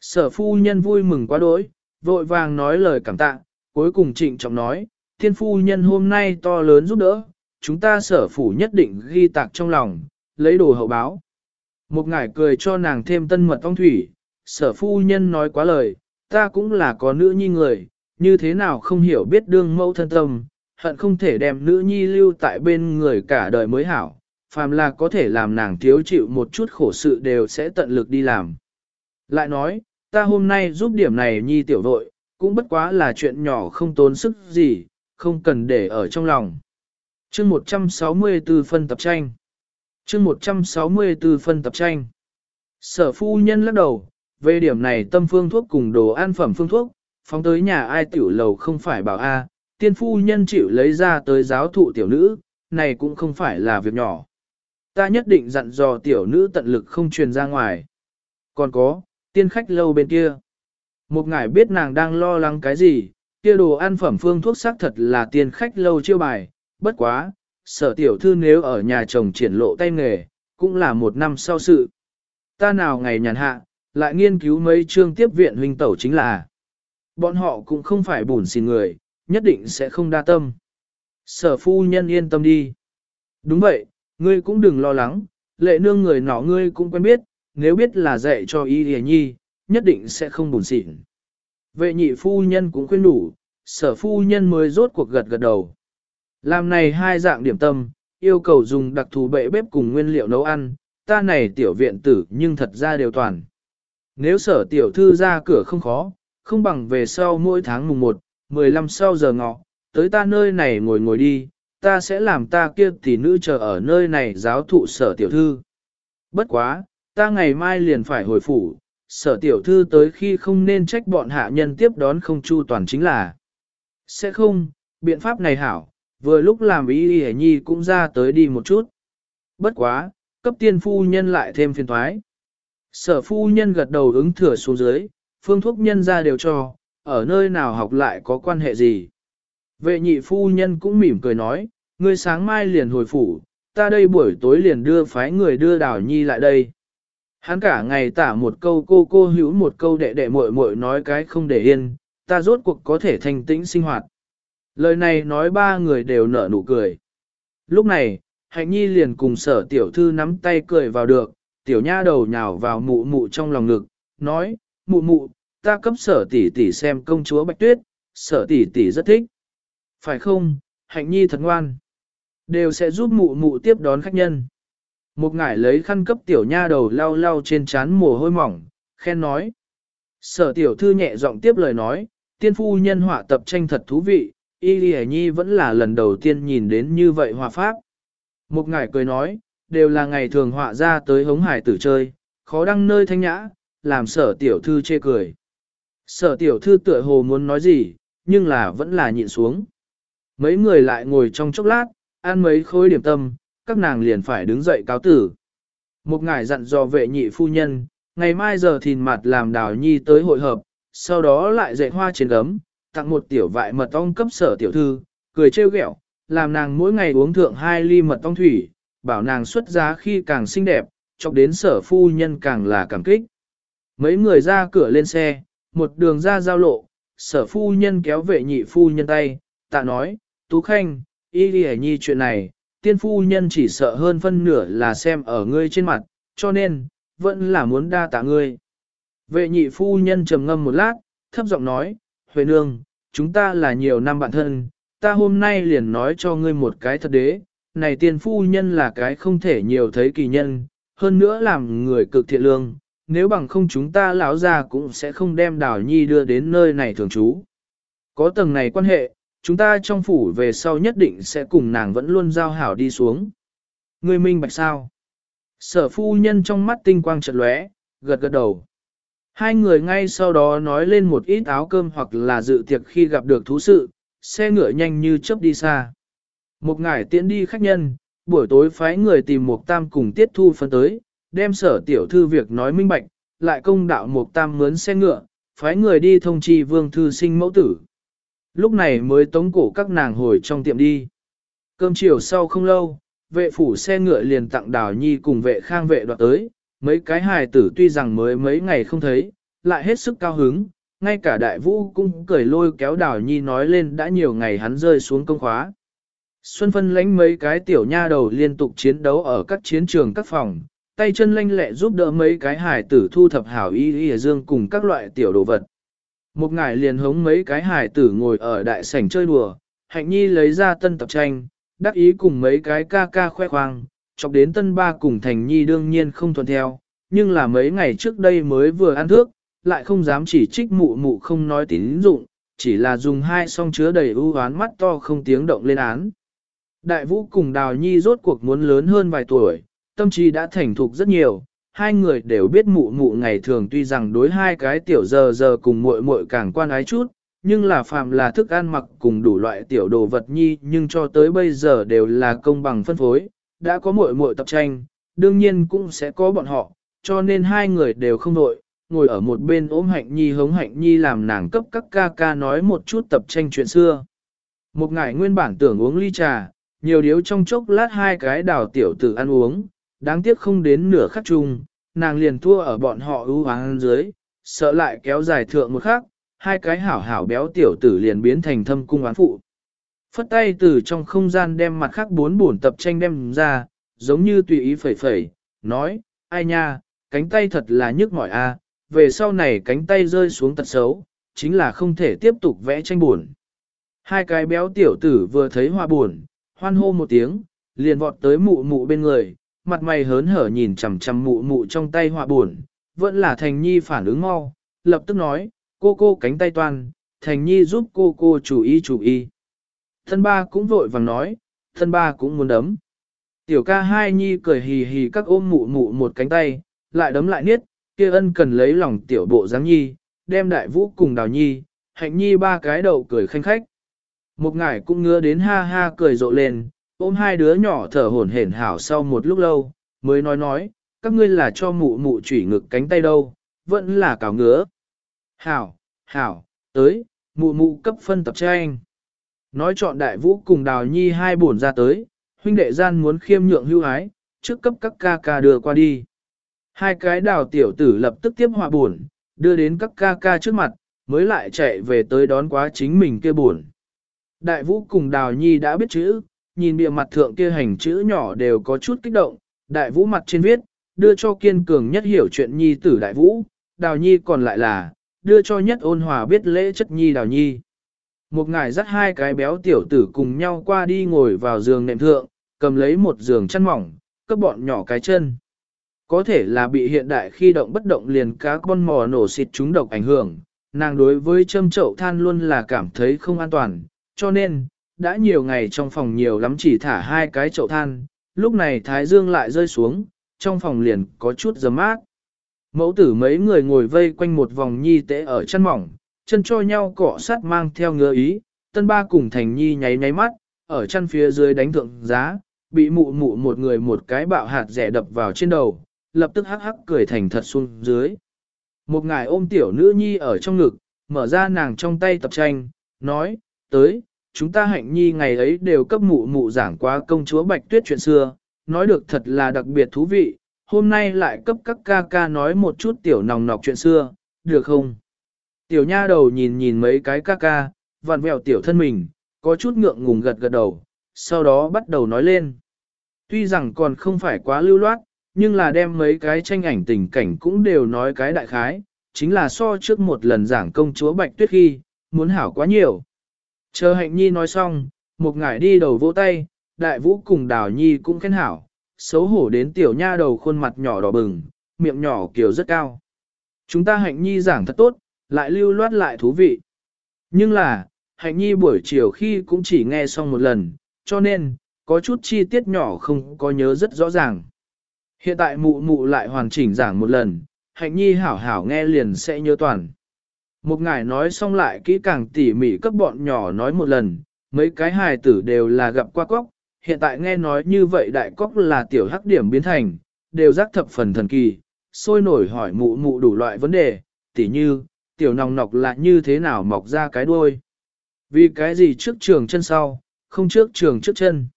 Sở phu nhân vui mừng quá đỗi, vội vàng nói lời cảm tạ, cuối cùng trịnh trọng nói, thiên phu nhân hôm nay to lớn giúp đỡ, chúng ta sở phủ nhất định ghi tạc trong lòng, lấy đồ hậu báo. Một ngải cười cho nàng thêm tân mật ong thủy, sở phu nhân nói quá lời, ta cũng là có nữ nhi người, như thế nào không hiểu biết đương mẫu thân tâm, hận không thể đem nữ nhi lưu tại bên người cả đời mới hảo, phàm là có thể làm nàng thiếu chịu một chút khổ sự đều sẽ tận lực đi làm. Lại nói, ta hôm nay giúp điểm này nhi tiểu vội, cũng bất quá là chuyện nhỏ không tốn sức gì, không cần để ở trong lòng. Chương 164 phân tập tranh Chương 164 phân tập tranh Sở phu nhân lắc đầu, về điểm này tâm phương thuốc cùng đồ an phẩm phương thuốc, phóng tới nhà ai tiểu lầu không phải bảo A, tiên phu nhân chịu lấy ra tới giáo thụ tiểu nữ, này cũng không phải là việc nhỏ. Ta nhất định dặn dò tiểu nữ tận lực không truyền ra ngoài. Còn có, tiên khách lâu bên kia. Một ngài biết nàng đang lo lắng cái gì, kia đồ ăn phẩm phương thuốc xác thật là tiên khách lâu chiêu bài, bất quá, sở tiểu thư nếu ở nhà chồng triển lộ tay nghề, cũng là một năm sau sự. Ta nào ngày nhàn hạ, lại nghiên cứu mấy chương tiếp viện huynh tẩu chính là. Bọn họ cũng không phải bùn xin người, nhất định sẽ không đa tâm. Sở phu nhân yên tâm đi. Đúng vậy, ngươi cũng đừng lo lắng, lệ nương người nọ ngươi cũng quen biết, nếu biết là dạy cho y hề nhi, nhất định sẽ không buồn xịn. Vệ nhị phu nhân cũng khuyên đủ, sở phu nhân mới rốt cuộc gật gật đầu. Làm này hai dạng điểm tâm, yêu cầu dùng đặc thù bệ bếp cùng nguyên liệu nấu ăn, ta này tiểu viện tử nhưng thật ra đều toàn. Nếu sở tiểu thư ra cửa không khó, không bằng về sau mỗi tháng mùng 1, 15 sau giờ ngọ, tới ta nơi này ngồi ngồi đi, ta sẽ làm ta kia tỷ nữ chờ ở nơi này giáo thụ sở tiểu thư. Bất quá, ta ngày mai liền phải hồi phủ, sở tiểu thư tới khi không nên trách bọn hạ nhân tiếp đón không chu toàn chính là. Sẽ không, biện pháp này hảo, vừa lúc làm ý y nhi cũng ra tới đi một chút. Bất quá, cấp tiên phu nhân lại thêm phiền thoái. Sở phu nhân gật đầu ứng thừa xuống dưới, phương thuốc nhân ra đều cho, ở nơi nào học lại có quan hệ gì. Vệ nhị phu nhân cũng mỉm cười nói, ngươi sáng mai liền hồi phủ, ta đây buổi tối liền đưa phái người đưa đào nhi lại đây. Hắn cả ngày tả một câu cô cô hữu một câu đệ đệ muội muội nói cái không để yên, ta rốt cuộc có thể thành tĩnh sinh hoạt. Lời này nói ba người đều nở nụ cười. Lúc này, hạnh nhi liền cùng sở tiểu thư nắm tay cười vào được, tiểu nha đầu nhào vào mụ mụ trong lòng ngực, nói, mụ mụ, ta cấp sở tỷ tỷ xem công chúa Bạch Tuyết, sở tỷ tỷ rất thích. Phải không, hạnh nhi thật ngoan. Đều sẽ giúp mụ mụ tiếp đón khách nhân. Một ngải lấy khăn cấp tiểu nha đầu lau lau trên trán mồ hôi mỏng, khen nói. Sở tiểu thư nhẹ giọng tiếp lời nói, tiên phu nhân họa tập tranh thật thú vị, y lì nhi vẫn là lần đầu tiên nhìn đến như vậy hòa pháp. Một ngải cười nói, đều là ngày thường họa ra tới hống hải tử chơi, khó đăng nơi thanh nhã, làm sở tiểu thư chê cười. Sở tiểu thư tựa hồ muốn nói gì, nhưng là vẫn là nhịn xuống. Mấy người lại ngồi trong chốc lát, ăn mấy khối điểm tâm, các nàng liền phải đứng dậy cáo tử. Một ngài dặn dò vệ nhị phu nhân, ngày mai giờ thìn mặt làm đào nhi tới hội hợp, sau đó lại dạy hoa trên gấm, tặng một tiểu vại mật ong cấp sở tiểu thư, cười trêu ghẹo, làm nàng mỗi ngày uống thượng hai ly mật ong thủy, bảo nàng xuất giá khi càng xinh đẹp, chọc đến sở phu nhân càng là cảm kích. Mấy người ra cửa lên xe, một đường ra giao lộ, sở phu nhân kéo vệ nhị phu nhân tay, tạ nói, Tú Khanh, y đi nhi chuyện này, tiên phu nhân chỉ sợ hơn phân nửa là xem ở ngươi trên mặt, cho nên, vẫn là muốn đa tạ ngươi. Vệ nhị phu nhân trầm ngâm một lát, thấp giọng nói, Huệ nương, chúng ta là nhiều năm bạn thân, ta hôm nay liền nói cho ngươi một cái thật đế, này tiên phu nhân là cái không thể nhiều thấy kỳ nhân, hơn nữa làm người cực thiện lương, nếu bằng không chúng ta lão ra cũng sẽ không đem đào nhi đưa đến nơi này thường trú. Có tầng này quan hệ, chúng ta trong phủ về sau nhất định sẽ cùng nàng vẫn luôn giao hảo đi xuống. Người minh bạch sao? Sở phu nhân trong mắt tinh quang chợt lóe, gật gật đầu. Hai người ngay sau đó nói lên một ít áo cơm hoặc là dự tiệc khi gặp được thú sự, xe ngựa nhanh như chớp đi xa. Một ngải tiễn đi khách nhân, buổi tối phái người tìm một tam cùng tiết thu phân tới, đem sở tiểu thư việc nói minh bạch, lại công đạo một tam mướn xe ngựa, phái người đi thông chi vương thư sinh mẫu tử. Lúc này mới tống cổ các nàng hồi trong tiệm đi. Cơm chiều sau không lâu, vệ phủ xe ngựa liền tặng đào nhi cùng vệ khang vệ đoạt tới, mấy cái hài tử tuy rằng mới mấy ngày không thấy, lại hết sức cao hứng, ngay cả đại vũ cũng cười lôi kéo đào nhi nói lên đã nhiều ngày hắn rơi xuống công khóa. Xuân phân lãnh mấy cái tiểu nha đầu liên tục chiến đấu ở các chiến trường các phòng, tay chân lanh lẹ giúp đỡ mấy cái hải tử thu thập hảo y y dương cùng các loại tiểu đồ vật. Một ngải liền hống mấy cái hải tử ngồi ở đại sảnh chơi đùa, hạnh nhi lấy ra tân tập tranh, đắc ý cùng mấy cái ca ca khoe khoang, chọc đến tân ba cùng thành nhi đương nhiên không thuận theo, nhưng là mấy ngày trước đây mới vừa ăn thước, lại không dám chỉ trích mụ mụ không nói tín dụng, chỉ là dùng hai song chứa đầy ưu oán mắt to không tiếng động lên án. Đại vũ cùng đào nhi rốt cuộc muốn lớn hơn vài tuổi, tâm trí đã thành thục rất nhiều, hai người đều biết mụ mụ ngày thường tuy rằng đối hai cái tiểu giờ giờ cùng muội muội càng quan ái chút, nhưng là phạm là thức ăn mặc cùng đủ loại tiểu đồ vật nhi nhưng cho tới bây giờ đều là công bằng phân phối, đã có muội muội tập tranh, đương nhiên cũng sẽ có bọn họ, cho nên hai người đều không nội, ngồi ở một bên ôm hạnh nhi hống hạnh nhi làm nàng cấp các ca ca nói một chút tập tranh chuyện xưa. Một ngày nguyên bản tưởng uống ly trà, nhiều điếu trong chốc lát hai cái đào tiểu tử ăn uống, đáng tiếc không đến nửa khắc chung, nàng liền thua ở bọn họ ưu hoáng dưới, sợ lại kéo dài thượng một khắc, hai cái hảo hảo béo tiểu tử liền biến thành thâm cung oán phụ. Phất tay từ trong không gian đem mặt khác bốn bổn tập tranh đem ra, giống như tùy ý phẩy phẩy, nói, ai nha, cánh tay thật là nhức mỏi a, về sau này cánh tay rơi xuống tật xấu, chính là không thể tiếp tục vẽ tranh buồn. Hai cái béo tiểu tử vừa thấy hoa buồn, hoan hô một tiếng, liền vọt tới mụ mụ bên người, mặt mày hớn hở nhìn chằm chằm mụ mụ trong tay họa buồn, vẫn là Thành Nhi phản ứng mau, lập tức nói, cô cô cánh tay toàn, Thành Nhi giúp cô cô chủ ý chủ ý. Thân ba cũng vội vàng nói, thân ba cũng muốn đấm. Tiểu ca hai Nhi cười hì hì các ôm mụ mụ một cánh tay, lại đấm lại niết, kia ân cần lấy lòng tiểu bộ dáng Nhi, đem đại vũ cùng đào Nhi, hạnh Nhi ba cái đầu cười khanh khách. Một ngải cũng ngứa đến ha ha cười rộ lên, ôm hai đứa nhỏ thở hổn hển hảo sau một lúc lâu, mới nói nói, các ngươi là cho mụ mụ chủy ngực cánh tay đâu, vẫn là cào ngứa. Hảo, hảo, tới, mụ mụ cấp phân tập tranh. Nói chọn đại vũ cùng đào nhi hai bổn ra tới, huynh đệ gian muốn khiêm nhượng hưu ái, trước cấp các ca ca đưa qua đi. Hai cái đào tiểu tử lập tức tiếp họa buồn, đưa đến các ca ca trước mặt, mới lại chạy về tới đón quá chính mình kia buồn. Đại vũ cùng đào nhi đã biết chữ, nhìn bìa mặt thượng kia hành chữ nhỏ đều có chút kích động, đại vũ mặt trên viết, đưa cho kiên cường nhất hiểu chuyện nhi tử đại vũ, đào nhi còn lại là, đưa cho nhất ôn hòa biết lễ chất nhi đào nhi. Một ngài dắt hai cái béo tiểu tử cùng nhau qua đi ngồi vào giường nệm thượng, cầm lấy một giường chăn mỏng, cấp bọn nhỏ cái chân. Có thể là bị hiện đại khi động bất động liền cá con mò nổ xịt chúng độc ảnh hưởng, nàng đối với châm chậu than luôn là cảm thấy không an toàn, cho nên, đã nhiều ngày trong phòng nhiều lắm chỉ thả hai cái chậu than, lúc này thái dương lại rơi xuống, trong phòng liền có chút giấm mát. Mẫu tử mấy người ngồi vây quanh một vòng nhi tế ở chân mỏng, chân cho nhau cọ sát mang theo ngứa ý, tân ba cùng thành nhi nháy nháy mắt, ở chân phía dưới đánh thượng giá, bị mụ mụ một người một cái bạo hạt rẻ đập vào trên đầu, lập tức hắc hắc cười thành thật xuống dưới. Một ngài ôm tiểu nữ nhi ở trong ngực, mở ra nàng trong tay tập tranh, nói, tới, chúng ta hạnh nhi ngày ấy đều cấp mụ mụ giảng quá công chúa Bạch Tuyết chuyện xưa, nói được thật là đặc biệt thú vị, hôm nay lại cấp các ca ca nói một chút tiểu nòng nọc chuyện xưa, được không? Tiểu nha đầu nhìn nhìn mấy cái ca ca, vặn vẹo tiểu thân mình, có chút ngượng ngùng gật gật đầu, sau đó bắt đầu nói lên. Tuy rằng còn không phải quá lưu loát, nhưng là đem mấy cái tranh ảnh tình cảnh cũng đều nói cái đại khái, chính là so trước một lần giảng công chúa Bạch Tuyết khi, muốn hảo quá nhiều. Chờ hạnh nhi nói xong, một ngải đi đầu vỗ tay, đại vũ cùng đào nhi cũng khen hảo, xấu hổ đến tiểu nha đầu khuôn mặt nhỏ đỏ bừng, miệng nhỏ kiểu rất cao. Chúng ta hạnh nhi giảng thật tốt, lại lưu loát lại thú vị. Nhưng là, hạnh nhi buổi chiều khi cũng chỉ nghe xong một lần, cho nên, có chút chi tiết nhỏ không có nhớ rất rõ ràng. Hiện tại mụ mụ lại hoàn chỉnh giảng một lần, hạnh nhi hảo hảo nghe liền sẽ nhớ toàn. Một ngài nói xong lại kỹ càng tỉ mỉ cấp bọn nhỏ nói một lần, mấy cái hài tử đều là gặp qua cóc, hiện tại nghe nói như vậy đại cóc là tiểu hắc điểm biến thành, đều giác thập phần thần kỳ, sôi nổi hỏi mụ mụ đủ loại vấn đề, tỉ như, tiểu nòng nọc là như thế nào mọc ra cái đuôi. Vì cái gì trước trường chân sau, không trước trường trước chân.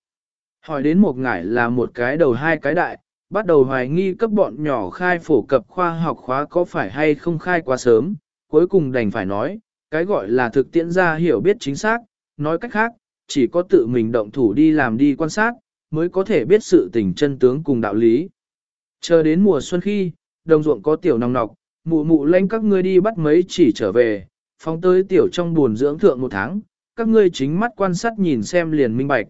Hỏi đến một ngải là một cái đầu hai cái đại, bắt đầu hoài nghi cấp bọn nhỏ khai phổ cập khoa học khóa có phải hay không khai quá sớm, cuối cùng đành phải nói, cái gọi là thực tiễn ra hiểu biết chính xác, nói cách khác, chỉ có tự mình động thủ đi làm đi quan sát, mới có thể biết sự tình chân tướng cùng đạo lý. Chờ đến mùa xuân khi, đồng ruộng có tiểu nòng nọc, mụ mụ lên các ngươi đi bắt mấy chỉ trở về, phóng tới tiểu trong buồn dưỡng thượng một tháng, các ngươi chính mắt quan sát nhìn xem liền minh bạch.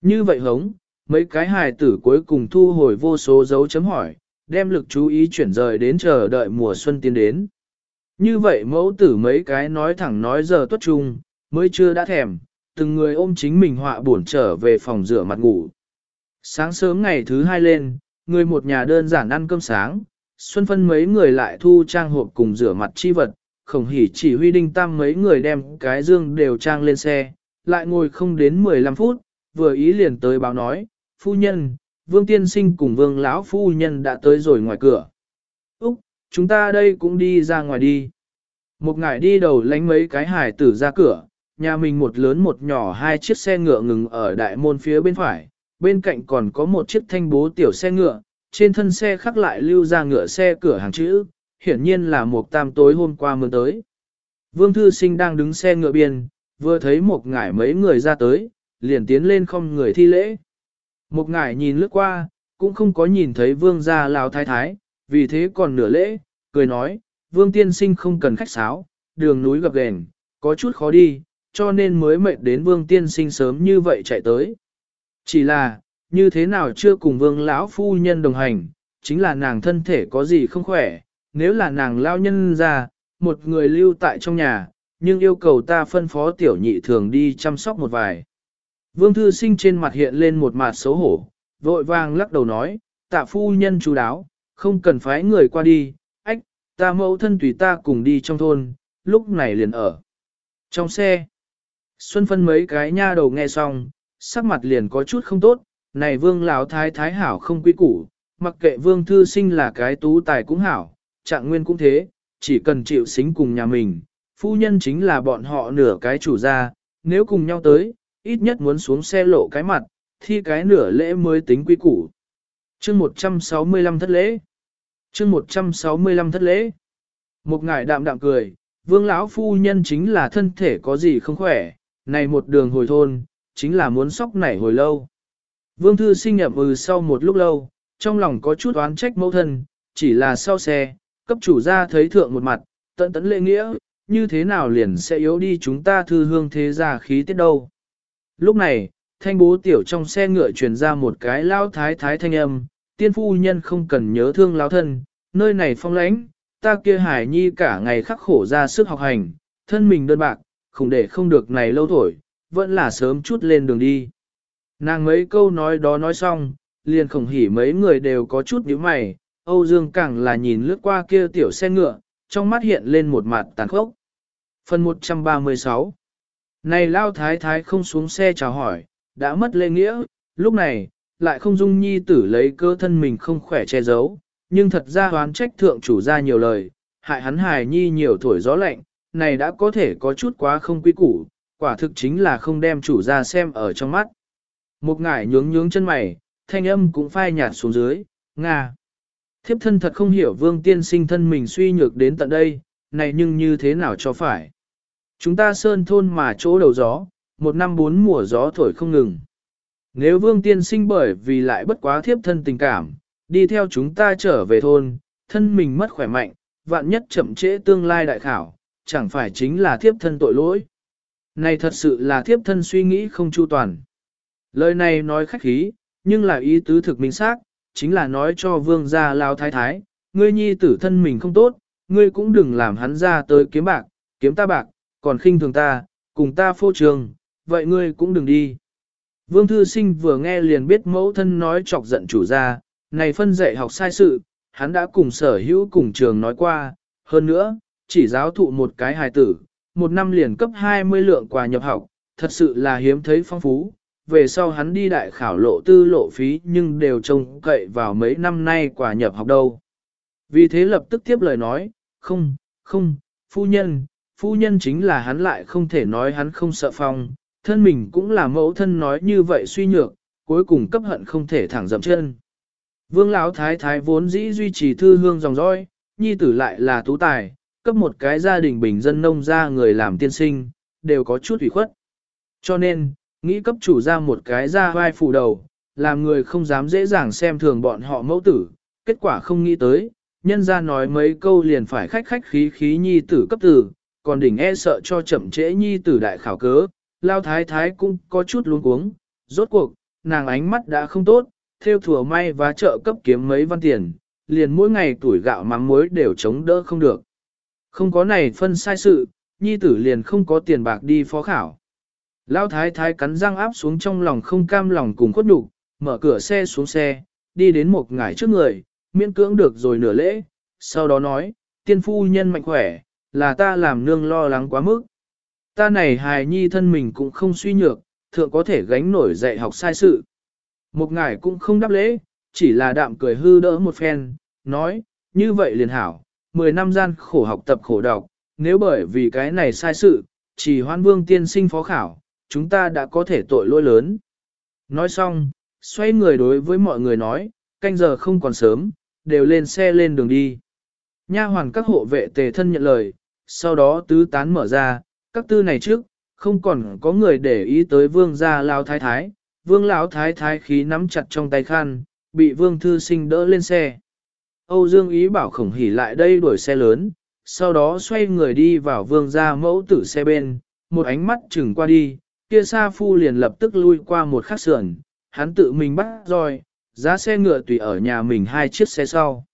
Như vậy hống, mấy cái hài tử cuối cùng thu hồi vô số dấu chấm hỏi, đem lực chú ý chuyển rời đến chờ đợi mùa xuân tiến đến. Như vậy mẫu tử mấy cái nói thẳng nói giờ tuất trung, mới chưa đã thèm, từng người ôm chính mình họa buồn trở về phòng rửa mặt ngủ. Sáng sớm ngày thứ hai lên, người một nhà đơn giản ăn cơm sáng, Xuân phân mấy người lại thu trang hộp cùng rửa mặt chi vật, khổng hỉ chỉ huy đinh tam mấy người đem cái dương đều trang lên xe, lại ngồi không đến 15 phút, vừa ý liền tới báo nói, phu nhân, vương tiên sinh cùng vương lão phu nhân đã tới rồi ngoài cửa. Úc, chúng ta đây cũng đi ra ngoài đi. Một ngải đi đầu lánh mấy cái hải tử ra cửa, nhà mình một lớn một nhỏ hai chiếc xe ngựa ngừng ở đại môn phía bên phải, bên cạnh còn có một chiếc thanh bố tiểu xe ngựa, trên thân xe khắc lại lưu ra ngựa xe cửa hàng chữ, hiển nhiên là một tam tối hôm qua mưa tới. Vương Thư Sinh đang đứng xe ngựa biên, vừa thấy một ngải mấy người ra tới, liền tiến lên không người thi lễ. Một ngải nhìn lướt qua, cũng không có nhìn thấy vương gia lào thái thái, vì thế còn nửa lễ, cười nói, vương tiên sinh không cần khách sáo, đường núi gập ghềnh, có chút khó đi, cho nên mới mệt đến vương tiên sinh sớm như vậy chạy tới. Chỉ là, như thế nào chưa cùng vương lão phu nhân đồng hành, chính là nàng thân thể có gì không khỏe, nếu là nàng lao nhân ra, một người lưu tại trong nhà, nhưng yêu cầu ta phân phó tiểu nhị thường đi chăm sóc một vài. Vương thư sinh trên mặt hiện lên một mặt xấu hổ, vội vàng lắc đầu nói, tạ phu nhân chú đáo, không cần phái người qua đi, ách, ta mẫu thân tùy ta cùng đi trong thôn, lúc này liền ở. Trong xe, Xuân phân mấy cái nha đầu nghe xong, sắc mặt liền có chút không tốt, này vương lão thái thái hảo không quý củ, mặc kệ vương thư sinh là cái tú tài cũng hảo, trạng nguyên cũng thế, chỉ cần chịu xính cùng nhà mình, phu nhân chính là bọn họ nửa cái chủ gia, nếu cùng nhau tới, ít nhất muốn xuống xe lộ cái mặt, thi cái nửa lễ mới tính quý củ. chương 165 thất lễ chương 165 thất lễ. Một ngài đạm đạm cười, vương lão phu nhân chính là thân thể có gì không khỏe, này một đường hồi thôn, chính là muốn sóc nảy hồi lâu. Vương thư sinh nhậm ừ sau một lúc lâu, trong lòng có chút oán trách mẫu thân, chỉ là sau xe, cấp chủ gia thấy thượng một mặt, tận tấn lệ nghĩa, như thế nào liền sẽ yếu đi chúng ta thư hương thế gia khí tiết đâu. Lúc này, thanh bố tiểu trong xe ngựa truyền ra một cái lao thái thái thanh âm, tiên phu nhân không cần nhớ thương lao thân, nơi này phong lãnh, ta kia hải nhi cả ngày khắc khổ ra sức học hành, thân mình đơn bạc, không để không được này lâu thổi, vẫn là sớm chút lên đường đi. Nàng mấy câu nói đó nói xong, liền khổng hỉ mấy người đều có chút nhíu mày, Âu Dương càng là nhìn lướt qua kia tiểu xe ngựa, trong mắt hiện lên một mặt tàn khốc. Phần 136 Này lao thái thái không xuống xe chào hỏi, đã mất lễ nghĩa, lúc này, lại không dung nhi tử lấy cơ thân mình không khỏe che giấu, nhưng thật ra hoán trách thượng chủ ra nhiều lời, hại hắn hài nhi nhiều thổi gió lạnh, này đã có thể có chút quá không quý củ, quả thực chính là không đem chủ ra xem ở trong mắt. Một ngải nhướng nhướng chân mày, thanh âm cũng phai nhạt xuống dưới, Nga. Thiếp thân thật không hiểu vương tiên sinh thân mình suy nhược đến tận đây, này nhưng như thế nào cho phải. Chúng ta sơn thôn mà chỗ đầu gió, một năm bốn mùa gió thổi không ngừng. Nếu vương tiên sinh bởi vì lại bất quá thiếp thân tình cảm, đi theo chúng ta trở về thôn, thân mình mất khỏe mạnh, vạn nhất chậm trễ tương lai đại khảo, chẳng phải chính là thiếp thân tội lỗi. Này thật sự là thiếp thân suy nghĩ không chu toàn. Lời này nói khách khí, nhưng là ý tứ thực minh xác, chính là nói cho vương gia lao thái thái, ngươi nhi tử thân mình không tốt, ngươi cũng đừng làm hắn ra tới kiếm bạc, kiếm ta bạc, còn khinh thường ta, cùng ta phô trường, vậy ngươi cũng đừng đi. Vương thư sinh vừa nghe liền biết mẫu thân nói chọc giận chủ gia, này phân dạy học sai sự, hắn đã cùng sở hữu cùng trường nói qua, hơn nữa, chỉ giáo thụ một cái hài tử, một năm liền cấp 20 lượng quà nhập học, thật sự là hiếm thấy phong phú, về sau hắn đi đại khảo lộ tư lộ phí nhưng đều trông cậy vào mấy năm nay quà nhập học đâu. Vì thế lập tức tiếp lời nói, không, không, phu nhân, phu nhân chính là hắn lại không thể nói hắn không sợ phong, thân mình cũng là mẫu thân nói như vậy suy nhược, cuối cùng cấp hận không thể thẳng dậm chân. Vương Lão thái thái vốn dĩ duy trì thư hương dòng dõi, nhi tử lại là tú tài, cấp một cái gia đình bình dân nông ra người làm tiên sinh, đều có chút ủy khuất. Cho nên, nghĩ cấp chủ ra một cái ra vai phủ đầu, làm người không dám dễ dàng xem thường bọn họ mẫu tử, kết quả không nghĩ tới, nhân ra nói mấy câu liền phải khách khách khí khí nhi tử cấp tử, còn đỉnh e sợ cho chậm trễ nhi tử đại khảo cớ, lao thái thái cũng có chút luống cuống, rốt cuộc, nàng ánh mắt đã không tốt, theo thừa may và trợ cấp kiếm mấy văn tiền, liền mỗi ngày tuổi gạo mắm muối đều chống đỡ không được. Không có này phân sai sự, nhi tử liền không có tiền bạc đi phó khảo. Lao thái thái cắn răng áp xuống trong lòng không cam lòng cùng khuất nhục, mở cửa xe xuống xe, đi đến một ngải trước người, miễn cưỡng được rồi nửa lễ, sau đó nói, tiên phu nhân mạnh khỏe, là ta làm nương lo lắng quá mức. Ta này hài nhi thân mình cũng không suy nhược, thượng có thể gánh nổi dạy học sai sự. Một ngài cũng không đáp lễ, chỉ là đạm cười hư đỡ một phen, nói, như vậy liền hảo, 10 năm gian khổ học tập khổ đọc, nếu bởi vì cái này sai sự, chỉ hoan vương tiên sinh phó khảo, chúng ta đã có thể tội lỗi lớn. Nói xong, xoay người đối với mọi người nói, canh giờ không còn sớm, đều lên xe lên đường đi. Nha hoàn các hộ vệ tề thân nhận lời, sau đó tứ tán mở ra, các tư này trước, không còn có người để ý tới vương gia lao thái thái, vương lão thái thái khí nắm chặt trong tay khăn, bị vương thư sinh đỡ lên xe. Âu Dương ý bảo khổng hỉ lại đây đuổi xe lớn, sau đó xoay người đi vào vương gia mẫu tử xe bên, một ánh mắt chừng qua đi, kia Sa Phu liền lập tức lui qua một khắc sườn, hắn tự mình bắt rồi, giá xe ngựa tùy ở nhà mình hai chiếc xe sau.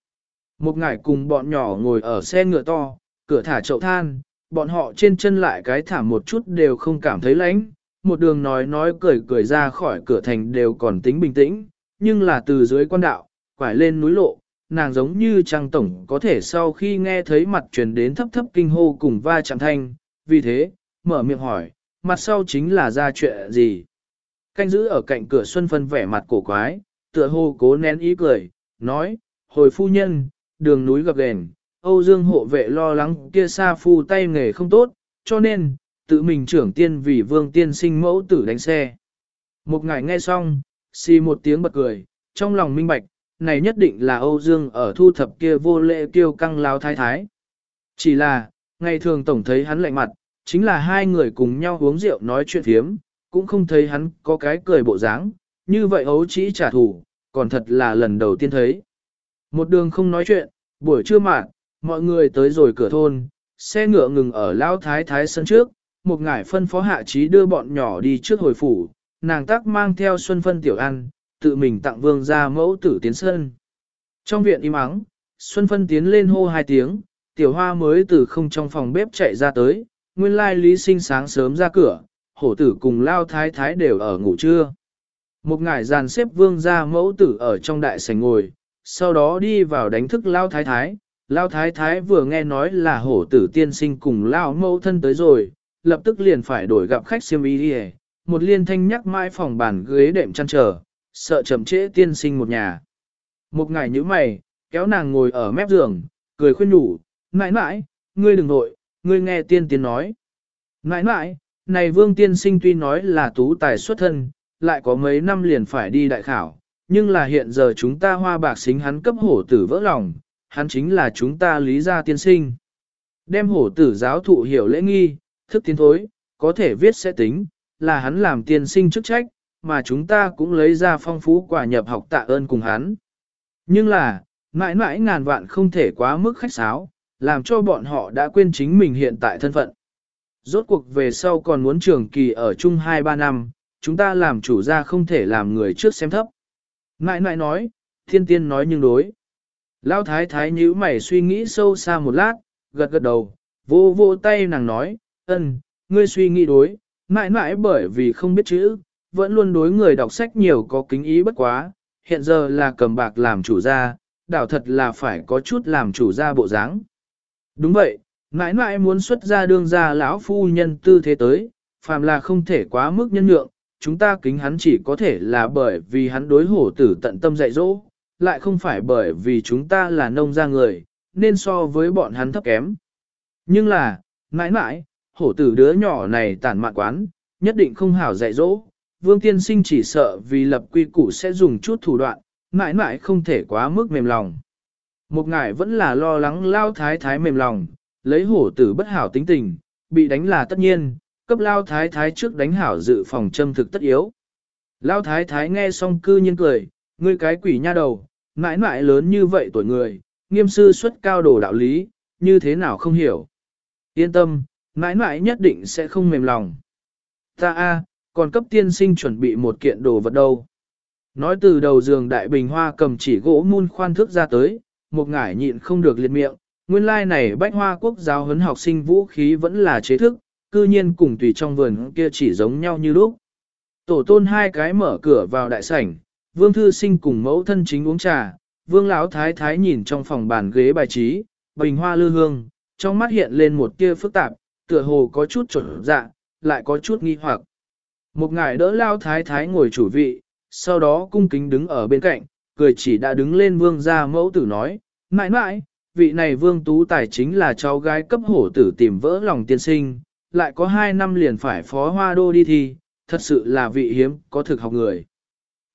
Một ngải cùng bọn nhỏ ngồi ở xe ngựa to, cửa thả chậu than, bọn họ trên chân lại cái thảm một chút đều không cảm thấy lạnh, một đường nói nói cười cười ra khỏi cửa thành đều còn tính bình tĩnh, nhưng là từ dưới quan đạo, quải lên núi lộ, nàng giống như trang tổng có thể sau khi nghe thấy mặt truyền đến thấp thấp kinh hô cùng va chạm thanh, vì thế, mở miệng hỏi, mặt sau chính là ra chuyện gì. Canh giữ ở cạnh cửa Xuân Phân vẻ mặt cổ quái, tựa hồ cố nén ý cười, nói, hồi phu nhân, đường núi gặp đèn Âu Dương hộ vệ lo lắng kia xa phu tay nghề không tốt, cho nên, tự mình trưởng tiên vì vương tiên sinh mẫu tử đánh xe. Một ngày nghe xong, xì một tiếng bật cười, trong lòng minh bạch, này nhất định là Âu Dương ở thu thập kia vô lệ kiêu căng lao thái thái. Chỉ là, ngày thường tổng thấy hắn lạnh mặt, chính là hai người cùng nhau uống rượu nói chuyện thiếm, cũng không thấy hắn có cái cười bộ dáng, như vậy ấu chỉ trả thù, còn thật là lần đầu tiên thấy. Một đường không nói chuyện, buổi trưa mạn, mọi người tới rồi cửa thôn, xe ngựa ngừng ở lao thái thái sân trước, một ngải phân phó hạ trí đưa bọn nhỏ đi trước hồi phủ, nàng tác mang theo xuân phân tiểu ăn, tự mình tặng vương ra mẫu tử tiến sân. Trong viện im ắng, xuân phân tiến lên hô hai tiếng, tiểu hoa mới từ không trong phòng bếp chạy ra tới, nguyên lai lý sinh sáng sớm ra cửa, hổ tử cùng lao thái thái đều ở ngủ trưa. Một ngải dàn xếp vương ra mẫu tử ở trong đại sảnh ngồi, sau đó đi vào đánh thức lao thái thái. Lao thái thái vừa nghe nói là hổ tử tiên sinh cùng lao mẫu thân tới rồi, lập tức liền phải đổi gặp khách siêm y đi một liên thanh nhắc mãi phòng bàn ghế đệm chăn trở, sợ chậm trễ tiên sinh một nhà. Một ngày như mày, kéo nàng ngồi ở mép giường, cười khuyên nhủ, mãi mãi, ngươi đừng nội, ngươi nghe tiên tiên nói. Mãi mãi, này vương tiên sinh tuy nói là tú tài xuất thân, lại có mấy năm liền phải đi đại khảo, nhưng là hiện giờ chúng ta hoa bạc xính hắn cấp hổ tử vỡ lòng, hắn chính là chúng ta lý gia tiên sinh. Đem hổ tử giáo thụ hiểu lễ nghi, thức tiến thối, có thể viết sẽ tính, là hắn làm tiên sinh chức trách, mà chúng ta cũng lấy ra phong phú quả nhập học tạ ơn cùng hắn. Nhưng là, mãi mãi ngàn vạn không thể quá mức khách sáo, làm cho bọn họ đã quên chính mình hiện tại thân phận. Rốt cuộc về sau còn muốn trường kỳ ở chung 2-3 năm, chúng ta làm chủ gia không thể làm người trước xem thấp. Nãi nãi nói, thiên tiên nói nhưng đối. Lão thái thái nhíu mày suy nghĩ sâu xa một lát, gật gật đầu, vô vô tay nàng nói, ân, ngươi suy nghĩ đối, mãi mãi bởi vì không biết chữ, vẫn luôn đối người đọc sách nhiều có kính ý bất quá, hiện giờ là cầm bạc làm chủ gia, đảo thật là phải có chút làm chủ gia bộ dáng. Đúng vậy, mãi mãi muốn xuất ra đương gia lão phu nhân tư thế tới, phàm là không thể quá mức nhân nhượng, chúng ta kính hắn chỉ có thể là bởi vì hắn đối hổ tử tận tâm dạy dỗ, lại không phải bởi vì chúng ta là nông gia người, nên so với bọn hắn thấp kém. Nhưng là, mãi mãi, hổ tử đứa nhỏ này tàn mạn quán, nhất định không hảo dạy dỗ, vương tiên sinh chỉ sợ vì lập quy củ sẽ dùng chút thủ đoạn, mãi mãi không thể quá mức mềm lòng. Một ngài vẫn là lo lắng lao thái thái mềm lòng, lấy hổ tử bất hảo tính tình, bị đánh là tất nhiên, cấp lao thái thái trước đánh hảo dự phòng châm thực tất yếu. Lao thái thái nghe xong cư nhiên cười, ngươi cái quỷ nha đầu, mãi mãi lớn như vậy tuổi người, nghiêm sư xuất cao đồ đạo lý, như thế nào không hiểu. Yên tâm, mãi mãi nhất định sẽ không mềm lòng. Ta a, còn cấp tiên sinh chuẩn bị một kiện đồ vật đâu. Nói từ đầu giường đại bình hoa cầm chỉ gỗ mun khoan thước ra tới, một ngải nhịn không được liệt miệng, nguyên lai like này bách hoa quốc giáo huấn học sinh vũ khí vẫn là chế thức, cư nhiên cùng tùy trong vườn kia chỉ giống nhau như lúc. Tổ tôn hai cái mở cửa vào đại sảnh, vương thư sinh cùng mẫu thân chính uống trà, vương lão thái thái nhìn trong phòng bàn ghế bài trí, bình hoa lư hương, trong mắt hiện lên một tia phức tạp, tựa hồ có chút trở dạ, lại có chút nghi hoặc. Một ngài đỡ lao thái thái ngồi chủ vị, sau đó cung kính đứng ở bên cạnh, cười chỉ đã đứng lên vương gia mẫu tử nói, mãi mãi, vị này vương tú tài chính là cháu gái cấp hổ tử tìm vỡ lòng tiên sinh, lại có hai năm liền phải phó hoa đô đi thi, thật sự là vị hiếm, có thực học người.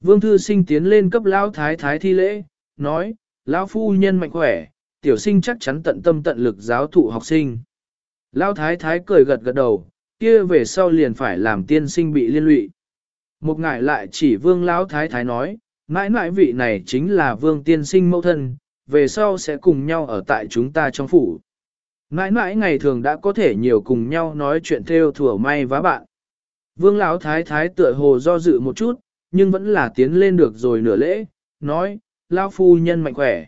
Vương thư sinh tiến lên cấp lão thái thái thi lễ, nói, lão phu nhân mạnh khỏe, tiểu sinh chắc chắn tận tâm tận lực giáo thụ học sinh. Lão thái thái cười gật gật đầu, kia về sau liền phải làm tiên sinh bị liên lụy. Một ngại lại chỉ vương lão thái thái nói, mãi mãi vị này chính là vương tiên sinh mẫu thân, về sau sẽ cùng nhau ở tại chúng ta trong phủ. Mãi mãi ngày thường đã có thể nhiều cùng nhau nói chuyện theo thừa may vá bạn. Vương lão thái thái tựa hồ do dự một chút, nhưng vẫn là tiến lên được rồi nửa lễ, nói, lão phu nhân mạnh khỏe.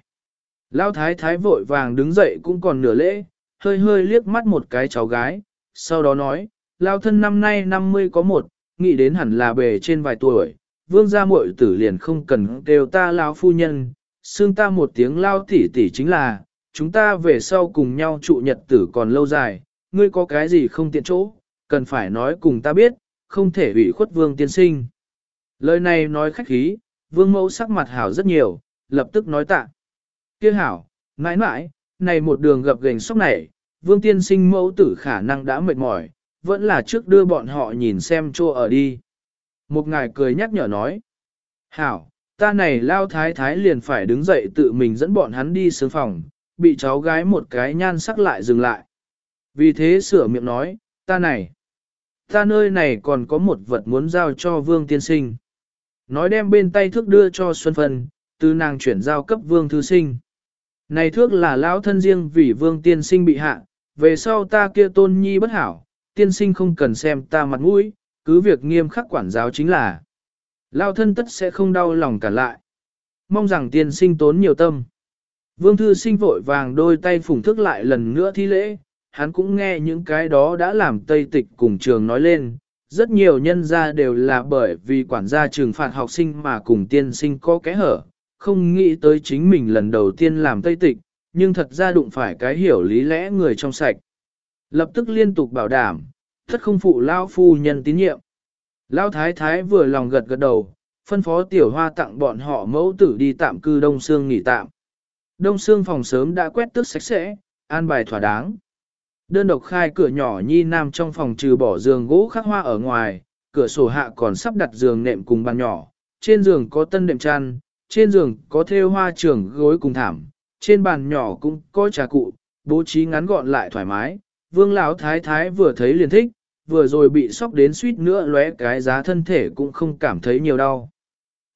Lão thái thái vội vàng đứng dậy cũng còn nửa lễ, hơi hơi liếc mắt một cái cháu gái, sau đó nói, lão thân năm nay 50 có một, nghĩ đến hẳn là bề trên vài tuổi, vương gia muội tử liền không cần kêu ta lão phu nhân, xương ta một tiếng lao tỉ tỉ chính là, chúng ta về sau cùng nhau trụ nhật tử còn lâu dài, ngươi có cái gì không tiện chỗ, cần phải nói cùng ta biết, không thể ủy khuất vương tiên sinh. Lời này nói khách khí, vương mẫu sắc mặt hảo rất nhiều, lập tức nói tạ. Kia hảo, mãi mãi, này một đường gặp gành sóc này, vương tiên sinh mẫu tử khả năng đã mệt mỏi, vẫn là trước đưa bọn họ nhìn xem chỗ ở đi. Một ngài cười nhắc nhở nói. Hảo, ta này lao thái thái liền phải đứng dậy tự mình dẫn bọn hắn đi sướng phòng, bị cháu gái một cái nhan sắc lại dừng lại. Vì thế sửa miệng nói, ta này, ta nơi này còn có một vật muốn giao cho vương tiên sinh. Nói đem bên tay thước đưa cho Xuân Phân, từ nàng chuyển giao cấp vương thư sinh. Này thước là lão thân riêng vì vương tiên sinh bị hạ, về sau ta kia tôn nhi bất hảo, tiên sinh không cần xem ta mặt mũi, cứ việc nghiêm khắc quản giáo chính là. Lao thân tất sẽ không đau lòng cả lại. Mong rằng tiên sinh tốn nhiều tâm. Vương thư sinh vội vàng đôi tay phủng thức lại lần nữa thi lễ, hắn cũng nghe những cái đó đã làm tây tịch cùng trường nói lên. Rất nhiều nhân gia đều là bởi vì quản gia trừng phạt học sinh mà cùng tiên sinh có kẽ hở, không nghĩ tới chính mình lần đầu tiên làm tây tịch, nhưng thật ra đụng phải cái hiểu lý lẽ người trong sạch. Lập tức liên tục bảo đảm, thất không phụ lao phu nhân tín nhiệm. Lao thái thái vừa lòng gật gật đầu, phân phó tiểu hoa tặng bọn họ mẫu tử đi tạm cư Đông Sương nghỉ tạm. Đông Sương phòng sớm đã quét tước sạch sẽ, an bài thỏa đáng. Đơn độc khai cửa nhỏ nhi nam trong phòng trừ bỏ giường gỗ khắc hoa ở ngoài, cửa sổ hạ còn sắp đặt giường nệm cùng bàn nhỏ, trên giường có tân đệm chăn, trên giường có thêu hoa trường gối cùng thảm, trên bàn nhỏ cũng có trà cụ, bố trí ngắn gọn lại thoải mái. Vương Lão thái thái vừa thấy liền thích, vừa rồi bị sốc đến suýt nữa lóe cái giá thân thể cũng không cảm thấy nhiều đau.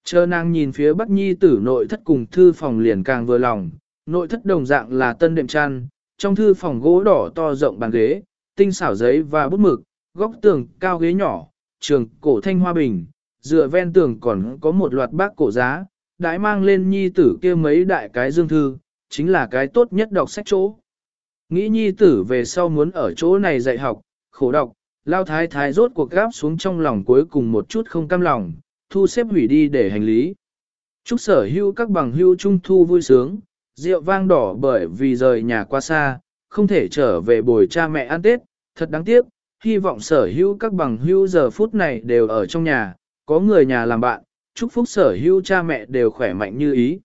Chờ nàng nhìn phía Bắc Nhi tử nội thất cùng thư phòng liền càng vừa lòng, nội thất đồng dạng là tân đệm chăn, trong thư phòng gỗ đỏ to rộng bàn ghế, tinh xảo giấy và bút mực, góc tường cao ghế nhỏ, trường cổ thanh hoa bình, dựa ven tường còn có một loạt bác cổ giá, đãi mang lên Nhi tử kia mấy đại cái dương thư, chính là cái tốt nhất đọc sách chỗ. Nghĩ Nhi tử về sau muốn ở chỗ này dạy học, khổ đọc, lao thái thái rốt cuộc gáp xuống trong lòng cuối cùng một chút không cam lòng, thu xếp hủy đi để hành lý. Chúc sở hữu các bằng hữu trung thu vui sướng, rượu vang đỏ bởi vì rời nhà qua xa, không thể trở về bồi cha mẹ ăn Tết, thật đáng tiếc, hy vọng sở hữu các bằng hữu giờ phút này đều ở trong nhà, có người nhà làm bạn, chúc phúc sở hữu cha mẹ đều khỏe mạnh như ý.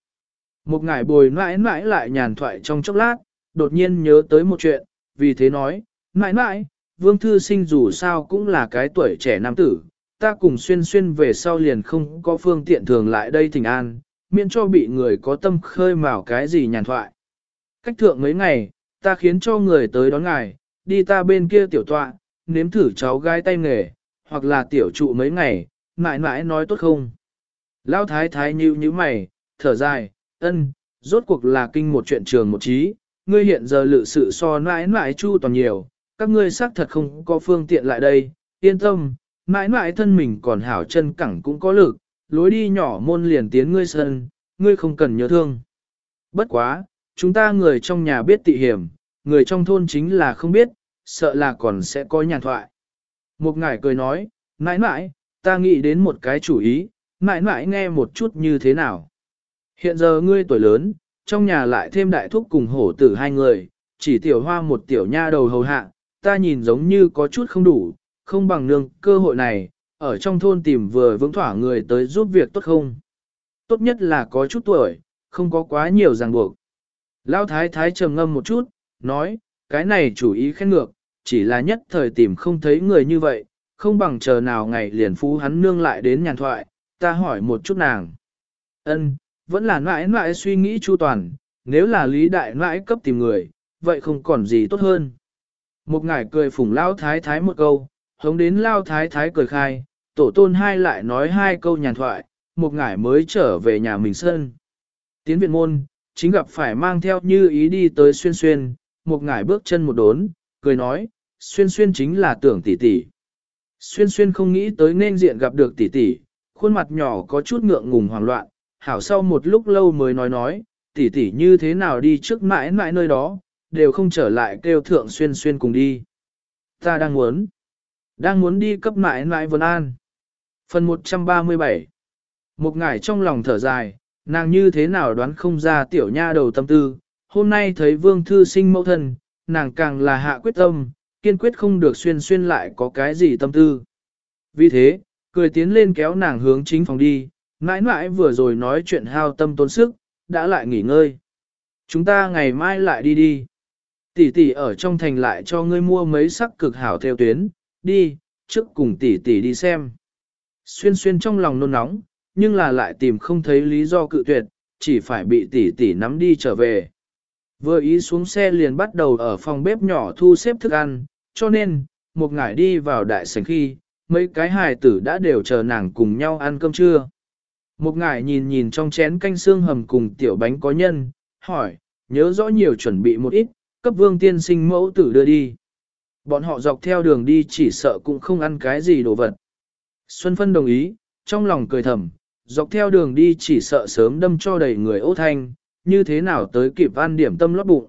Một ngày bồi mãi mãi lại nhàn thoại trong chốc lát, đột nhiên nhớ tới một chuyện, vì thế nói, mãi mãi, vương thư sinh dù sao cũng là cái tuổi trẻ nam tử, ta cùng xuyên xuyên về sau liền không có phương tiện thường lại đây thỉnh an, miễn cho bị người có tâm khơi mào cái gì nhàn thoại. Cách thượng mấy ngày, ta khiến cho người tới đón ngài, đi ta bên kia tiểu tọa, nếm thử cháu gái tay nghề, hoặc là tiểu trụ mấy ngày, mãi mãi nói tốt không. Lão thái thái nhíu như mày, thở dài, ân, rốt cuộc là kinh một chuyện trường một trí, ngươi hiện giờ lự sự so mãi mãi chu toàn nhiều, các ngươi xác thật không có phương tiện lại đây, yên tâm, mãi mãi thân mình còn hảo chân cẳng cũng có lực, lối đi nhỏ môn liền tiến ngươi sân, ngươi không cần nhớ thương. Bất quá, chúng ta người trong nhà biết tị hiểm, người trong thôn chính là không biết, sợ là còn sẽ có nhàn thoại. Một ngải cười nói, mãi mãi, ta nghĩ đến một cái chủ ý, mãi mãi nghe một chút như thế nào. Hiện giờ ngươi tuổi lớn, trong nhà lại thêm đại thúc cùng hổ tử hai người, chỉ tiểu hoa một tiểu nha đầu hầu hạ, ta nhìn giống như có chút không đủ, không bằng nương cơ hội này, ở trong thôn tìm vừa vững thỏa người tới giúp việc tốt không. Tốt nhất là có chút tuổi, không có quá nhiều ràng buộc. Lão thái thái trầm ngâm một chút, nói, cái này chủ ý khen ngược, chỉ là nhất thời tìm không thấy người như vậy, không bằng chờ nào ngày liền phú hắn nương lại đến nhàn thoại, ta hỏi một chút nàng. Ân, vẫn là mãi mãi suy nghĩ chu toàn, nếu là lý đại mãi cấp tìm người, vậy không còn gì tốt hơn. Một ngải cười phủng lao thái thái một câu, hống đến lao thái thái cười khai, tổ tôn hai lại nói hai câu nhàn thoại, một ngải mới trở về nhà mình sơn, Tiến viện môn, chính gặp phải mang theo như ý đi tới xuyên xuyên, một ngải bước chân một đốn, cười nói, xuyên xuyên chính là tưởng tỷ tỷ. Xuyên xuyên không nghĩ tới nên diện gặp được tỷ tỷ, khuôn mặt nhỏ có chút ngượng ngùng hoảng loạn, hảo sau một lúc lâu mới nói nói, tỷ tỷ như thế nào đi trước mãi mãi nơi đó, đều không trở lại kêu thượng xuyên xuyên cùng đi. Ta đang muốn, đang muốn đi cấp mãi mãi vân an. Phần 137 Một ngải trong lòng thở dài, nàng như thế nào đoán không ra tiểu nha đầu tâm tư, hôm nay thấy vương thư sinh mẫu thân, nàng càng là hạ quyết tâm, kiên quyết không được xuyên xuyên lại có cái gì tâm tư. Vì thế, cười tiến lên kéo nàng hướng chính phòng đi, mãi mãi vừa rồi nói chuyện hao tâm tốn sức, đã lại nghỉ ngơi. Chúng ta ngày mai lại đi đi. Tỷ tỷ ở trong thành lại cho ngươi mua mấy sắc cực hảo theo tuyến, đi, trước cùng tỷ tỷ đi xem. Xuyên xuyên trong lòng nôn nóng, nhưng là lại tìm không thấy lý do cự tuyệt, chỉ phải bị tỷ tỷ nắm đi trở về. Vừa ý xuống xe liền bắt đầu ở phòng bếp nhỏ thu xếp thức ăn, cho nên, một ngải đi vào đại sảnh khi, mấy cái hài tử đã đều chờ nàng cùng nhau ăn cơm trưa. Một ngải nhìn nhìn trong chén canh xương hầm cùng tiểu bánh có nhân, hỏi, nhớ rõ nhiều chuẩn bị một ít, cấp vương tiên sinh mẫu tử đưa đi. Bọn họ dọc theo đường đi chỉ sợ cũng không ăn cái gì đồ vật. Xuân Phân đồng ý, trong lòng cười thầm, dọc theo đường đi chỉ sợ sớm đâm cho đầy người ô thanh, như thế nào tới kịp ăn điểm tâm lót bụng.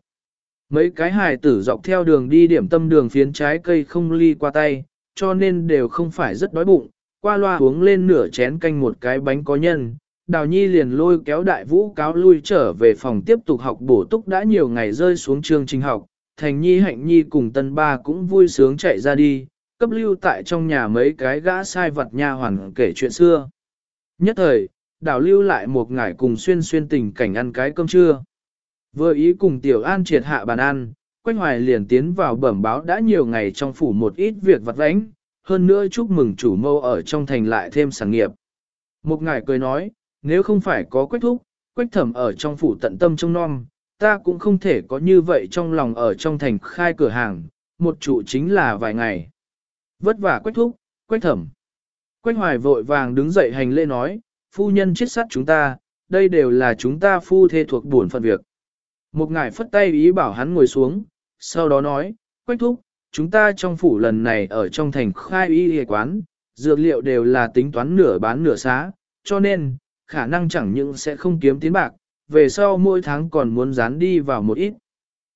Mấy cái hài tử dọc theo đường đi điểm tâm đường phiến trái cây không ly qua tay, cho nên đều không phải rất đói bụng, qua loa uống lên nửa chén canh một cái bánh có nhân. Đào Nhi liền lôi kéo đại vũ cáo lui trở về phòng tiếp tục học bổ túc đã nhiều ngày rơi xuống trường trình học, Thành Nhi Hạnh Nhi cùng Tân Ba cũng vui sướng chạy ra đi, cấp lưu tại trong nhà mấy cái gã sai vật nha hoàn kể chuyện xưa. Nhất thời, đảo lưu lại một ngải cùng xuyên xuyên tình cảnh ăn cái cơm trưa. Vừa ý cùng Tiểu An triệt hạ bàn ăn, Quanh Hoài liền tiến vào bẩm báo đã nhiều ngày trong phủ một ít việc vặt vãnh, hơn nữa chúc mừng chủ mâu ở trong thành lại thêm sản nghiệp. Một ngải cười nói, nếu không phải có quách thúc, quách thẩm ở trong phủ tận tâm trong non, ta cũng không thể có như vậy trong lòng ở trong thành khai cửa hàng, một trụ chính là vài ngày. Vất vả quách thúc, quách thẩm. Quách hoài vội vàng đứng dậy hành lễ nói, phu nhân chết sát chúng ta, đây đều là chúng ta phu thê thuộc buồn phận việc. Một ngài phất tay ý bảo hắn ngồi xuống, sau đó nói, quách thúc, chúng ta trong phủ lần này ở trong thành khai y y quán, dược liệu đều là tính toán nửa bán nửa xá, cho nên, khả năng chẳng những sẽ không kiếm tiến bạc, về sau mỗi tháng còn muốn dán đi vào một ít.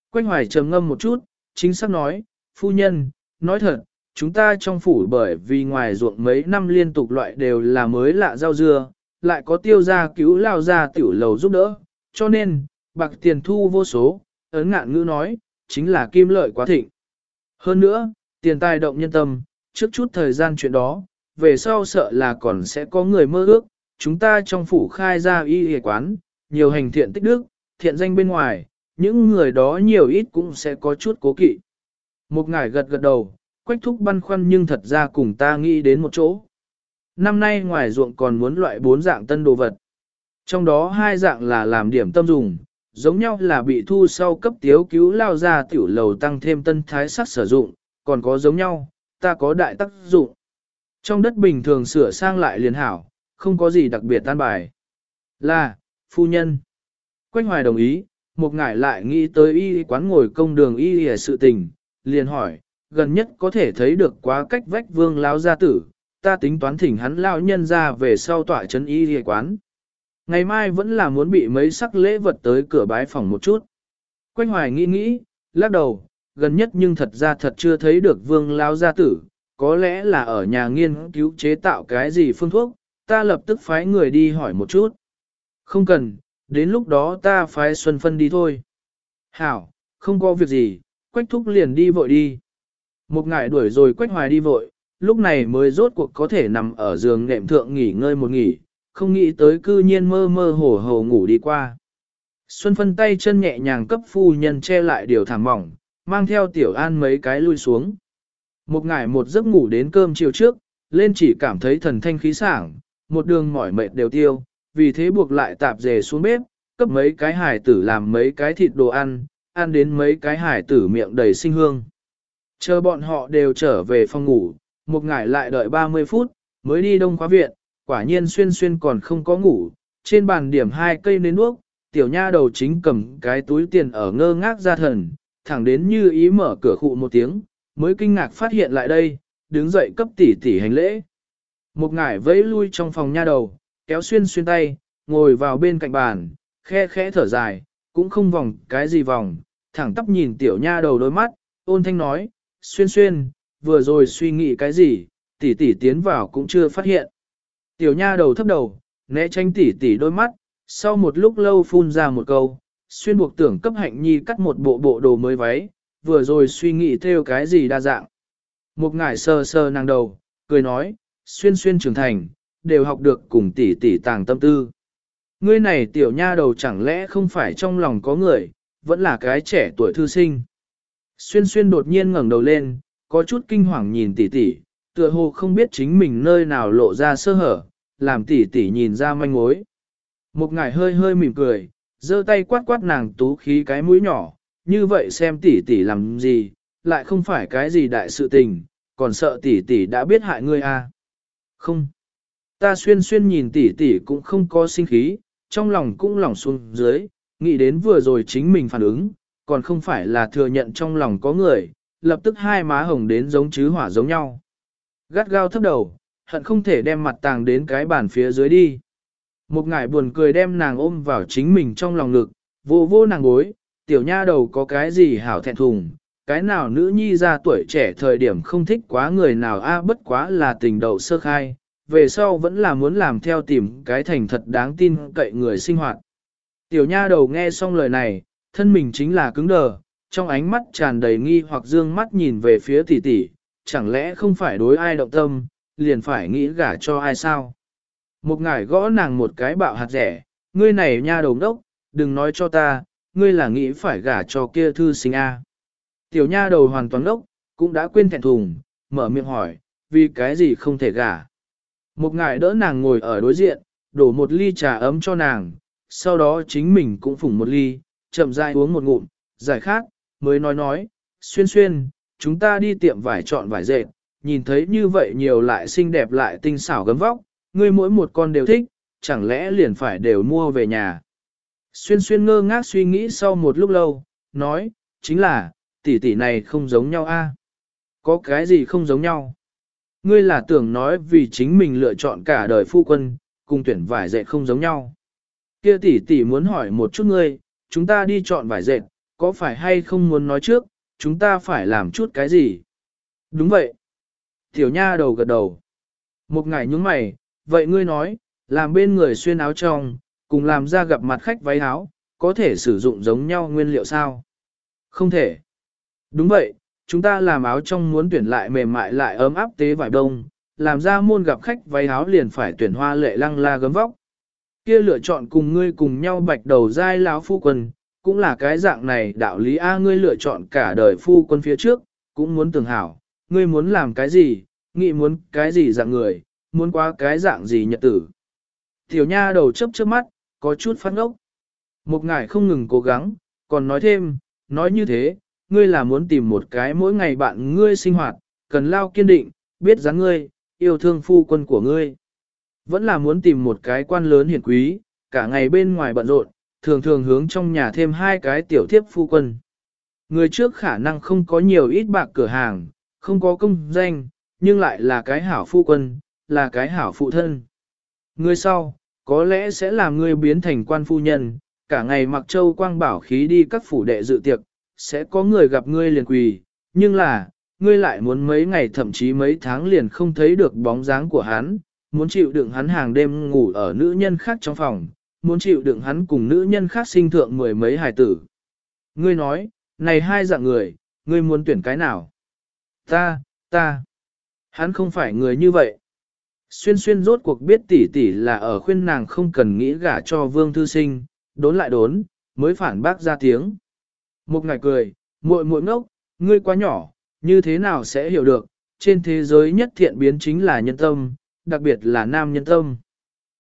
Quách hoài trầm ngâm một chút, chính xác nói, phu nhân, nói thật, chúng ta trong phủ bởi vì ngoài ruộng mấy năm liên tục loại đều là mới lạ rau dưa, lại có tiêu gia cứu lao gia tiểu lầu giúp đỡ, cho nên, bạc tiền thu vô số, ấn ngạn ngữ nói, chính là kim lợi quá thịnh. Hơn nữa, Tiền tài động nhân tâm, trước chút thời gian chuyện đó, về sau sợ là còn sẽ có người mơ ước, chúng ta trong phủ khai ra y hề quán, nhiều hành thiện tích đức, thiện danh bên ngoài, những người đó nhiều ít cũng sẽ có chút cố kỵ. Một ngải gật gật đầu, quách thúc băn khoăn nhưng thật ra cùng ta nghĩ đến một chỗ. Năm nay ngoài ruộng còn muốn loại bốn dạng tân đồ vật. Trong đó hai dạng là làm điểm tâm dùng, giống nhau là bị thu sau cấp tiếu cứu lao ra tiểu lầu tăng thêm tân thái sắc sử dụng, còn có giống nhau, ta có đại tác dụng. Trong đất bình thường sửa sang lại liền hảo, không có gì đặc biệt tan bài. Là, phu nhân. Quách hoài đồng ý, một ngải lại nghĩ tới y quán ngồi công đường y hề sự tình, liền hỏi, gần nhất có thể thấy được quá cách vách vương lão gia tử, ta tính toán thỉnh hắn lao nhân ra về sau tỏa chân y y quán. Ngày mai vẫn là muốn bị mấy sắc lễ vật tới cửa bái phòng một chút. Quách hoài nghĩ nghĩ, lắc đầu, gần nhất nhưng thật ra thật chưa thấy được vương lão gia tử, có lẽ là ở nhà nghiên cứu chế tạo cái gì phương thuốc, ta lập tức phái người đi hỏi một chút. Không cần, đến lúc đó ta phái Xuân Phân đi thôi. Hảo, không có việc gì, Quách Thúc liền đi vội đi. Một ngày đuổi rồi Quách Hoài đi vội, lúc này mới rốt cuộc có thể nằm ở giường nệm thượng nghỉ ngơi một nghỉ, không nghĩ tới cư nhiên mơ mơ hồ hồ ngủ đi qua. Xuân Phân tay chân nhẹ nhàng cấp phu nhân che lại điều thảm mỏng, mang theo Tiểu An mấy cái lui xuống. Một ngày một giấc ngủ đến cơm chiều trước, lên chỉ cảm thấy thần thanh khí sảng, một đường mỏi mệt đều tiêu, vì thế buộc lại tạp dề xuống bếp, cấp mấy cái hải tử làm mấy cái thịt đồ ăn, ăn đến mấy cái hải tử miệng đầy sinh hương. Chờ bọn họ đều trở về phòng ngủ, một ngải lại đợi 30 phút, mới đi đông khóa viện, quả nhiên xuyên xuyên còn không có ngủ, trên bàn điểm hai cây nến đuốc, tiểu nha đầu chính cầm cái túi tiền ở ngơ ngác ra thần, thẳng đến như ý mở cửa khụ một tiếng, mới kinh ngạc phát hiện lại đây, đứng dậy cấp tỷ tỷ hành lễ. Một ngải vẫy lui trong phòng nha đầu, kéo xuyên xuyên tay, ngồi vào bên cạnh bàn, khe khẽ thở dài, cũng không vòng cái gì vòng, thẳng tắp nhìn tiểu nha đầu đôi mắt, ôn thanh nói, xuyên xuyên, vừa rồi suy nghĩ cái gì, tỷ tỷ tiến vào cũng chưa phát hiện. Tiểu nha đầu thấp đầu, né tránh tỷ tỷ đôi mắt, sau một lúc lâu phun ra một câu, xuyên buộc tưởng cấp hạnh nhi cắt một bộ bộ đồ mới váy, vừa rồi suy nghĩ theo cái gì đa dạng. Một ngải sờ sờ nàng đầu, cười nói, xuyên xuyên trưởng thành, đều học được cùng tỷ tỷ tàng tâm tư. Ngươi này tiểu nha đầu chẳng lẽ không phải trong lòng có người, vẫn là cái trẻ tuổi thư sinh. Xuyên xuyên đột nhiên ngẩng đầu lên, có chút kinh hoàng nhìn tỷ tỷ, tựa hồ không biết chính mình nơi nào lộ ra sơ hở, làm tỷ tỷ nhìn ra manh mối. Một ngải hơi hơi mỉm cười, giơ tay quát quát nàng tú khí cái mũi nhỏ, như vậy xem tỷ tỷ làm gì, lại không phải cái gì đại sự tình, còn sợ tỷ tỷ đã biết hại ngươi à. Không. Ta xuyên xuyên nhìn tỷ tỷ cũng không có sinh khí, trong lòng cũng lòng xuống dưới, nghĩ đến vừa rồi chính mình phản ứng, còn không phải là thừa nhận trong lòng có người, lập tức hai má hồng đến giống chứ hỏa giống nhau. Gắt gao thấp đầu, hận không thể đem mặt tàng đến cái bàn phía dưới đi. Một ngải buồn cười đem nàng ôm vào chính mình trong lòng ngực, vô vô nàng gối, tiểu nha đầu có cái gì hảo thẹn thùng, cái nào nữ nhi ra tuổi trẻ thời điểm không thích quá người nào a bất quá là tình đầu sơ khai, về sau vẫn là muốn làm theo tìm cái thành thật đáng tin cậy người sinh hoạt. Tiểu nha đầu nghe xong lời này, thân mình chính là cứng đờ, trong ánh mắt tràn đầy nghi hoặc dương mắt nhìn về phía tỷ tỷ, chẳng lẽ không phải đối ai động tâm, liền phải nghĩ gả cho ai sao? Một ngải gõ nàng một cái bạo hạt rẻ, ngươi này nha đầu đốc, đừng nói cho ta, ngươi là nghĩ phải gả cho kia thư sinh A. Tiểu nha đầu hoàn toàn đốc, cũng đã quên thẹn thùng, mở miệng hỏi, vì cái gì không thể gả. Một ngải đỡ nàng ngồi ở đối diện, đổ một ly trà ấm cho nàng, sau đó chính mình cũng phủng một ly, chậm rãi uống một ngụm, giải khát, mới nói nói, xuyên xuyên, chúng ta đi tiệm vải chọn vải dệt, nhìn thấy như vậy nhiều lại xinh đẹp lại tinh xảo gấm vóc, ngươi mỗi một con đều thích, chẳng lẽ liền phải đều mua về nhà. Xuyên xuyên ngơ ngác suy nghĩ sau một lúc lâu, nói, chính là, tỷ tỷ này không giống nhau a. Có cái gì không giống nhau? Ngươi là tưởng nói vì chính mình lựa chọn cả đời phu quân, cùng tuyển vải dệt không giống nhau. Kia tỷ tỷ muốn hỏi một chút ngươi, chúng ta đi chọn vải dệt, có phải hay không muốn nói trước, chúng ta phải làm chút cái gì? Đúng vậy. Tiểu nha đầu gật đầu. Một ngày nhúng mày, vậy ngươi nói, làm bên người xuyên áo trong, cùng làm ra gặp mặt khách váy áo, có thể sử dụng giống nhau nguyên liệu sao? Không thể. Đúng vậy, chúng ta làm áo trong muốn tuyển lại mềm mại lại ấm áp tế vải đông, làm ra môn gặp khách váy áo liền phải tuyển hoa lệ lăng la gấm vóc. Kia lựa chọn cùng ngươi cùng nhau bạch đầu giai lão phu quân, cũng là cái dạng này đạo lý A ngươi lựa chọn cả đời phu quân phía trước, cũng muốn tưởng hảo, ngươi muốn làm cái gì, nghĩ muốn cái gì dạng người, muốn qua cái dạng gì nhật tử. Tiểu nha đầu chấp trước mắt, có chút phát ngốc. Một ngải không ngừng cố gắng, còn nói thêm, nói như thế, ngươi là muốn tìm một cái mỗi ngày bạn ngươi sinh hoạt, cần lao kiên định, biết dáng ngươi, yêu thương phu quân của ngươi. Vẫn là muốn tìm một cái quan lớn hiển quý, cả ngày bên ngoài bận rộn, thường thường hướng trong nhà thêm hai cái tiểu thiếp phu quân. Người trước khả năng không có nhiều ít bạc cửa hàng, không có công danh, nhưng lại là cái hảo phu quân, là cái hảo phụ thân. Người sau, có lẽ sẽ làm người biến thành quan phu nhân, cả ngày mặc châu quang bảo khí đi các phủ đệ dự tiệc, sẽ có người gặp ngươi liền quỳ, nhưng là, ngươi lại muốn mấy ngày thậm chí mấy tháng liền không thấy được bóng dáng của hắn, muốn chịu đựng hắn hàng đêm ngủ ở nữ nhân khác trong phòng, muốn chịu đựng hắn cùng nữ nhân khác sinh thượng mười mấy hài tử. Ngươi nói, này hai dạng người, ngươi muốn tuyển cái nào? Ta, ta. Hắn không phải người như vậy. Xuyên xuyên rốt cuộc biết tỷ tỷ là ở khuyên nàng không cần nghĩ gả cho vương thư sinh, đốn lại đốn, mới phản bác ra tiếng. Một ngày cười, muội muội ngốc, ngươi quá nhỏ, như thế nào sẽ hiểu được, trên thế giới nhất thiện biến chính là nhân tâm, đặc biệt là nam nhân tâm.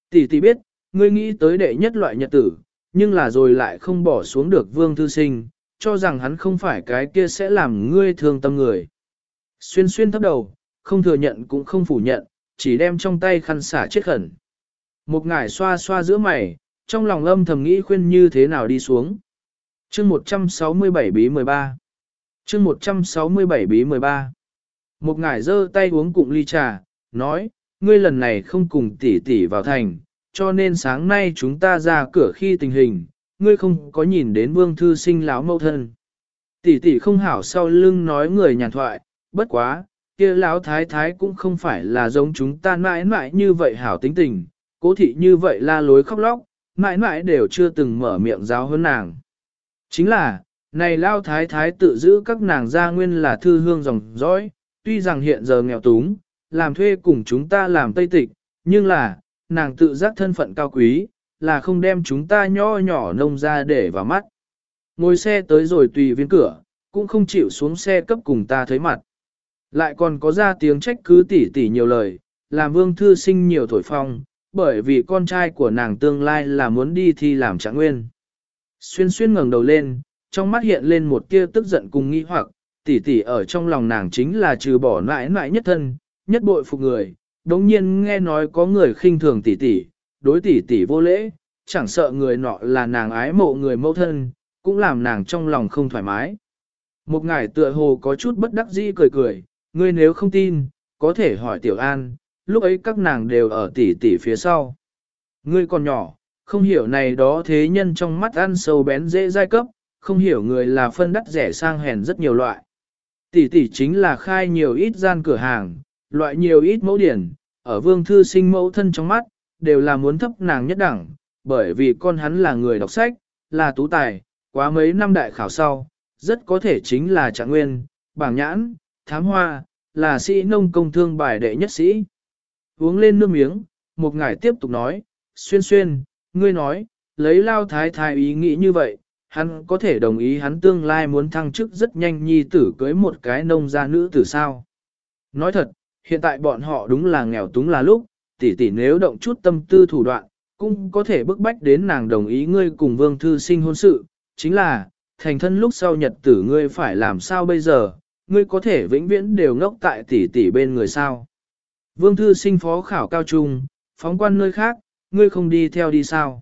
Tỷ tỷ biết, ngươi nghĩ tới đệ nhất loại nhật tử, nhưng là rồi lại không bỏ xuống được vương thư sinh, cho rằng hắn không phải cái kia sẽ làm ngươi thương tâm người. Xuyên xuyên thấp đầu, không thừa nhận cũng không phủ nhận, chỉ đem trong tay khăn xả chết khẩn. Một ngải xoa xoa giữa mày, trong lòng âm thầm nghĩ khuyên như thế nào đi xuống. chương 167 bí 13 chương 167 bí 13 Một ngải giơ tay uống cụm ly trà, nói, ngươi lần này không cùng tỷ tỷ vào thành, cho nên sáng nay chúng ta ra cửa khi tình hình, ngươi không có nhìn đến vương thư sinh láo mâu thân. Tỷ tỷ không hảo sau lưng nói người nhàn thoại, bất quá, kia lão thái thái cũng không phải là giống chúng ta mãi mãi như vậy hảo tính tình, cố thị như vậy la lối khóc lóc, mãi mãi đều chưa từng mở miệng giáo hơn nàng. Chính là, này lao thái thái tự giữ các nàng gia nguyên là thư hương dòng dõi, tuy rằng hiện giờ nghèo túng, làm thuê cùng chúng ta làm tây tịch, nhưng là, nàng tự giác thân phận cao quý, là không đem chúng ta nho nhỏ nông ra để vào mắt. Ngồi xe tới rồi tùy viên cửa, cũng không chịu xuống xe cấp cùng ta thấy mặt. Lại còn có ra tiếng trách cứ tỉ tỉ nhiều lời, làm vương thư sinh nhiều thổi phong, bởi vì con trai của nàng tương lai là muốn đi thi làm trạng nguyên. Xuyên xuyên ngẩng đầu lên, trong mắt hiện lên một tia tức giận cùng nghi hoặc, tỷ tỷ ở trong lòng nàng chính là trừ bỏ nãi nãi nhất thân, nhất bội phục người, đống nhiên nghe nói có người khinh thường tỷ tỷ, đối tỷ tỷ vô lễ, chẳng sợ người nọ là nàng ái mộ người mẫu thân, cũng làm nàng trong lòng không thoải mái. Một ngải tựa hồ có chút bất đắc dĩ cười cười, ngươi nếu không tin, có thể hỏi Tiểu An, lúc ấy các nàng đều ở tỷ tỷ phía sau. Ngươi còn nhỏ, không hiểu này đó thế nhân trong mắt ăn sâu bén dễ giai cấp, không hiểu người là phân đắt rẻ sang hèn rất nhiều loại. Tỷ tỷ chính là khai nhiều ít gian cửa hàng, loại nhiều ít mẫu điển, ở vương thư sinh mẫu thân trong mắt, đều là muốn thấp nàng nhất đẳng, bởi vì con hắn là người đọc sách, là tú tài, quá mấy năm đại khảo sau, rất có thể chính là trạng nguyên, bảng nhãn, thám hoa, là sĩ nông công thương bài đệ nhất sĩ. Uống lên nước miếng, một ngải tiếp tục nói, xuyên xuyên, ngươi nói, lấy lao thái thái ý nghĩ như vậy, hắn có thể đồng ý hắn tương lai muốn thăng chức rất nhanh nhi tử cưới một cái nông gia nữ tử sao. Nói thật, hiện tại bọn họ đúng là nghèo túng là lúc, tỷ tỷ nếu động chút tâm tư thủ đoạn, cũng có thể bức bách đến nàng đồng ý ngươi cùng vương thư sinh hôn sự, chính là, thành thân lúc sau nhật tử ngươi phải làm sao bây giờ, ngươi có thể vĩnh viễn đều ngốc tại tỷ tỷ bên người sao. Vương thư sinh phó khảo cao trung, phóng quan nơi khác, ngươi không đi theo đi sao.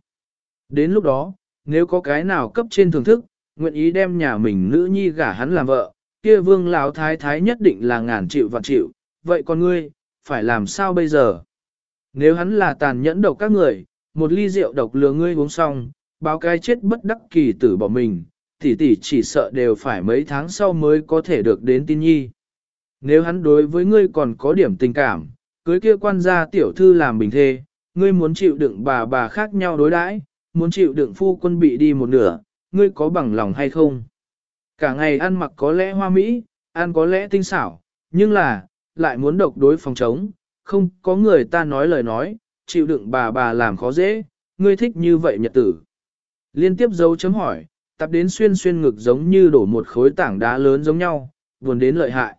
Đến lúc đó, nếu có cái nào cấp trên thưởng thức, nguyện ý đem nhà mình nữ nhi gả hắn làm vợ, kia vương lão thái thái nhất định là ngàn triệu vạn triệu, vậy còn ngươi, phải làm sao bây giờ? Nếu hắn là tàn nhẫn độc các người, một ly rượu độc lừa ngươi uống xong, báo cái chết bất đắc kỳ tử bỏ mình, tỷ tỷ chỉ sợ đều phải mấy tháng sau mới có thể được đến tin nhi. Nếu hắn đối với ngươi còn có điểm tình cảm, cưới kia quan gia tiểu thư làm bình thê, ngươi muốn chịu đựng bà bà khác nhau đối đãi, muốn chịu đựng phu quân bị đi một nửa, ngươi có bằng lòng hay không? Cả ngày ăn mặc có lẽ hoa mỹ, ăn có lẽ tinh xảo, nhưng là, lại muốn độc đối phòng chống, không có người ta nói lời nói, chịu đựng bà bà làm khó dễ, ngươi thích như vậy nhật tử. Liên tiếp dấu chấm hỏi, tập đến xuyên xuyên ngực giống như đổ một khối tảng đá lớn giống nhau, buồn đến lợi hại.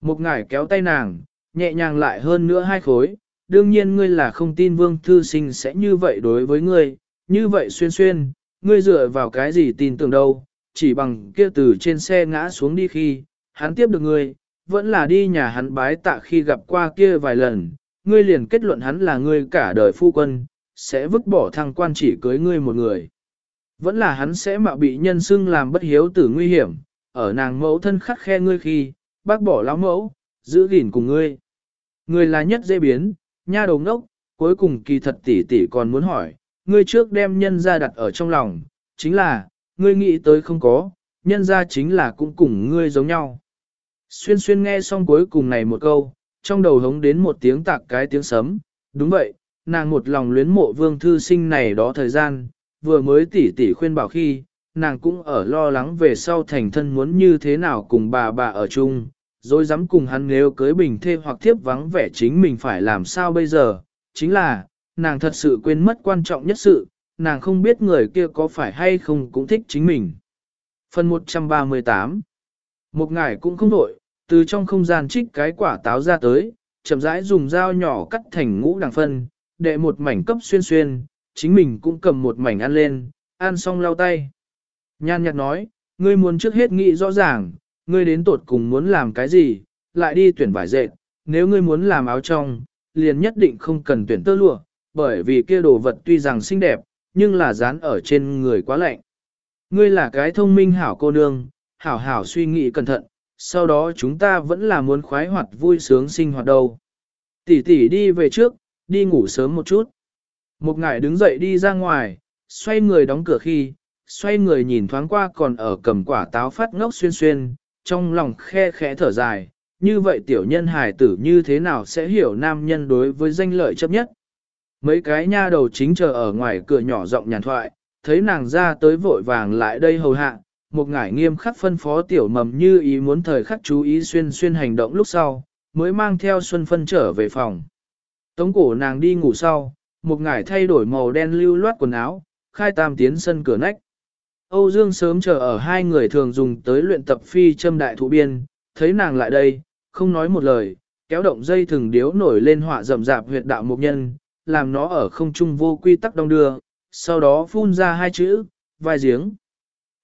Một ngải kéo tay nàng, nhẹ nhàng lại hơn nữa hai khối, đương nhiên ngươi là không tin vương thư sinh sẽ như vậy đối với ngươi, như vậy xuyên xuyên, ngươi dựa vào cái gì tin tưởng đâu, chỉ bằng kia từ trên xe ngã xuống đi khi, hắn tiếp được ngươi, vẫn là đi nhà hắn bái tạ khi gặp qua kia vài lần, ngươi liền kết luận hắn là ngươi cả đời phu quân, sẽ vứt bỏ thăng quan chỉ cưới ngươi một người. Vẫn là hắn sẽ mạo bị nhân xưng làm bất hiếu tử nguy hiểm, ở nàng mẫu thân khắc khe ngươi khi, bác bỏ lão mẫu, giữ gìn cùng ngươi. Ngươi là nhất dễ biến, nha đầu ngốc, cuối cùng kỳ thật tỷ tỷ còn muốn hỏi, ngươi trước đem nhân ra đặt ở trong lòng, chính là, ngươi nghĩ tới không có, nhân ra chính là cũng cùng ngươi giống nhau. Xuyên xuyên nghe xong cuối cùng này một câu, trong đầu hống đến một tiếng tạc cái tiếng sấm, đúng vậy, nàng một lòng luyến mộ vương thư sinh này đó thời gian, vừa mới tỉ tỉ khuyên bảo khi, nàng cũng ở lo lắng về sau thành thân muốn như thế nào cùng bà bà ở chung, rồi dám cùng hắn nếu cưới bình thê hoặc thiếp vắng vẻ chính mình phải làm sao bây giờ, chính là, nàng thật sự quên mất quan trọng nhất sự, nàng không biết người kia có phải hay không cũng thích chính mình. Phần 138 Một ngày cũng không đổi, từ trong không gian trích cái quả táo ra tới, chậm rãi dùng dao nhỏ cắt thành ngũ đằng phân, đệ một mảnh cấp xuyên xuyên, chính mình cũng cầm một mảnh ăn lên, ăn xong lau tay. Nhan nhạt nói, ngươi muốn trước hết nghĩ rõ ràng, ngươi đến tột cùng muốn làm cái gì, lại đi tuyển vải dệt, nếu ngươi muốn làm áo trong, liền nhất định không cần tuyển tơ lụa, bởi vì kia đồ vật tuy rằng xinh đẹp, nhưng là dán ở trên người quá lạnh. Ngươi là cái thông minh hảo cô nương, hảo hảo suy nghĩ cẩn thận, sau đó chúng ta vẫn là muốn khoái hoạt vui sướng sinh hoạt đâu. Tỷ tỷ đi về trước, đi ngủ sớm một chút. Một ngải đứng dậy đi ra ngoài, xoay người đóng cửa khi, xoay người nhìn thoáng qua còn ở cầm quả táo phát ngốc xuyên xuyên, trong lòng khe khẽ thở dài, như vậy tiểu nhân hài tử như thế nào sẽ hiểu nam nhân đối với danh lợi chấp nhất. Mấy cái nha đầu chính chờ ở ngoài cửa nhỏ rộng nhàn thoại, thấy nàng ra tới vội vàng lại đây hầu hạ, một ngải nghiêm khắc phân phó tiểu mầm như ý muốn thời khắc chú ý xuyên xuyên hành động lúc sau, mới mang theo Xuân Phân trở về phòng. Tống cổ nàng đi ngủ sau, một ngải thay đổi màu đen lưu loát quần áo, khai tam tiến sân cửa nách. Âu Dương sớm chờ ở hai người thường dùng tới luyện tập phi châm đại thụ biên, thấy nàng lại đây, không nói một lời, kéo động dây thừng điếu nổi lên họa rậm rạp huyệt đạo mục nhân, làm nó ở không trung vô quy tắc đong đưa, sau đó phun ra hai chữ, vai giếng.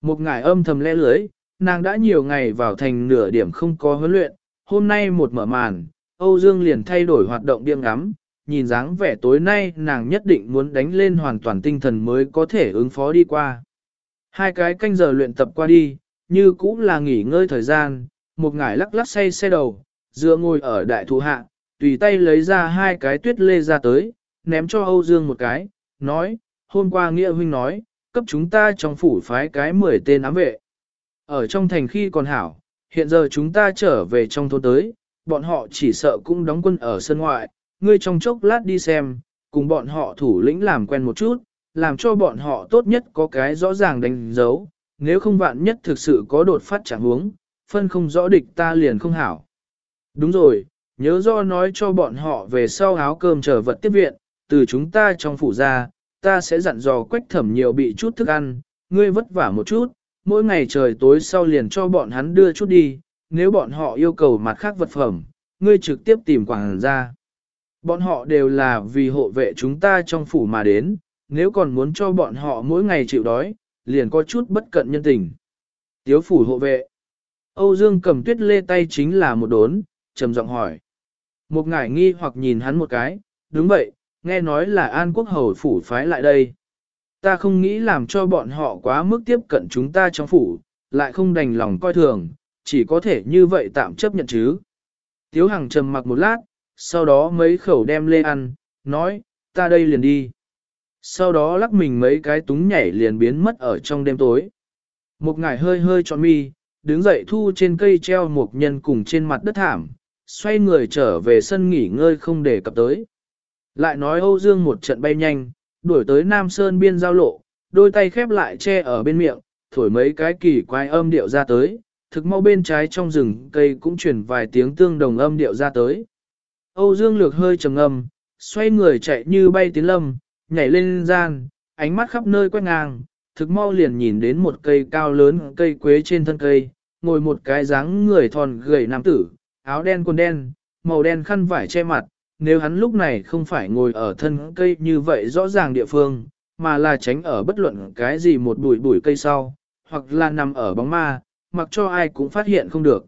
Một ngải âm thầm le lưới, nàng đã nhiều ngày vào thành nửa điểm không có huấn luyện, hôm nay một mở màn, Âu Dương liền thay đổi hoạt động điên ngắm, nhìn dáng vẻ tối nay nàng nhất định muốn đánh lên hoàn toàn tinh thần mới có thể ứng phó đi qua. Hai cái canh giờ luyện tập qua đi, như cũng là nghỉ ngơi thời gian, một ngải lắc lắc say xe đầu, dựa ngồi ở đại thụ hạ, tùy tay lấy ra hai cái tuyết lê ra tới, ném cho Âu Dương một cái, nói, hôm qua Nghĩa Huynh nói, cấp chúng ta trong phủ phái cái 10 tên ám vệ. Ở trong thành khi còn hảo, hiện giờ chúng ta trở về trong thôn tới, bọn họ chỉ sợ cũng đóng quân ở sân ngoại, ngươi trong chốc lát đi xem, cùng bọn họ thủ lĩnh làm quen một chút, làm cho bọn họ tốt nhất có cái rõ ràng đánh dấu, nếu không vạn nhất thực sự có đột phát chẳng hướng phân không rõ địch ta liền không hảo. Đúng rồi, nhớ do nói cho bọn họ về sau áo cơm chờ vật tiếp viện, từ chúng ta trong phủ ra, ta sẽ dặn dò quách thẩm nhiều bị chút thức ăn, ngươi vất vả một chút, mỗi ngày trời tối sau liền cho bọn hắn đưa chút đi, nếu bọn họ yêu cầu mặt khác vật phẩm, ngươi trực tiếp tìm quảng ra. Bọn họ đều là vì hộ vệ chúng ta trong phủ mà đến, nếu còn muốn cho bọn họ mỗi ngày chịu đói, liền có chút bất cận nhân tình. Tiếu phủ hộ vệ. Âu Dương cầm tuyết lê tay chính là một đốn, trầm giọng hỏi. Một ngải nghi hoặc nhìn hắn một cái, đúng vậy, nghe nói là An Quốc Hầu phủ phái lại đây. Ta không nghĩ làm cho bọn họ quá mức tiếp cận chúng ta trong phủ, lại không đành lòng coi thường, chỉ có thể như vậy tạm chấp nhận chứ. Tiếu Hằng trầm mặc một lát, sau đó mấy khẩu đem lên ăn, nói, ta đây liền đi. Sau đó lắc mình mấy cái túng nhảy liền biến mất ở trong đêm tối. Một ngải hơi hơi tròn mi, đứng dậy thu trên cây treo một nhân cùng trên mặt đất thảm, xoay người trở về sân nghỉ ngơi không để cập tới. Lại nói Âu Dương một trận bay nhanh, đuổi tới Nam Sơn biên giao lộ, đôi tay khép lại che ở bên miệng, thổi mấy cái kỳ quái âm điệu ra tới, thực mau bên trái trong rừng cây cũng truyền vài tiếng tương đồng âm điệu ra tới. Âu Dương Lược hơi trầm âm xoay người chạy như bay tiến lâm, nhảy lên gian, ánh mắt khắp nơi quét ngang, thực mau liền nhìn đến một cây cao lớn cây quế trên thân cây, ngồi một cái dáng người thon gầy nam tử, áo đen quần đen, màu đen khăn vải che mặt, nếu hắn lúc này không phải ngồi ở thân cây như vậy rõ ràng địa phương, mà là tránh ở bất luận cái gì một bụi bụi cây sau, hoặc là nằm ở bóng ma, mặc cho ai cũng phát hiện không được.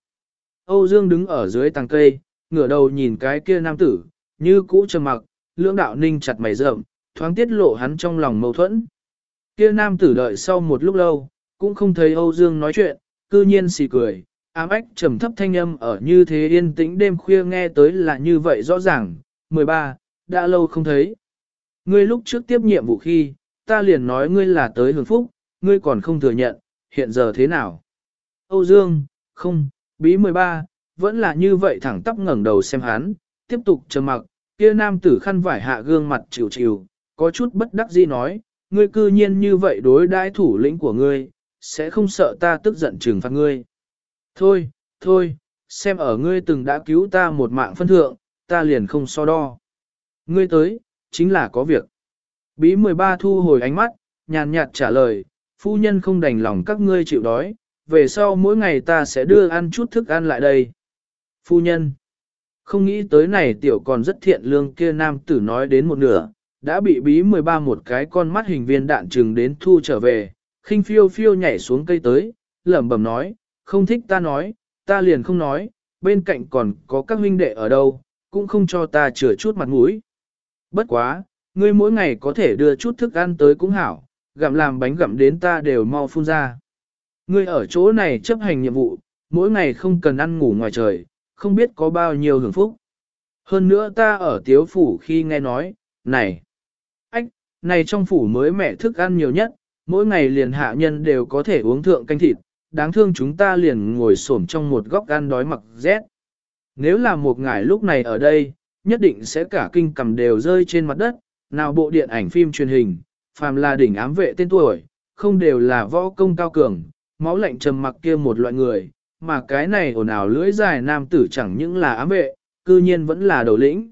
Âu Dương đứng ở dưới tàng cây, ngửa đầu nhìn cái kia nam tử, như cũ trầm mặc, lưỡng đạo ninh chặt mày rậm, thoáng tiết lộ hắn trong lòng mâu thuẫn. Kia nam tử đợi sau một lúc lâu, cũng không thấy Âu Dương nói chuyện, cư nhiên xì cười, ám ách trầm thấp thanh âm ở như thế yên tĩnh đêm khuya nghe tới là như vậy rõ ràng. 13. Đã lâu không thấy. Ngươi lúc trước tiếp nhiệm vụ khi, ta liền nói ngươi là tới hưởng phúc, ngươi còn không thừa nhận, hiện giờ thế nào? Âu Dương, không, bí 13, vẫn là như vậy thẳng tắp ngẩng đầu xem hắn, tiếp tục trầm mặc, kia nam tử khăn vải hạ gương mặt chịu chịu, có chút bất đắc dĩ nói, ngươi cư nhiên như vậy đối đãi thủ lĩnh của ngươi, sẽ không sợ ta tức giận trừng phạt ngươi. Thôi, thôi, xem ở ngươi từng đã cứu ta một mạng phân thượng, ta liền không so đo. Ngươi tới, chính là có việc. Bí 13 thu hồi ánh mắt, nhàn nhạt trả lời, phu nhân không đành lòng các ngươi chịu đói, về sau mỗi ngày ta sẽ đưa ăn chút thức ăn lại đây. Phu nhân, không nghĩ tới này tiểu còn rất thiện lương kia nam tử nói đến một nửa, đã bị bí 13 một cái con mắt hình viên đạn trừng đến thu trở về, khinh phiêu phiêu nhảy xuống cây tới, lẩm bẩm nói, không thích ta nói, ta liền không nói, bên cạnh còn có các huynh đệ ở đâu, cũng không cho ta chừa chút mặt mũi. Bất quá, ngươi mỗi ngày có thể đưa chút thức ăn tới cũng hảo, gặm làm bánh gặm đến ta đều mau phun ra. Ngươi ở chỗ này chấp hành nhiệm vụ, mỗi ngày không cần ăn ngủ ngoài trời, không biết có bao nhiêu hưởng phúc. Hơn nữa ta ở tiếu phủ khi nghe nói, này, ách, này trong phủ mới mẹ thức ăn nhiều nhất, mỗi ngày liền hạ nhân đều có thể uống thượng canh thịt, đáng thương chúng ta liền ngồi xổm trong một góc ăn đói mặc rét. Nếu là một ngài lúc này ở đây, nhất định sẽ cả kinh cầm đều rơi trên mặt đất, nào bộ điện ảnh phim truyền hình, phàm là đỉnh ám vệ tên tuổi, không đều là võ công cao cường, máu lạnh trầm mặc kia một loại người, mà cái này ồn ào lưỡi dài nam tử chẳng những là ám vệ, cư nhiên vẫn là đầu lĩnh.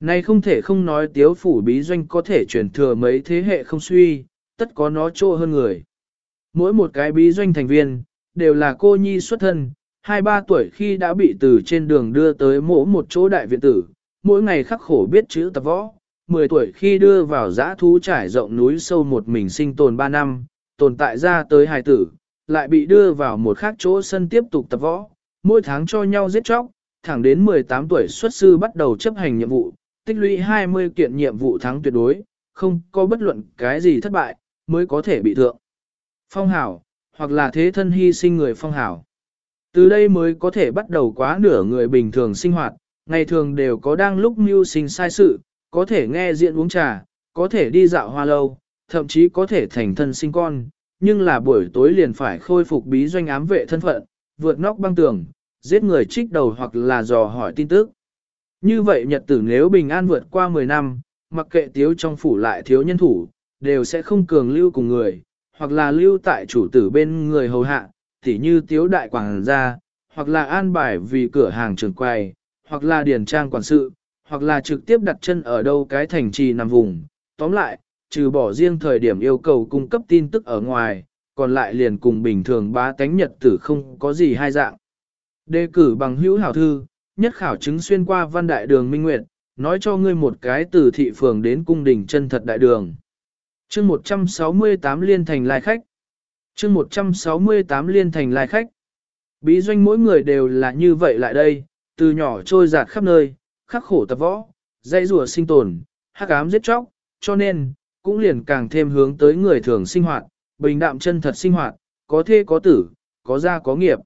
Này không thể không nói tiếu phủ bí doanh có thể truyền thừa mấy thế hệ không suy, tất có nó trô hơn người. Mỗi một cái bí doanh thành viên, đều là cô nhi xuất thân, hai ba tuổi khi đã bị từ trên đường đưa tới mỗi một chỗ đại viện tử, mỗi ngày khắc khổ biết chữ tập võ, 10 tuổi khi đưa vào giã thú trải rộng núi sâu một mình sinh tồn 3 năm, tồn tại ra tới hài tử, lại bị đưa vào một khác chỗ sân tiếp tục tập võ, mỗi tháng cho nhau giết chóc, thẳng đến 18 tuổi xuất sư bắt đầu chấp hành nhiệm vụ, tích lũy 20 kiện nhiệm vụ thắng tuyệt đối, không có bất luận cái gì thất bại, mới có thể bị thượng. Phong hảo, hoặc là thế thân hy sinh người phong hảo. Từ đây mới có thể bắt đầu quá nửa người bình thường sinh hoạt, ngày thường đều có đang lúc mưu sinh sai sự, có thể nghe diện uống trà, có thể đi dạo hoa lâu, thậm chí có thể thành thân sinh con, nhưng là buổi tối liền phải khôi phục bí doanh ám vệ thân phận, vượt nóc băng tường, giết người trích đầu hoặc là dò hỏi tin tức. Như vậy nhật tử nếu bình an vượt qua 10 năm, mặc kệ tiếu trong phủ lại thiếu nhân thủ, đều sẽ không cường lưu cùng người, hoặc là lưu tại chủ tử bên người hầu hạ, tỉ như tiếu đại quảng gia, hoặc là an bài vì cửa hàng trường quầy, hoặc là điền trang quản sự, hoặc là trực tiếp đặt chân ở đâu cái thành trì nằm vùng. Tóm lại, trừ bỏ riêng thời điểm yêu cầu cung cấp tin tức ở ngoài, còn lại liền cùng bình thường bá tánh nhật tử không có gì hai dạng. Đề cử bằng hữu hảo thư, nhất khảo chứng xuyên qua văn đại đường Minh Nguyệt, nói cho ngươi một cái từ thị phường đến cung đình chân thật đại đường chương 168 liên thành lai khách. chương 168 liên thành lai khách. Bí doanh mỗi người đều là như vậy lại đây, từ nhỏ trôi giạt khắp nơi, khắc khổ tập võ, dạy rùa sinh tồn, hắc ám giết chóc, cho nên, cũng liền càng thêm hướng tới người thường sinh hoạt, bình đạm chân thật sinh hoạt, có thê có tử, có gia có nghiệp.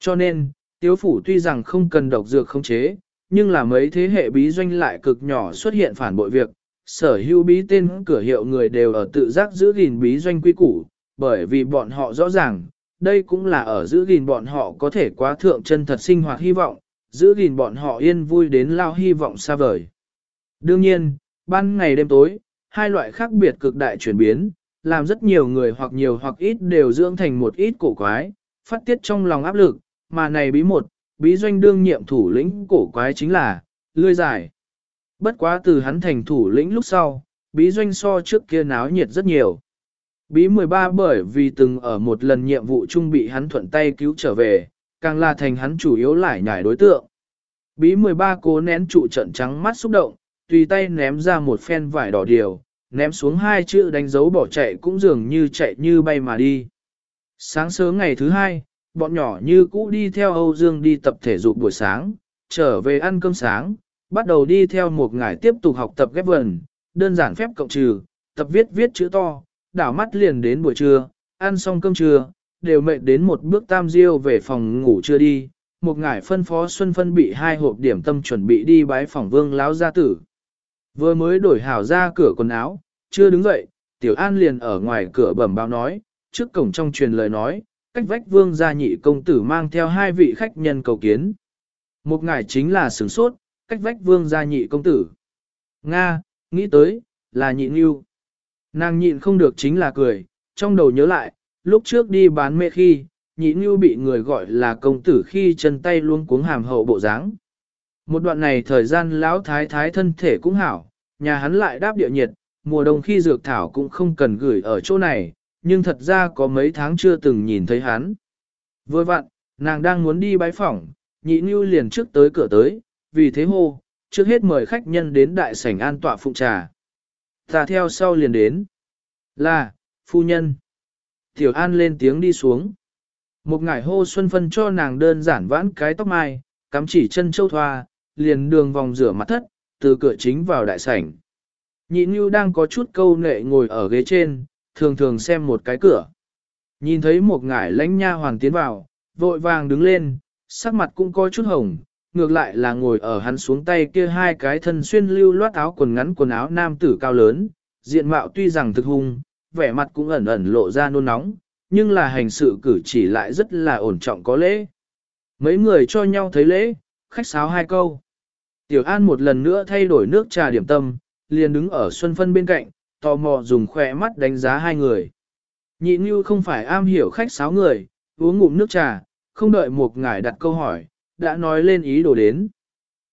Cho nên, tiếu phủ tuy rằng không cần độc dược không chế, nhưng là mấy thế hệ bí doanh lại cực nhỏ xuất hiện phản bội việc, sở hữu bí tên cửa hiệu người đều ở tự giác giữ gìn bí doanh quy củ, bởi vì bọn họ rõ ràng, đây cũng là ở giữ gìn bọn họ có thể quá thượng chân thật sinh hoạt hy vọng, giữ gìn bọn họ yên vui đến lao hy vọng xa vời. Đương nhiên, ban ngày đêm tối, hai loại khác biệt cực đại chuyển biến, làm rất nhiều người hoặc nhiều hoặc ít đều dưỡng thành một ít cổ quái, phát tiết trong lòng áp lực, mà này bí một, bí doanh đương nhiệm thủ lĩnh cổ quái chính là, lươi dài. Bất quá từ hắn thành thủ lĩnh lúc sau, bí doanh so trước kia náo nhiệt rất nhiều. Bí 13 bởi vì từng ở một lần nhiệm vụ chung bị hắn thuận tay cứu trở về, càng là thành hắn chủ yếu lại nhảy đối tượng. Bí 13 cố nén trụ trận trắng mắt xúc động, tùy tay ném ra một phen vải đỏ điều, ném xuống hai chữ đánh dấu bỏ chạy cũng dường như chạy như bay mà đi. Sáng sớm ngày thứ hai, bọn nhỏ như cũ đi theo Âu Dương đi tập thể dục buổi sáng, trở về ăn cơm sáng, bắt đầu đi theo một ngải tiếp tục học tập ghép vần, đơn giản phép cộng trừ, tập viết viết chữ to, đảo mắt liền đến buổi trưa, ăn xong cơm trưa, đều mệt đến một bước tam diêu về phòng ngủ chưa đi. Một ngải phân phó Xuân Phân bị hai hộp điểm tâm chuẩn bị đi bái phòng vương láo gia tử. Vừa mới đổi hảo ra cửa quần áo, chưa đứng dậy, Tiểu An liền ở ngoài cửa bẩm báo nói, trước cổng trong truyền lời nói, cách vách vương gia nhị công tử mang theo hai vị khách nhân cầu kiến. Một ngải chính là sửng sốt, cách vách vương gia nhị công tử. Nga, nghĩ tới, là nhị nghiêu. Nàng nhịn không được chính là cười, trong đầu nhớ lại, lúc trước đi bán mê khi, nhị nghiêu bị người gọi là công tử khi chân tay luôn cuống hàm hậu bộ dáng. Một đoạn này thời gian lão thái thái thân thể cũng hảo, nhà hắn lại đáp địa nhiệt, mùa đông khi dược thảo cũng không cần gửi ở chỗ này, nhưng thật ra có mấy tháng chưa từng nhìn thấy hắn. Vừa vặn, nàng đang muốn đi bái phỏng, nhị nghiêu liền trước tới cửa tới, vì thế hô, trước hết mời khách nhân đến đại sảnh an tọa phụng trà. Ta theo sau liền đến. Là, phu nhân. Tiểu An lên tiếng đi xuống. Một ngải hô xuân phân cho nàng đơn giản vãn cái tóc mai, cắm chỉ chân châu thoa, liền đường vòng rửa mặt thất, từ cửa chính vào đại sảnh. Nhị Nhu đang có chút câu nệ ngồi ở ghế trên, thường thường xem một cái cửa. Nhìn thấy một ngải lãnh nha hoàng tiến vào, vội vàng đứng lên, sắc mặt cũng có chút hồng, ngược lại là ngồi ở hắn xuống tay kia hai cái thân xuyên lưu loát áo quần ngắn quần áo nam tử cao lớn, diện mạo tuy rằng thực hung, vẻ mặt cũng ẩn ẩn lộ ra nôn nóng, nhưng là hành sự cử chỉ lại rất là ổn trọng có lễ. Mấy người cho nhau thấy lễ, khách sáo hai câu. Tiểu An một lần nữa thay đổi nước trà điểm tâm, liền đứng ở Xuân Phân bên cạnh, tò mò dùng khỏe mắt đánh giá hai người. Nhị Như không phải am hiểu khách sáo người, uống ngụm nước trà, không đợi một ngài đặt câu hỏi, đã nói lên ý đồ đến.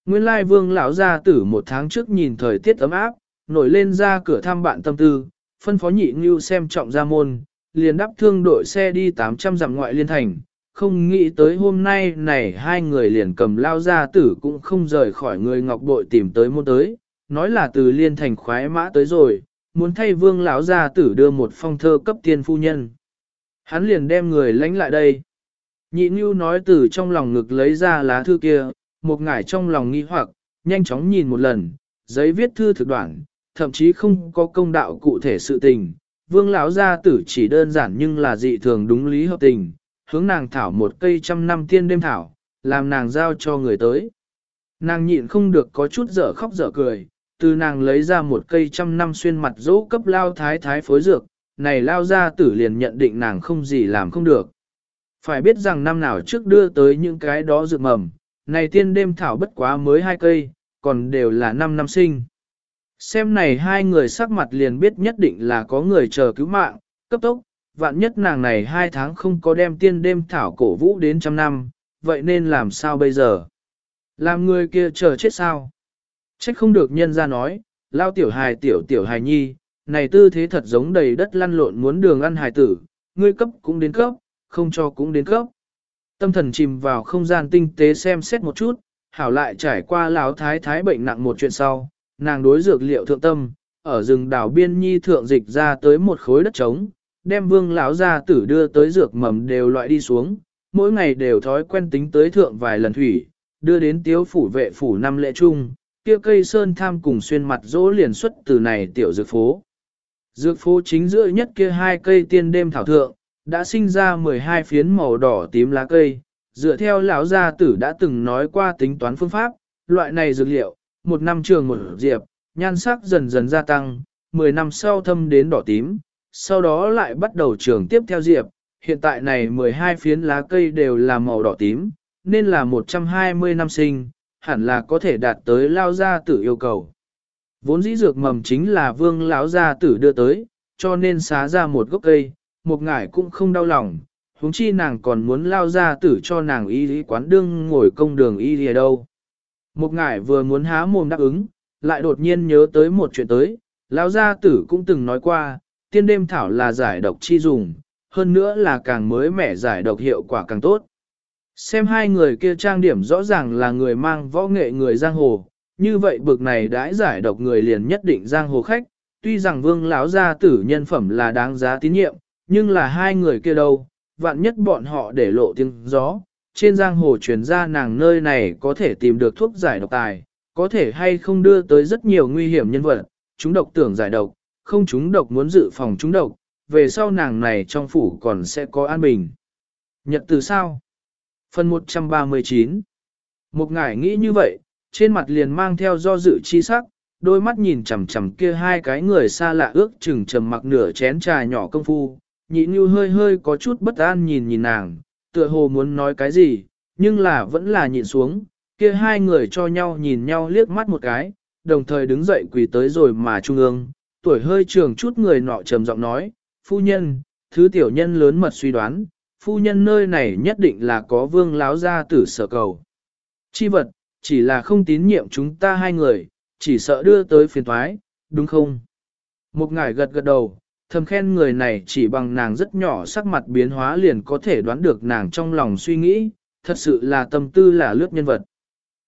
Nguyên lai vương lão gia tử một tháng trước nhìn thời tiết ấm áp, nổi lên ra cửa thăm bạn tâm tư, phân phó nhị ngưu xem trọng gia môn, liền đắp thương đội xe đi 800 dặm ngoại liên thành. Không nghĩ tới hôm nay này hai người liền cầm lao gia tử cũng không rời khỏi người ngọc bội tìm tới môn tới, nói là từ liên thành khoái mã tới rồi, muốn thay vương lão gia tử đưa một phong thơ cấp tiên phu nhân. Hắn liền đem người lánh lại đây. Nhị Nhu nói từ trong lòng ngực lấy ra lá thư kia, một ngải trong lòng nghi hoặc, nhanh chóng nhìn một lần, giấy viết thư thực đoạn, thậm chí không có công đạo cụ thể sự tình. Vương lão gia tử chỉ đơn giản nhưng là dị thường đúng lý hợp tình, hướng nàng thảo một cây trăm năm tiên đêm thảo, làm nàng giao cho người tới. Nàng nhịn không được có chút dở khóc dở cười, từ nàng lấy ra một cây trăm năm xuyên mặt dỗ cấp lao thái thái phối dược, này lao gia tử liền nhận định nàng không gì làm không được. Phải biết rằng năm nào trước đưa tới những cái đó dược mầm, này tiên đêm thảo bất quá mới hai cây, còn đều là năm năm sinh. Xem này hai người sắc mặt liền biết nhất định là có người chờ cứu mạng, cấp tốc, vạn nhất nàng này hai tháng không có đem tiên đêm thảo cổ vũ đến trăm năm, vậy nên làm sao bây giờ? Làm người kia chờ chết sao? Trách không được nhân ra nói, lao tiểu hài tiểu tiểu hài nhi, này tư thế thật giống đầy đất lăn lộn muốn đường ăn hài tử, ngươi cấp cũng đến cấp, không cho cũng đến cấp. Tâm thần chìm vào không gian tinh tế xem xét một chút, hảo lại trải qua lão thái thái bệnh nặng một chuyện sau, nàng đối dược liệu thượng tâm, ở rừng đảo biên nhi thượng dịch ra tới một khối đất trống, đem vương lão gia tử đưa tới dược mầm đều loại đi xuống, mỗi ngày đều thói quen tính tới thượng vài lần thủy, đưa đến tiếu phủ vệ phủ năm lễ chung, kia cây sơn tham cùng xuyên mặt dỗ liền xuất từ này tiểu dược phố. Dược phố chính giữa nhất kia hai cây tiên đêm thảo thượng, đã sinh ra 12 phiến màu đỏ tím lá cây, dựa theo lão gia tử đã từng nói qua tính toán phương pháp, loại này dược liệu, một năm trường một diệp, nhan sắc dần dần gia tăng, 10 năm sau thâm đến đỏ tím, sau đó lại bắt đầu trường tiếp theo diệp, hiện tại này 12 phiến lá cây đều là màu đỏ tím, nên là 120 năm sinh, hẳn là có thể đạt tới lao gia tử yêu cầu. Vốn dĩ dược mầm chính là vương lão gia tử đưa tới, cho nên xá ra một gốc cây, một ngải cũng không đau lòng, huống chi nàng còn muốn lao ra tử cho nàng y lý quán đương ngồi công đường y lý đâu. Một ngải vừa muốn há mồm đáp ứng, lại đột nhiên nhớ tới một chuyện tới, lao gia tử cũng từng nói qua, tiên đêm thảo là giải độc chi dùng, hơn nữa là càng mới mẻ giải độc hiệu quả càng tốt. Xem hai người kia trang điểm rõ ràng là người mang võ nghệ người giang hồ, như vậy bực này đãi giải độc người liền nhất định giang hồ khách, tuy rằng vương lão gia tử nhân phẩm là đáng giá tín nhiệm, nhưng là hai người kia đâu, vạn nhất bọn họ để lộ tiếng gió, trên giang hồ truyền ra nàng nơi này có thể tìm được thuốc giải độc tài, có thể hay không đưa tới rất nhiều nguy hiểm nhân vật, chúng độc tưởng giải độc, không chúng độc muốn dự phòng chúng độc, về sau nàng này trong phủ còn sẽ có an bình. Nhật từ sao? Phần 139 Một ngải nghĩ như vậy, trên mặt liền mang theo do dự chi sắc, đôi mắt nhìn chằm chằm kia hai cái người xa lạ ước chừng trầm mặc nửa chén trà nhỏ công phu, nhị như hơi hơi có chút bất an nhìn nhìn nàng, tựa hồ muốn nói cái gì, nhưng là vẫn là nhìn xuống, kia hai người cho nhau nhìn nhau liếc mắt một cái, đồng thời đứng dậy quỳ tới rồi mà trung ương, tuổi hơi trường chút người nọ trầm giọng nói, phu nhân, thứ tiểu nhân lớn mật suy đoán, phu nhân nơi này nhất định là có vương láo gia tử sở cầu. Chi vật, chỉ là không tín nhiệm chúng ta hai người, chỉ sợ đưa tới phiền thoái, đúng không? Một ngải gật gật đầu, thầm khen người này chỉ bằng nàng rất nhỏ sắc mặt biến hóa liền có thể đoán được nàng trong lòng suy nghĩ, thật sự là tâm tư là lướt nhân vật.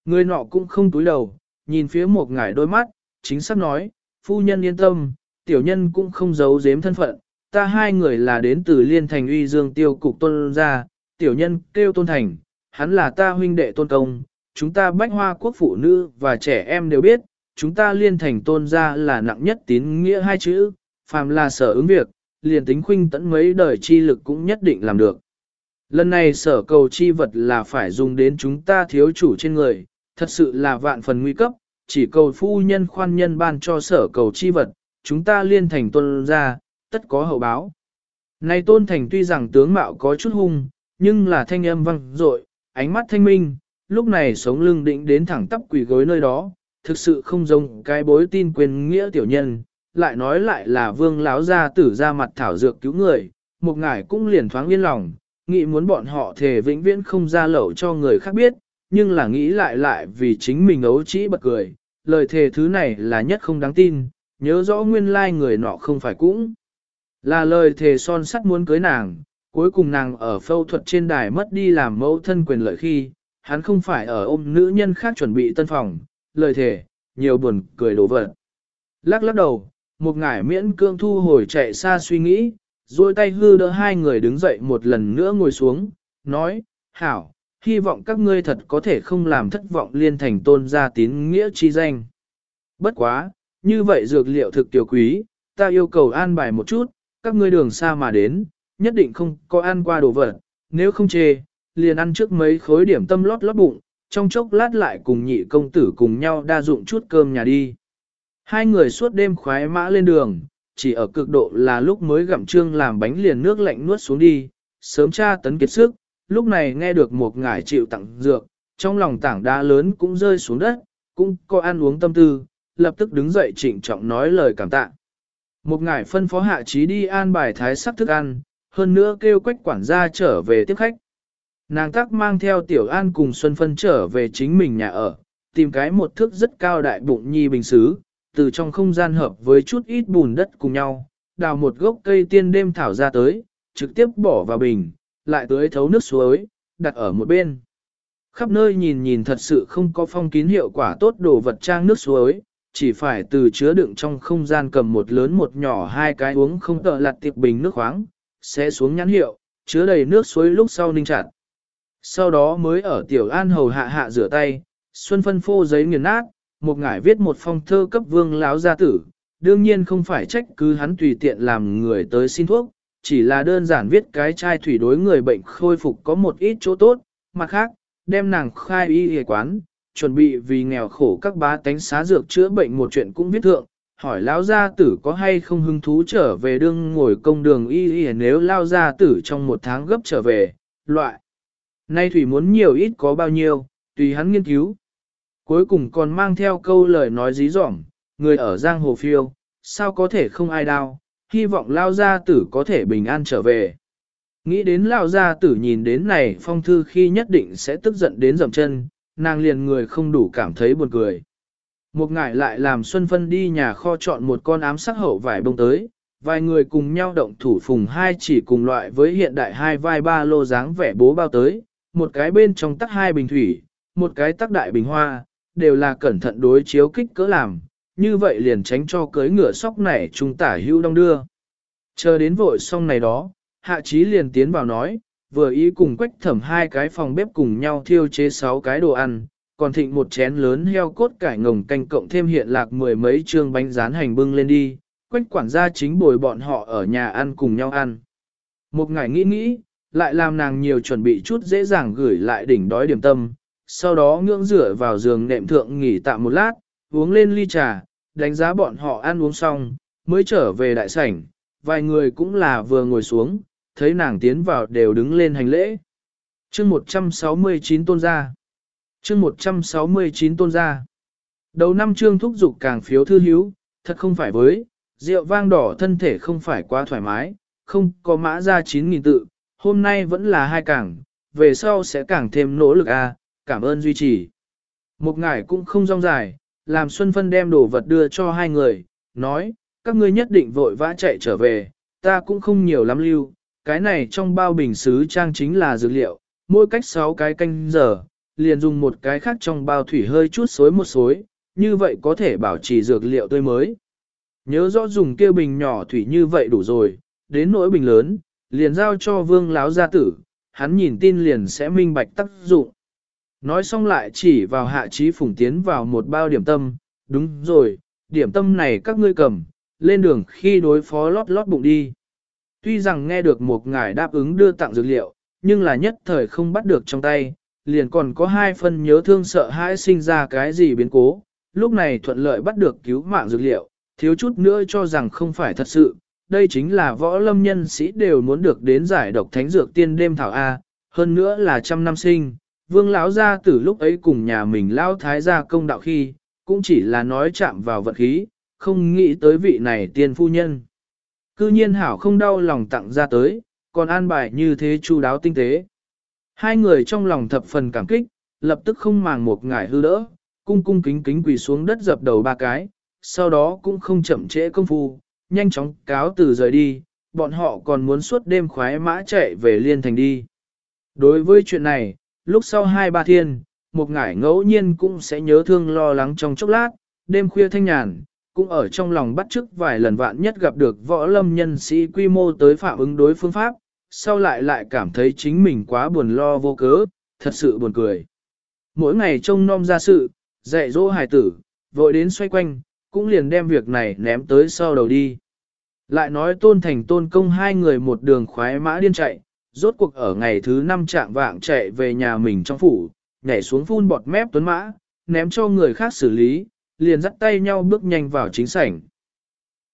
Người nọ cũng không túi đầu, nhìn phía một ngải đôi mắt, chính xác nói, phu nhân yên tâm, tiểu nhân cũng không giấu giếm thân phận, ta hai người là đến từ liên thành uy dương tiêu cục tôn gia, tiểu nhân kêu tôn thành, hắn là ta huynh đệ tôn công, chúng ta bách hoa quốc phụ nữ và trẻ em đều biết, chúng ta liên thành tôn gia là nặng nhất tín nghĩa hai chữ, phàm là sở ứng việc, liền tính khuynh tẫn mấy đời chi lực cũng nhất định làm được. Lần này sở cầu chi vật là phải dùng đến chúng ta thiếu chủ trên người, thật sự là vạn phần nguy cấp, chỉ cầu phu nhân khoan nhân ban cho sở cầu chi vật, chúng ta liên thành tôn ra, tất có hậu báo. Này tôn thành tuy rằng tướng mạo có chút hung, nhưng là thanh âm vang dội, ánh mắt thanh minh, lúc này sống lưng định đến thẳng tắp quỷ gối nơi đó, thực sự không giống cái bối tin quyền nghĩa tiểu nhân, lại nói lại là vương láo ra tử ra mặt thảo dược cứu người, một ngải cũng liền thoáng yên lòng, nghĩ muốn bọn họ thề vĩnh viễn không ra lẩu cho người khác biết, nhưng là nghĩ lại lại vì chính mình ấu trĩ bật cười, lời thề thứ này là nhất không đáng tin, nhớ rõ nguyên lai người nọ không phải cũng. Là lời thề son sắt muốn cưới nàng, cuối cùng nàng ở phẫu thuật trên đài mất đi làm mẫu thân quyền lợi khi, hắn không phải ở ôm nữ nhân khác chuẩn bị tân phòng, lời thề, nhiều buồn cười đổ vật. Lắc lắc đầu, một ngải miễn cương thu hồi chạy xa suy nghĩ, rồi tay hư đỡ hai người đứng dậy một lần nữa ngồi xuống, nói, hảo, hy vọng các ngươi thật có thể không làm thất vọng liên thành tôn gia tín nghĩa chi danh. Bất quá, như vậy dược liệu thực tiểu quý, ta yêu cầu an bài một chút, các ngươi đường xa mà đến, nhất định không có ăn qua đồ vật, nếu không chê, liền ăn trước mấy khối điểm tâm lót lót bụng, trong chốc lát lại cùng nhị công tử cùng nhau đa dụng chút cơm nhà đi. Hai người suốt đêm khoái mã lên đường, chỉ ở cực độ là lúc mới gặm trương làm bánh liền nước lạnh nuốt xuống đi, sớm tra tấn kiệt sức, lúc này nghe được một ngải chịu tặng dược, trong lòng tảng đá lớn cũng rơi xuống đất, cũng có ăn uống tâm tư, lập tức đứng dậy trịnh trọng nói lời cảm tạ. Một ngải phân phó hạ trí đi an bài thái sắc thức ăn, hơn nữa kêu quách quản gia trở về tiếp khách. Nàng tắc mang theo tiểu an cùng Xuân Phân trở về chính mình nhà ở, tìm cái một thước rất cao đại bụng nhi bình xứ, từ trong không gian hợp với chút ít bùn đất cùng nhau, đào một gốc cây tiên đêm thảo ra tới, trực tiếp bỏ vào bình, lại tưới thấu nước suối, đặt ở một bên. Khắp nơi nhìn nhìn thật sự không có phong kín hiệu quả tốt đồ vật trang nước suối, chỉ phải từ chứa đựng trong không gian cầm một lớn một nhỏ hai cái uống không tợ lặt tiệp bình nước khoáng, sẽ xuống nhãn hiệu, chứa đầy nước suối lúc sau ninh chặt. Sau đó mới ở tiểu an hầu hạ hạ rửa tay, xuân phân phô giấy nghiền nát, một ngải viết một phong thơ cấp vương láo gia tử, đương nhiên không phải trách cứ hắn tùy tiện làm người tới xin thuốc, chỉ là đơn giản viết cái chai thủy đối người bệnh khôi phục có một ít chỗ tốt, mặt khác, đem nàng khai y y quán, chuẩn bị vì nghèo khổ các bá tánh xá dược chữa bệnh một chuyện cũng viết thượng, hỏi lão gia tử có hay không hứng thú trở về đương ngồi công đường y y nếu lao gia tử trong một tháng gấp trở về, loại. Nay thủy muốn nhiều ít có bao nhiêu, tùy hắn nghiên cứu. Cuối cùng còn mang theo câu lời nói dí dỏm, người ở giang hồ phiêu, sao có thể không ai đau, hy vọng lao gia tử có thể bình an trở về. Nghĩ đến lao gia tử nhìn đến này phong thư khi nhất định sẽ tức giận đến dầm chân, nàng liền người không đủ cảm thấy buồn cười. Một ngải lại làm Xuân Phân đi nhà kho chọn một con ám sắc hậu vải bông tới, vài người cùng nhau động thủ phùng hai chỉ cùng loại với hiện đại hai vai ba lô dáng vẻ bố bao tới, một cái bên trong tắc hai bình thủy, một cái tắc đại bình hoa, đều là cẩn thận đối chiếu kích cỡ làm, như vậy liền tránh cho cưới ngựa sóc này trung tả hữu đông đưa. Chờ đến vội xong này đó, hạ trí liền tiến vào nói, vừa ý cùng quách thẩm hai cái phòng bếp cùng nhau thiêu chế sáu cái đồ ăn, còn thịnh một chén lớn heo cốt cải ngồng canh cộng thêm hiện lạc mười mấy trương bánh rán hành bưng lên đi, quách quản gia chính bồi bọn họ ở nhà ăn cùng nhau ăn. Một ngày nghĩ nghĩ, lại làm nàng nhiều chuẩn bị chút dễ dàng gửi lại đỉnh đói điểm tâm, sau đó ngưỡng rửa vào giường nệm thượng nghỉ tạm một lát, uống lên ly trà, đánh giá bọn họ ăn uống xong, mới trở về đại sảnh, vài người cũng là vừa ngồi xuống, thấy nàng tiến vào đều đứng lên hành lễ. chương 169 tôn gia. Chương 169 tôn gia. Đầu năm trương thúc dục càng phiếu thư hiếu, thật không phải với, rượu vang đỏ thân thể không phải quá thoải mái, không có mã ra 9.000 tự, hôm nay vẫn là hai cảng, về sau sẽ càng thêm nỗ lực a cảm ơn duy trì. Một ngải cũng không rong dài, làm Xuân Phân đem đồ vật đưa cho hai người, nói, các ngươi nhất định vội vã chạy trở về, ta cũng không nhiều lắm lưu, cái này trong bao bình xứ trang chính là dược liệu, mỗi cách 6 cái canh giờ, liền dùng một cái khác trong bao thủy hơi chút xối một xối, như vậy có thể bảo trì dược liệu tươi mới. Nhớ rõ dùng kia bình nhỏ thủy như vậy đủ rồi, đến nỗi bình lớn, liền giao cho vương láo gia tử, hắn nhìn tin liền sẽ minh bạch tác dụng. Nói xong lại chỉ vào hạ trí phủng tiến vào một bao điểm tâm, đúng rồi, điểm tâm này các ngươi cầm, lên đường khi đối phó lót lót bụng đi. Tuy rằng nghe được một ngài đáp ứng đưa tặng dược liệu, nhưng là nhất thời không bắt được trong tay, liền còn có hai phần nhớ thương sợ hãi sinh ra cái gì biến cố, lúc này thuận lợi bắt được cứu mạng dược liệu, thiếu chút nữa cho rằng không phải thật sự, đây chính là võ lâm nhân sĩ đều muốn được đến giải độc thánh dược tiên đêm thảo A, hơn nữa là trăm năm sinh, vương lão gia từ lúc ấy cùng nhà mình lao thái gia công đạo khi, cũng chỉ là nói chạm vào vật khí, không nghĩ tới vị này tiên phu nhân. Cư nhiên hảo không đau lòng tặng ra tới, còn an bài như thế chu đáo tinh tế. Hai người trong lòng thập phần cảm kích, lập tức không màng một ngải hư đỡ, cung cung kính kính quỳ xuống đất dập đầu ba cái, sau đó cũng không chậm trễ công phu, nhanh chóng cáo từ rời đi, bọn họ còn muốn suốt đêm khoái mã chạy về liên thành đi. Đối với chuyện này, lúc sau hai ba thiên, một ngải ngẫu nhiên cũng sẽ nhớ thương lo lắng trong chốc lát, đêm khuya thanh nhàn, cũng ở trong lòng bắt chước vài lần vạn nhất gặp được võ lâm nhân sĩ quy mô tới phạm ứng đối phương pháp, sau lại lại cảm thấy chính mình quá buồn lo vô cớ, thật sự buồn cười. Mỗi ngày trông nom ra sự, dạy dỗ hài tử, vội đến xoay quanh, cũng liền đem việc này ném tới sau đầu đi. Lại nói tôn thành tôn công hai người một đường khoái mã điên chạy, rốt cuộc ở ngày thứ năm trạng vạng chạy về nhà mình trong phủ, nhảy xuống phun bọt mép tuấn mã, ném cho người khác xử lý, liền dắt tay nhau bước nhanh vào chính sảnh.